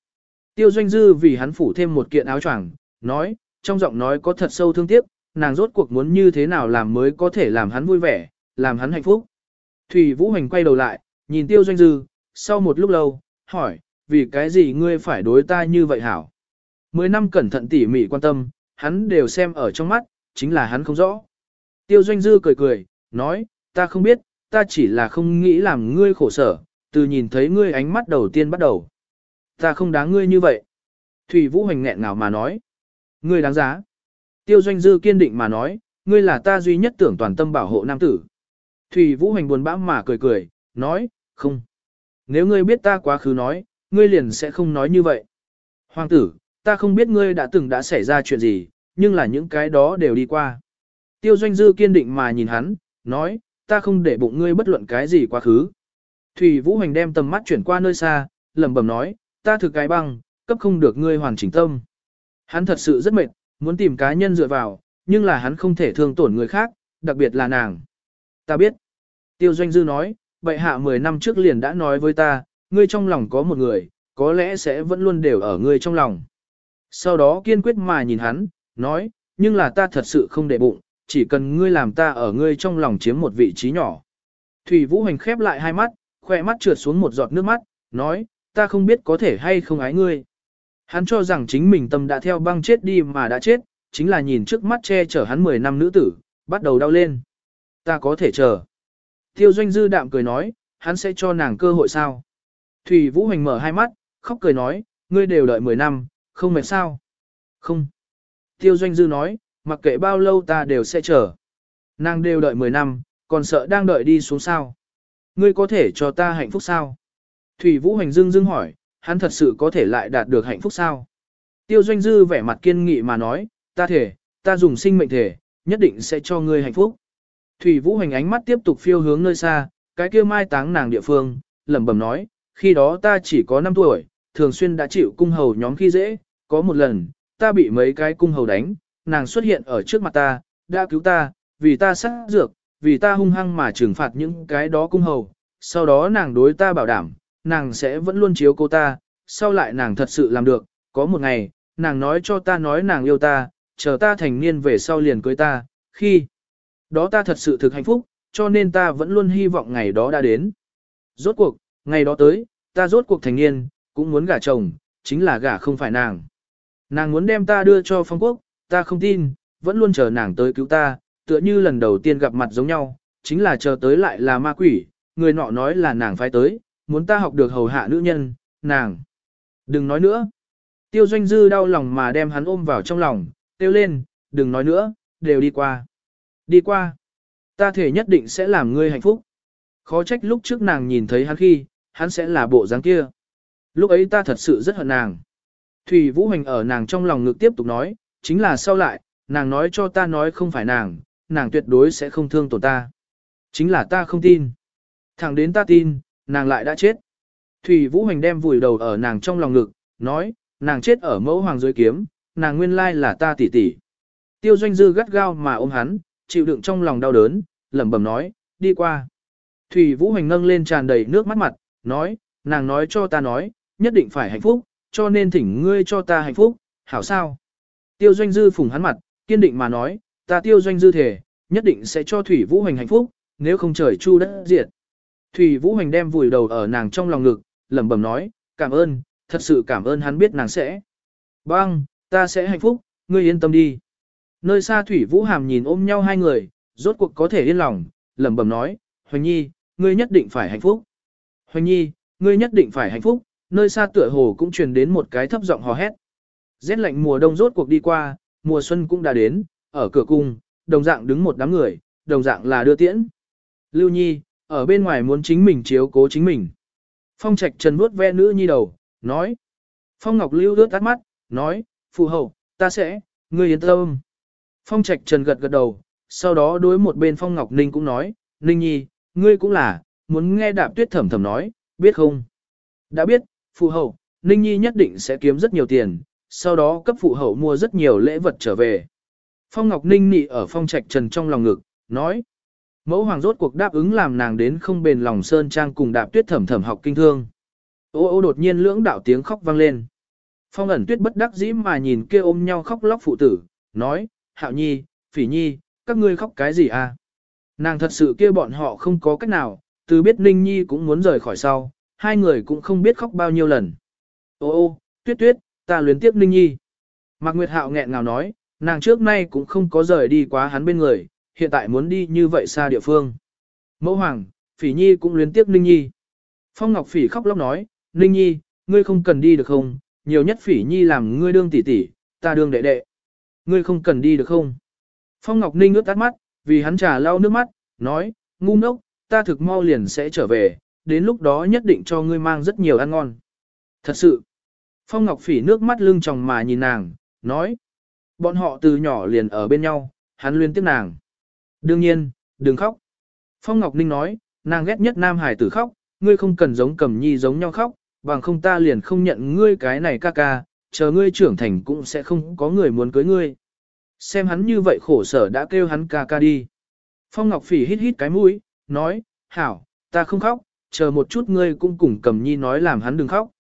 A: Tiêu doanh dư vì hắn phủ thêm một kiện áo choàng, nói, trong giọng nói có thật sâu thương tiếc, nàng rốt cuộc muốn như thế nào làm mới có thể làm hắn vui vẻ, làm hắn hạnh phúc. Thủy Vũ Hành quay đầu lại, nhìn tiêu doanh dư, sau một lúc lâu, hỏi, vì cái gì ngươi phải đối ta như vậy hảo? Mười năm cẩn thận tỉ mỉ quan tâm, hắn đều xem ở trong mắt, chính là hắn không rõ. Tiêu doanh dư cười cười, nói, ta không biết, ta chỉ là không nghĩ làm ngươi khổ sở, từ nhìn thấy ngươi ánh mắt đầu tiên bắt đầu. Ta không đáng ngươi như vậy. Thủy Vũ Hoành nghẹn ngào mà nói. Ngươi đáng giá. Tiêu Doanh Dư kiên định mà nói, ngươi là ta duy nhất tưởng toàn tâm bảo hộ nam tử. Thủy Vũ Hoành buồn bã mà cười cười, nói, không. Nếu ngươi biết ta quá khứ nói, ngươi liền sẽ không nói như vậy. Hoàng tử, ta không biết ngươi đã từng đã xảy ra chuyện gì, nhưng là những cái đó đều đi qua. Tiêu Doanh Dư kiên định mà nhìn hắn, nói, ta không để bụng ngươi bất luận cái gì quá khứ. Thủy Vũ Hoành đem tầm mắt chuyển qua nơi xa, lẩm bẩm nói, ta thực cái băng, cấp không được ngươi hoàn chỉnh tâm. Hắn thật sự rất mệt, muốn tìm cá nhân dựa vào, nhưng là hắn không thể thương tổn người khác, đặc biệt là nàng. Ta biết. Tiêu Doanh Dư nói, bệ hạ 10 năm trước liền đã nói với ta, ngươi trong lòng có một người, có lẽ sẽ vẫn luôn đều ở ngươi trong lòng. Sau đó kiên quyết mà nhìn hắn, nói, nhưng là ta thật sự không để bụng, chỉ cần ngươi làm ta ở ngươi trong lòng chiếm một vị trí nhỏ. Thủy Vũ Hành khép lại hai mắt, khoe mắt trượt xuống một giọt nước mắt, nói, ta không biết có thể hay không ái ngươi. Hắn cho rằng chính mình tâm đã theo băng chết đi mà đã chết, chính là nhìn trước mắt che chở hắn 10 năm nữ tử, bắt đầu đau lên. Ta có thể chờ. Tiêu doanh dư đạm cười nói, hắn sẽ cho nàng cơ hội sao. Thủy Vũ Hoành mở hai mắt, khóc cười nói, ngươi đều đợi 10 năm, không mệt sao. Không. Tiêu doanh dư nói, mặc kệ bao lâu ta đều sẽ chờ. Nàng đều đợi 10 năm, còn sợ đang đợi đi xuống sao. Ngươi có thể cho ta hạnh phúc sao? Thủy Vũ Hành Dương Dương hỏi, hắn thật sự có thể lại đạt được hạnh phúc sao? Tiêu Doanh Dư vẻ mặt kiên nghị mà nói, ta thể, ta dùng sinh mệnh thể, nhất định sẽ cho ngươi hạnh phúc. Thủy Vũ Hành ánh mắt tiếp tục phiêu hướng nơi xa, cái kia mai táng nàng địa phương, lẩm bẩm nói, khi đó ta chỉ có 5 tuổi, thường xuyên đã chịu cung hầu nhóm khi dễ, có một lần, ta bị mấy cái cung hầu đánh, nàng xuất hiện ở trước mặt ta, đã cứu ta, vì ta sát dược, vì ta hung hăng mà trừng phạt những cái đó cung hầu, sau đó nàng đối ta bảo đảm, nàng sẽ vẫn luôn chiếu cô ta, sau lại nàng thật sự làm được, có một ngày, nàng nói cho ta nói nàng yêu ta, chờ ta thành niên về sau liền cưới ta, khi đó ta thật sự thực hạnh phúc, cho nên ta vẫn luôn hy vọng ngày đó đã đến. Rốt cuộc, ngày đó tới, ta rốt cuộc thành niên, cũng muốn gả chồng, chính là gả không phải nàng. Nàng muốn đem ta đưa cho phong quốc, ta không tin, vẫn luôn chờ nàng tới cứu ta, tựa như lần đầu tiên gặp mặt giống nhau, chính là chờ tới lại là ma quỷ, người nọ nói là nàng phải tới, muốn ta học được hầu hạ nữ nhân, nàng. Đừng nói nữa. Tiêu doanh dư đau lòng mà đem hắn ôm vào trong lòng, tiêu lên, đừng nói nữa, đều đi qua. Đi qua. Ta thể nhất định sẽ làm ngươi hạnh phúc. Khó trách lúc trước nàng nhìn thấy hắn khi, hắn sẽ là bộ dáng kia. Lúc ấy ta thật sự rất hận nàng. Thủy Vũ Hành ở nàng trong lòng ngực tiếp tục nói, chính là sau lại, nàng nói cho ta nói không phải nàng, nàng tuyệt đối sẽ không thương tổn ta. Chính là ta không tin. Thẳng đến ta tin, nàng lại đã chết. Thủy Vũ Hành đem vùi đầu ở nàng trong lòng ngực, nói, nàng chết ở mẫu hoàng dưới kiếm, nàng nguyên lai là ta tỷ tỷ. Tiêu doanh dư gắt gao mà ôm hắn, chịu đựng trong lòng đau đớn, lẩm bẩm nói, đi qua. Thủy Vũ Hành nâng lên tràn đầy nước mắt mặt, nói, nàng nói cho ta nói, nhất định phải hạnh phúc, cho nên thỉnh ngươi cho ta hạnh phúc, hảo sao. Tiêu doanh dư phùng hắn mặt, kiên định mà nói, ta tiêu doanh dư thể, nhất định sẽ cho Thủy Vũ Hoành hạnh phúc, nếu không trời chu đất diệt. Thủy Vũ Hoành đem vùi đầu ở nàng trong lòng ngực, lẩm bẩm nói, cảm ơn, thật sự cảm ơn hắn biết nàng sẽ. Băng, ta sẽ hạnh phúc, ngươi yên tâm đi. Nơi xa Thủy Vũ Hàm nhìn ôm nhau hai người, rốt cuộc có thể yên lòng, lẩm bẩm nói, Hoành Nhi, ngươi nhất định phải hạnh phúc. Hoành Nhi, ngươi nhất định phải hạnh phúc, nơi xa tựa hồ cũng truyền đến một cái thấp giọng hò hét. Rét lạnh mùa đông rốt cuộc đi qua, mùa xuân cũng đã đến, ở cửa cung, đồng dạng đứng một đám người, đồng dạng là đưa tiễn. Lưu Nhi, ở bên ngoài muốn chính mình chiếu cố chính mình. Phong Trạch Trần vuốt ve nữ nhi đầu, nói. Phong Ngọc Lưu đưa tắt mắt, nói, phù hậu, ta sẽ, ngươi yên tâm. Phong Trạch Trần gật gật đầu, sau đó đối một bên Phong Ngọc Ninh cũng nói, Ninh Nhi, ngươi cũng là, muốn nghe đạp tuyết thầm thầm nói, biết không? Đã biết, phụ hậu, Ninh Nhi nhất định sẽ kiếm rất nhiều tiền, sau đó cấp phụ hậu mua rất nhiều lễ vật trở về. Phong Ngọc Ninh nị ở Phong Trạch Trần trong lòng ngực, nói. Mẫu hoàng rốt cuộc đáp ứng làm nàng đến không bền lòng sơn trang cùng đạp tuyết thẩm thẩm học kinh thương. Ô ô đột nhiên lưỡng đạo tiếng khóc vang lên. Phong ẩn tuyết bất đắc dĩ mà nhìn kia ôm nhau khóc lóc phụ tử, nói, hạo nhi, phỉ nhi, các ngươi khóc cái gì à? Nàng thật sự kia bọn họ không có cách nào, từ biết Ninh Nhi cũng muốn rời khỏi sau, hai người cũng không biết khóc bao nhiêu lần. Ô ô, tuyết tuyết, ta luyến tiếp Ninh Nhi. Mạc Nguyệt Hạo nghẹn ngào nói, nàng trước nay cũng không có rời đi quá hắn bên người, hiện tại muốn đi như vậy xa địa phương. Mẫu Hoàng, Phỉ Nhi cũng luyến tiếp Ninh Nhi. Phong Ngọc Phỉ khóc lóc nói, Ninh Nhi, ngươi không cần đi được không, nhiều nhất Phỉ Nhi làm ngươi đương tỷ tỷ, ta đương đệ đệ. Ngươi không cần đi được không? Phong Ngọc Ninh ướt tắt mắt, vì hắn trà lau nước mắt, nói, ngu ngốc, ta thực mau liền sẽ trở về, đến lúc đó nhất định cho ngươi mang rất nhiều ăn ngon. Thật sự, Phong Ngọc Phỉ nước mắt lưng tròng mà nhìn nàng, nói, bọn họ từ nhỏ liền ở bên nhau, hắn luyến tiếp nàng. Đương nhiên, đừng khóc. Phong Ngọc Ninh nói, nàng ghét nhất Nam Hải tử khóc, ngươi không cần giống cầm nhi giống nhau khóc, bằng không ta liền không nhận ngươi cái này ca ca, chờ ngươi trưởng thành cũng sẽ không có người muốn cưới ngươi. Xem hắn như vậy khổ sở đã kêu hắn ca ca đi. Phong Ngọc Phỉ hít hít cái mũi, nói, hảo, ta không khóc, chờ một chút ngươi cũng cùng cầm nhi nói làm hắn đừng khóc.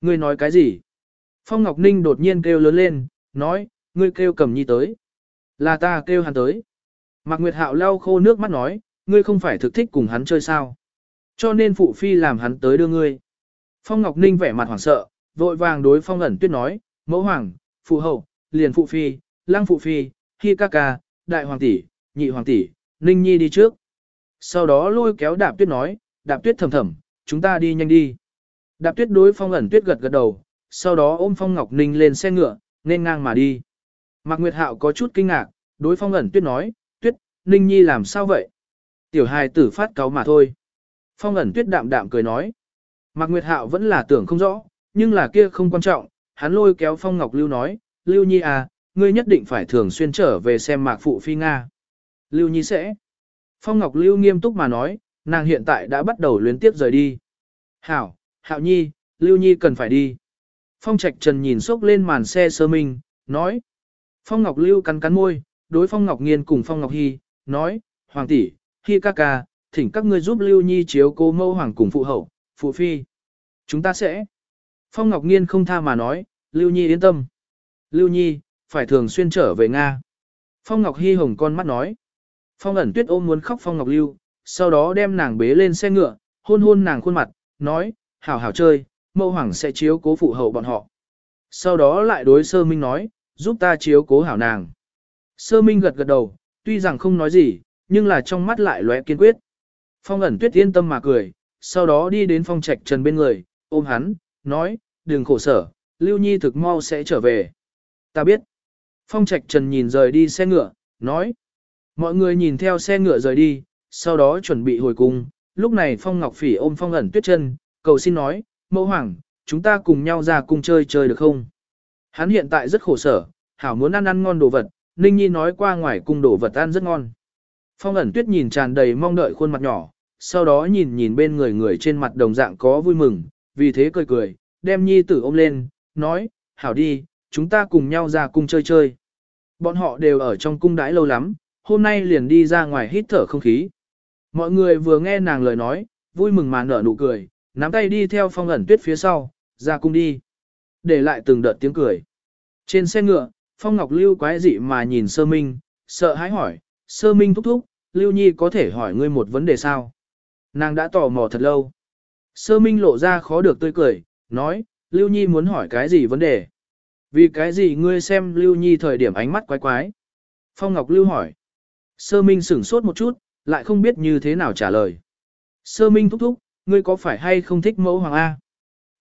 A: Ngươi nói cái gì? Phong Ngọc Ninh đột nhiên kêu lớn lên, nói, ngươi kêu cầm nhi tới. Là ta kêu hắn tới. Mạc Nguyệt Hạo lau khô nước mắt nói, ngươi không phải thực thích cùng hắn chơi sao. Cho nên phụ phi làm hắn tới đưa ngươi. Phong Ngọc Ninh vẻ mặt hoảng sợ, vội vàng đối Phong ẩn tuyết nói, mẫu hoàng, phụ hậu, liền phụ phi, lăng phụ phi, hi ca ca, đại hoàng tỷ, nhị hoàng tỷ, Ninh Nhi đi trước. Sau đó lôi kéo đạp tuyết nói, đạp tuyết thầm thầm, chúng ta đi nhanh đi. Đạp tuyết đối Phong ẩn tuyết gật gật đầu, sau đó ôm Phong Ngọc Ninh lên xe ngựa, nên ngang mà đi. Mạc Nguyệt Hạo có chút kinh ngạc, đối Phong ẩn tuyết nói, tuyết, Ninh Nhi làm sao vậy? Tiểu hài tử phát cáo mà thôi. Phong ẩn tuyết đạm đạm cười nói. Mạc Nguyệt Hạo vẫn là tưởng không rõ, nhưng là kia không quan trọng, hắn lôi kéo Phong Ngọc Lưu nói, Lưu Nhi à, ngươi nhất định phải thường xuyên trở về xem Mạc Phụ Phi Nga. Lưu Nhi sẽ. Phong Ngọc Lưu nghiêm túc mà nói, nàng hiện tại đã bắt đầu luyến tiếp rời đi. Hảo, Hạo Nhi, Lưu Nhi cần phải đi. Phong Trạch Trần nhìn sốc lên màn xe sơ minh, nói. Phong Ngọc Lưu cắn cắn môi, đối Phong Ngọc Nghiên cùng Phong Ngọc Hy, nói, Hoàng tỷ, Hi ca ca, thỉnh các ngươi giúp Lưu Nhi chiếu cô mâu hoàng cùng phụ hậu, phụ phi. Chúng ta sẽ. Phong Ngọc Nghiên không tha mà nói, Lưu Nhi yên tâm. Lưu Nhi, phải thường xuyên trở về Nga. Phong Ngọc Hy hồng con mắt nói. Phong ẩn tuyết ôm muốn khóc Phong Ngọc Lưu, sau đó đem nàng bế lên xe ngựa, hôn hôn nàng khuôn mặt, nói, hảo hảo chơi, mẫu hoàng sẽ chiếu cố phụ hậu bọn họ. Sau đó lại đối sơ minh nói, giúp ta chiếu cố hảo nàng. Sơ minh gật gật đầu, tuy rằng không nói gì, nhưng là trong mắt lại lóe kiên quyết. Phong ẩn tuyết yên tâm mà cười, sau đó đi đến phong trạch trần bên người, ôm hắn, nói, đừng khổ sở, Lưu Nhi thực mau sẽ trở về. Ta biết. Phong trạch trần nhìn rời đi xe ngựa, nói. Mọi người nhìn theo xe ngựa rời đi, sau đó chuẩn bị hồi cung. Lúc này Phong Ngọc Phỉ ôm Phong ẩn tuyết chân, cầu xin nói, mẫu hoàng, chúng ta cùng nhau ra cung chơi chơi được không? Hắn hiện tại rất khổ sở, hảo muốn ăn ăn ngon đồ vật, Ninh Nhi nói qua ngoài cung đồ vật ăn rất ngon. Phong ẩn tuyết nhìn tràn đầy mong đợi khuôn mặt nhỏ, sau đó nhìn nhìn bên người người trên mặt đồng dạng có vui mừng, vì thế cười cười, đem Nhi tử ôm lên, nói, hảo đi, chúng ta cùng nhau ra cung chơi chơi. Bọn họ đều ở trong cung đãi lâu lắm, hôm nay liền đi ra ngoài hít thở không khí. Mọi người vừa nghe nàng lời nói, vui mừng mà nở nụ cười, nắm tay đi theo phong ẩn tuyết phía sau, ra cung đi. Để lại từng đợt tiếng cười. Trên xe ngựa, phong ngọc lưu quái dị mà nhìn sơ minh, sợ hãi hỏi, sơ minh thúc thúc, lưu nhi có thể hỏi ngươi một vấn đề sao? Nàng đã tò mò thật lâu. Sơ minh lộ ra khó được tươi cười, nói, lưu nhi muốn hỏi cái gì vấn đề? Vì cái gì ngươi xem lưu nhi thời điểm ánh mắt quái quái? Phong ngọc lưu hỏi. Sơ minh sửng sốt một chút, lại không biết như thế nào trả lời. Sơ minh thúc thúc, ngươi có phải hay không thích mẫu hoàng A?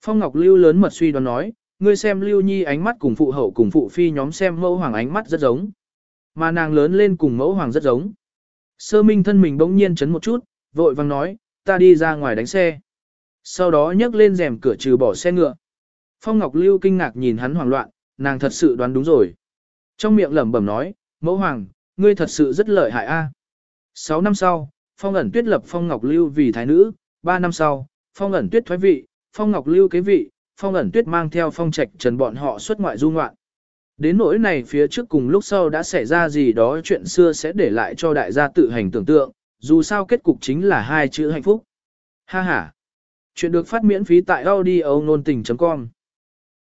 A: Phong Ngọc Lưu lớn mật suy đoán nói, ngươi xem Lưu Nhi ánh mắt cùng phụ hậu cùng phụ phi nhóm xem mẫu hoàng ánh mắt rất giống. Mà nàng lớn lên cùng mẫu hoàng rất giống. Sơ minh thân mình bỗng nhiên chấn một chút, vội vàng nói, ta đi ra ngoài đánh xe. Sau đó nhấc lên rèm cửa trừ bỏ xe ngựa. Phong Ngọc Lưu kinh ngạc nhìn hắn hoảng loạn, nàng thật sự đoán đúng rồi. Trong miệng lẩm bẩm nói, mẫu hoàng, ngươi thật sự rất lợi hại a. Sáu năm sau, Phong ẩn tuyết lập Phong Ngọc Lưu vì thái nữ, ba năm sau, Phong ẩn tuyết thoái vị, Phong Ngọc Lưu kế vị, Phong ẩn tuyết mang theo Phong Trạch Trần bọn họ xuất ngoại du ngoạn. Đến nỗi này phía trước cùng lúc sau đã xảy ra gì đó chuyện xưa sẽ để lại cho đại gia tự hành tưởng tượng, dù sao kết cục chính là hai chữ hạnh phúc. Ha ha. Chuyện được phát miễn phí tại audio nôn tình.com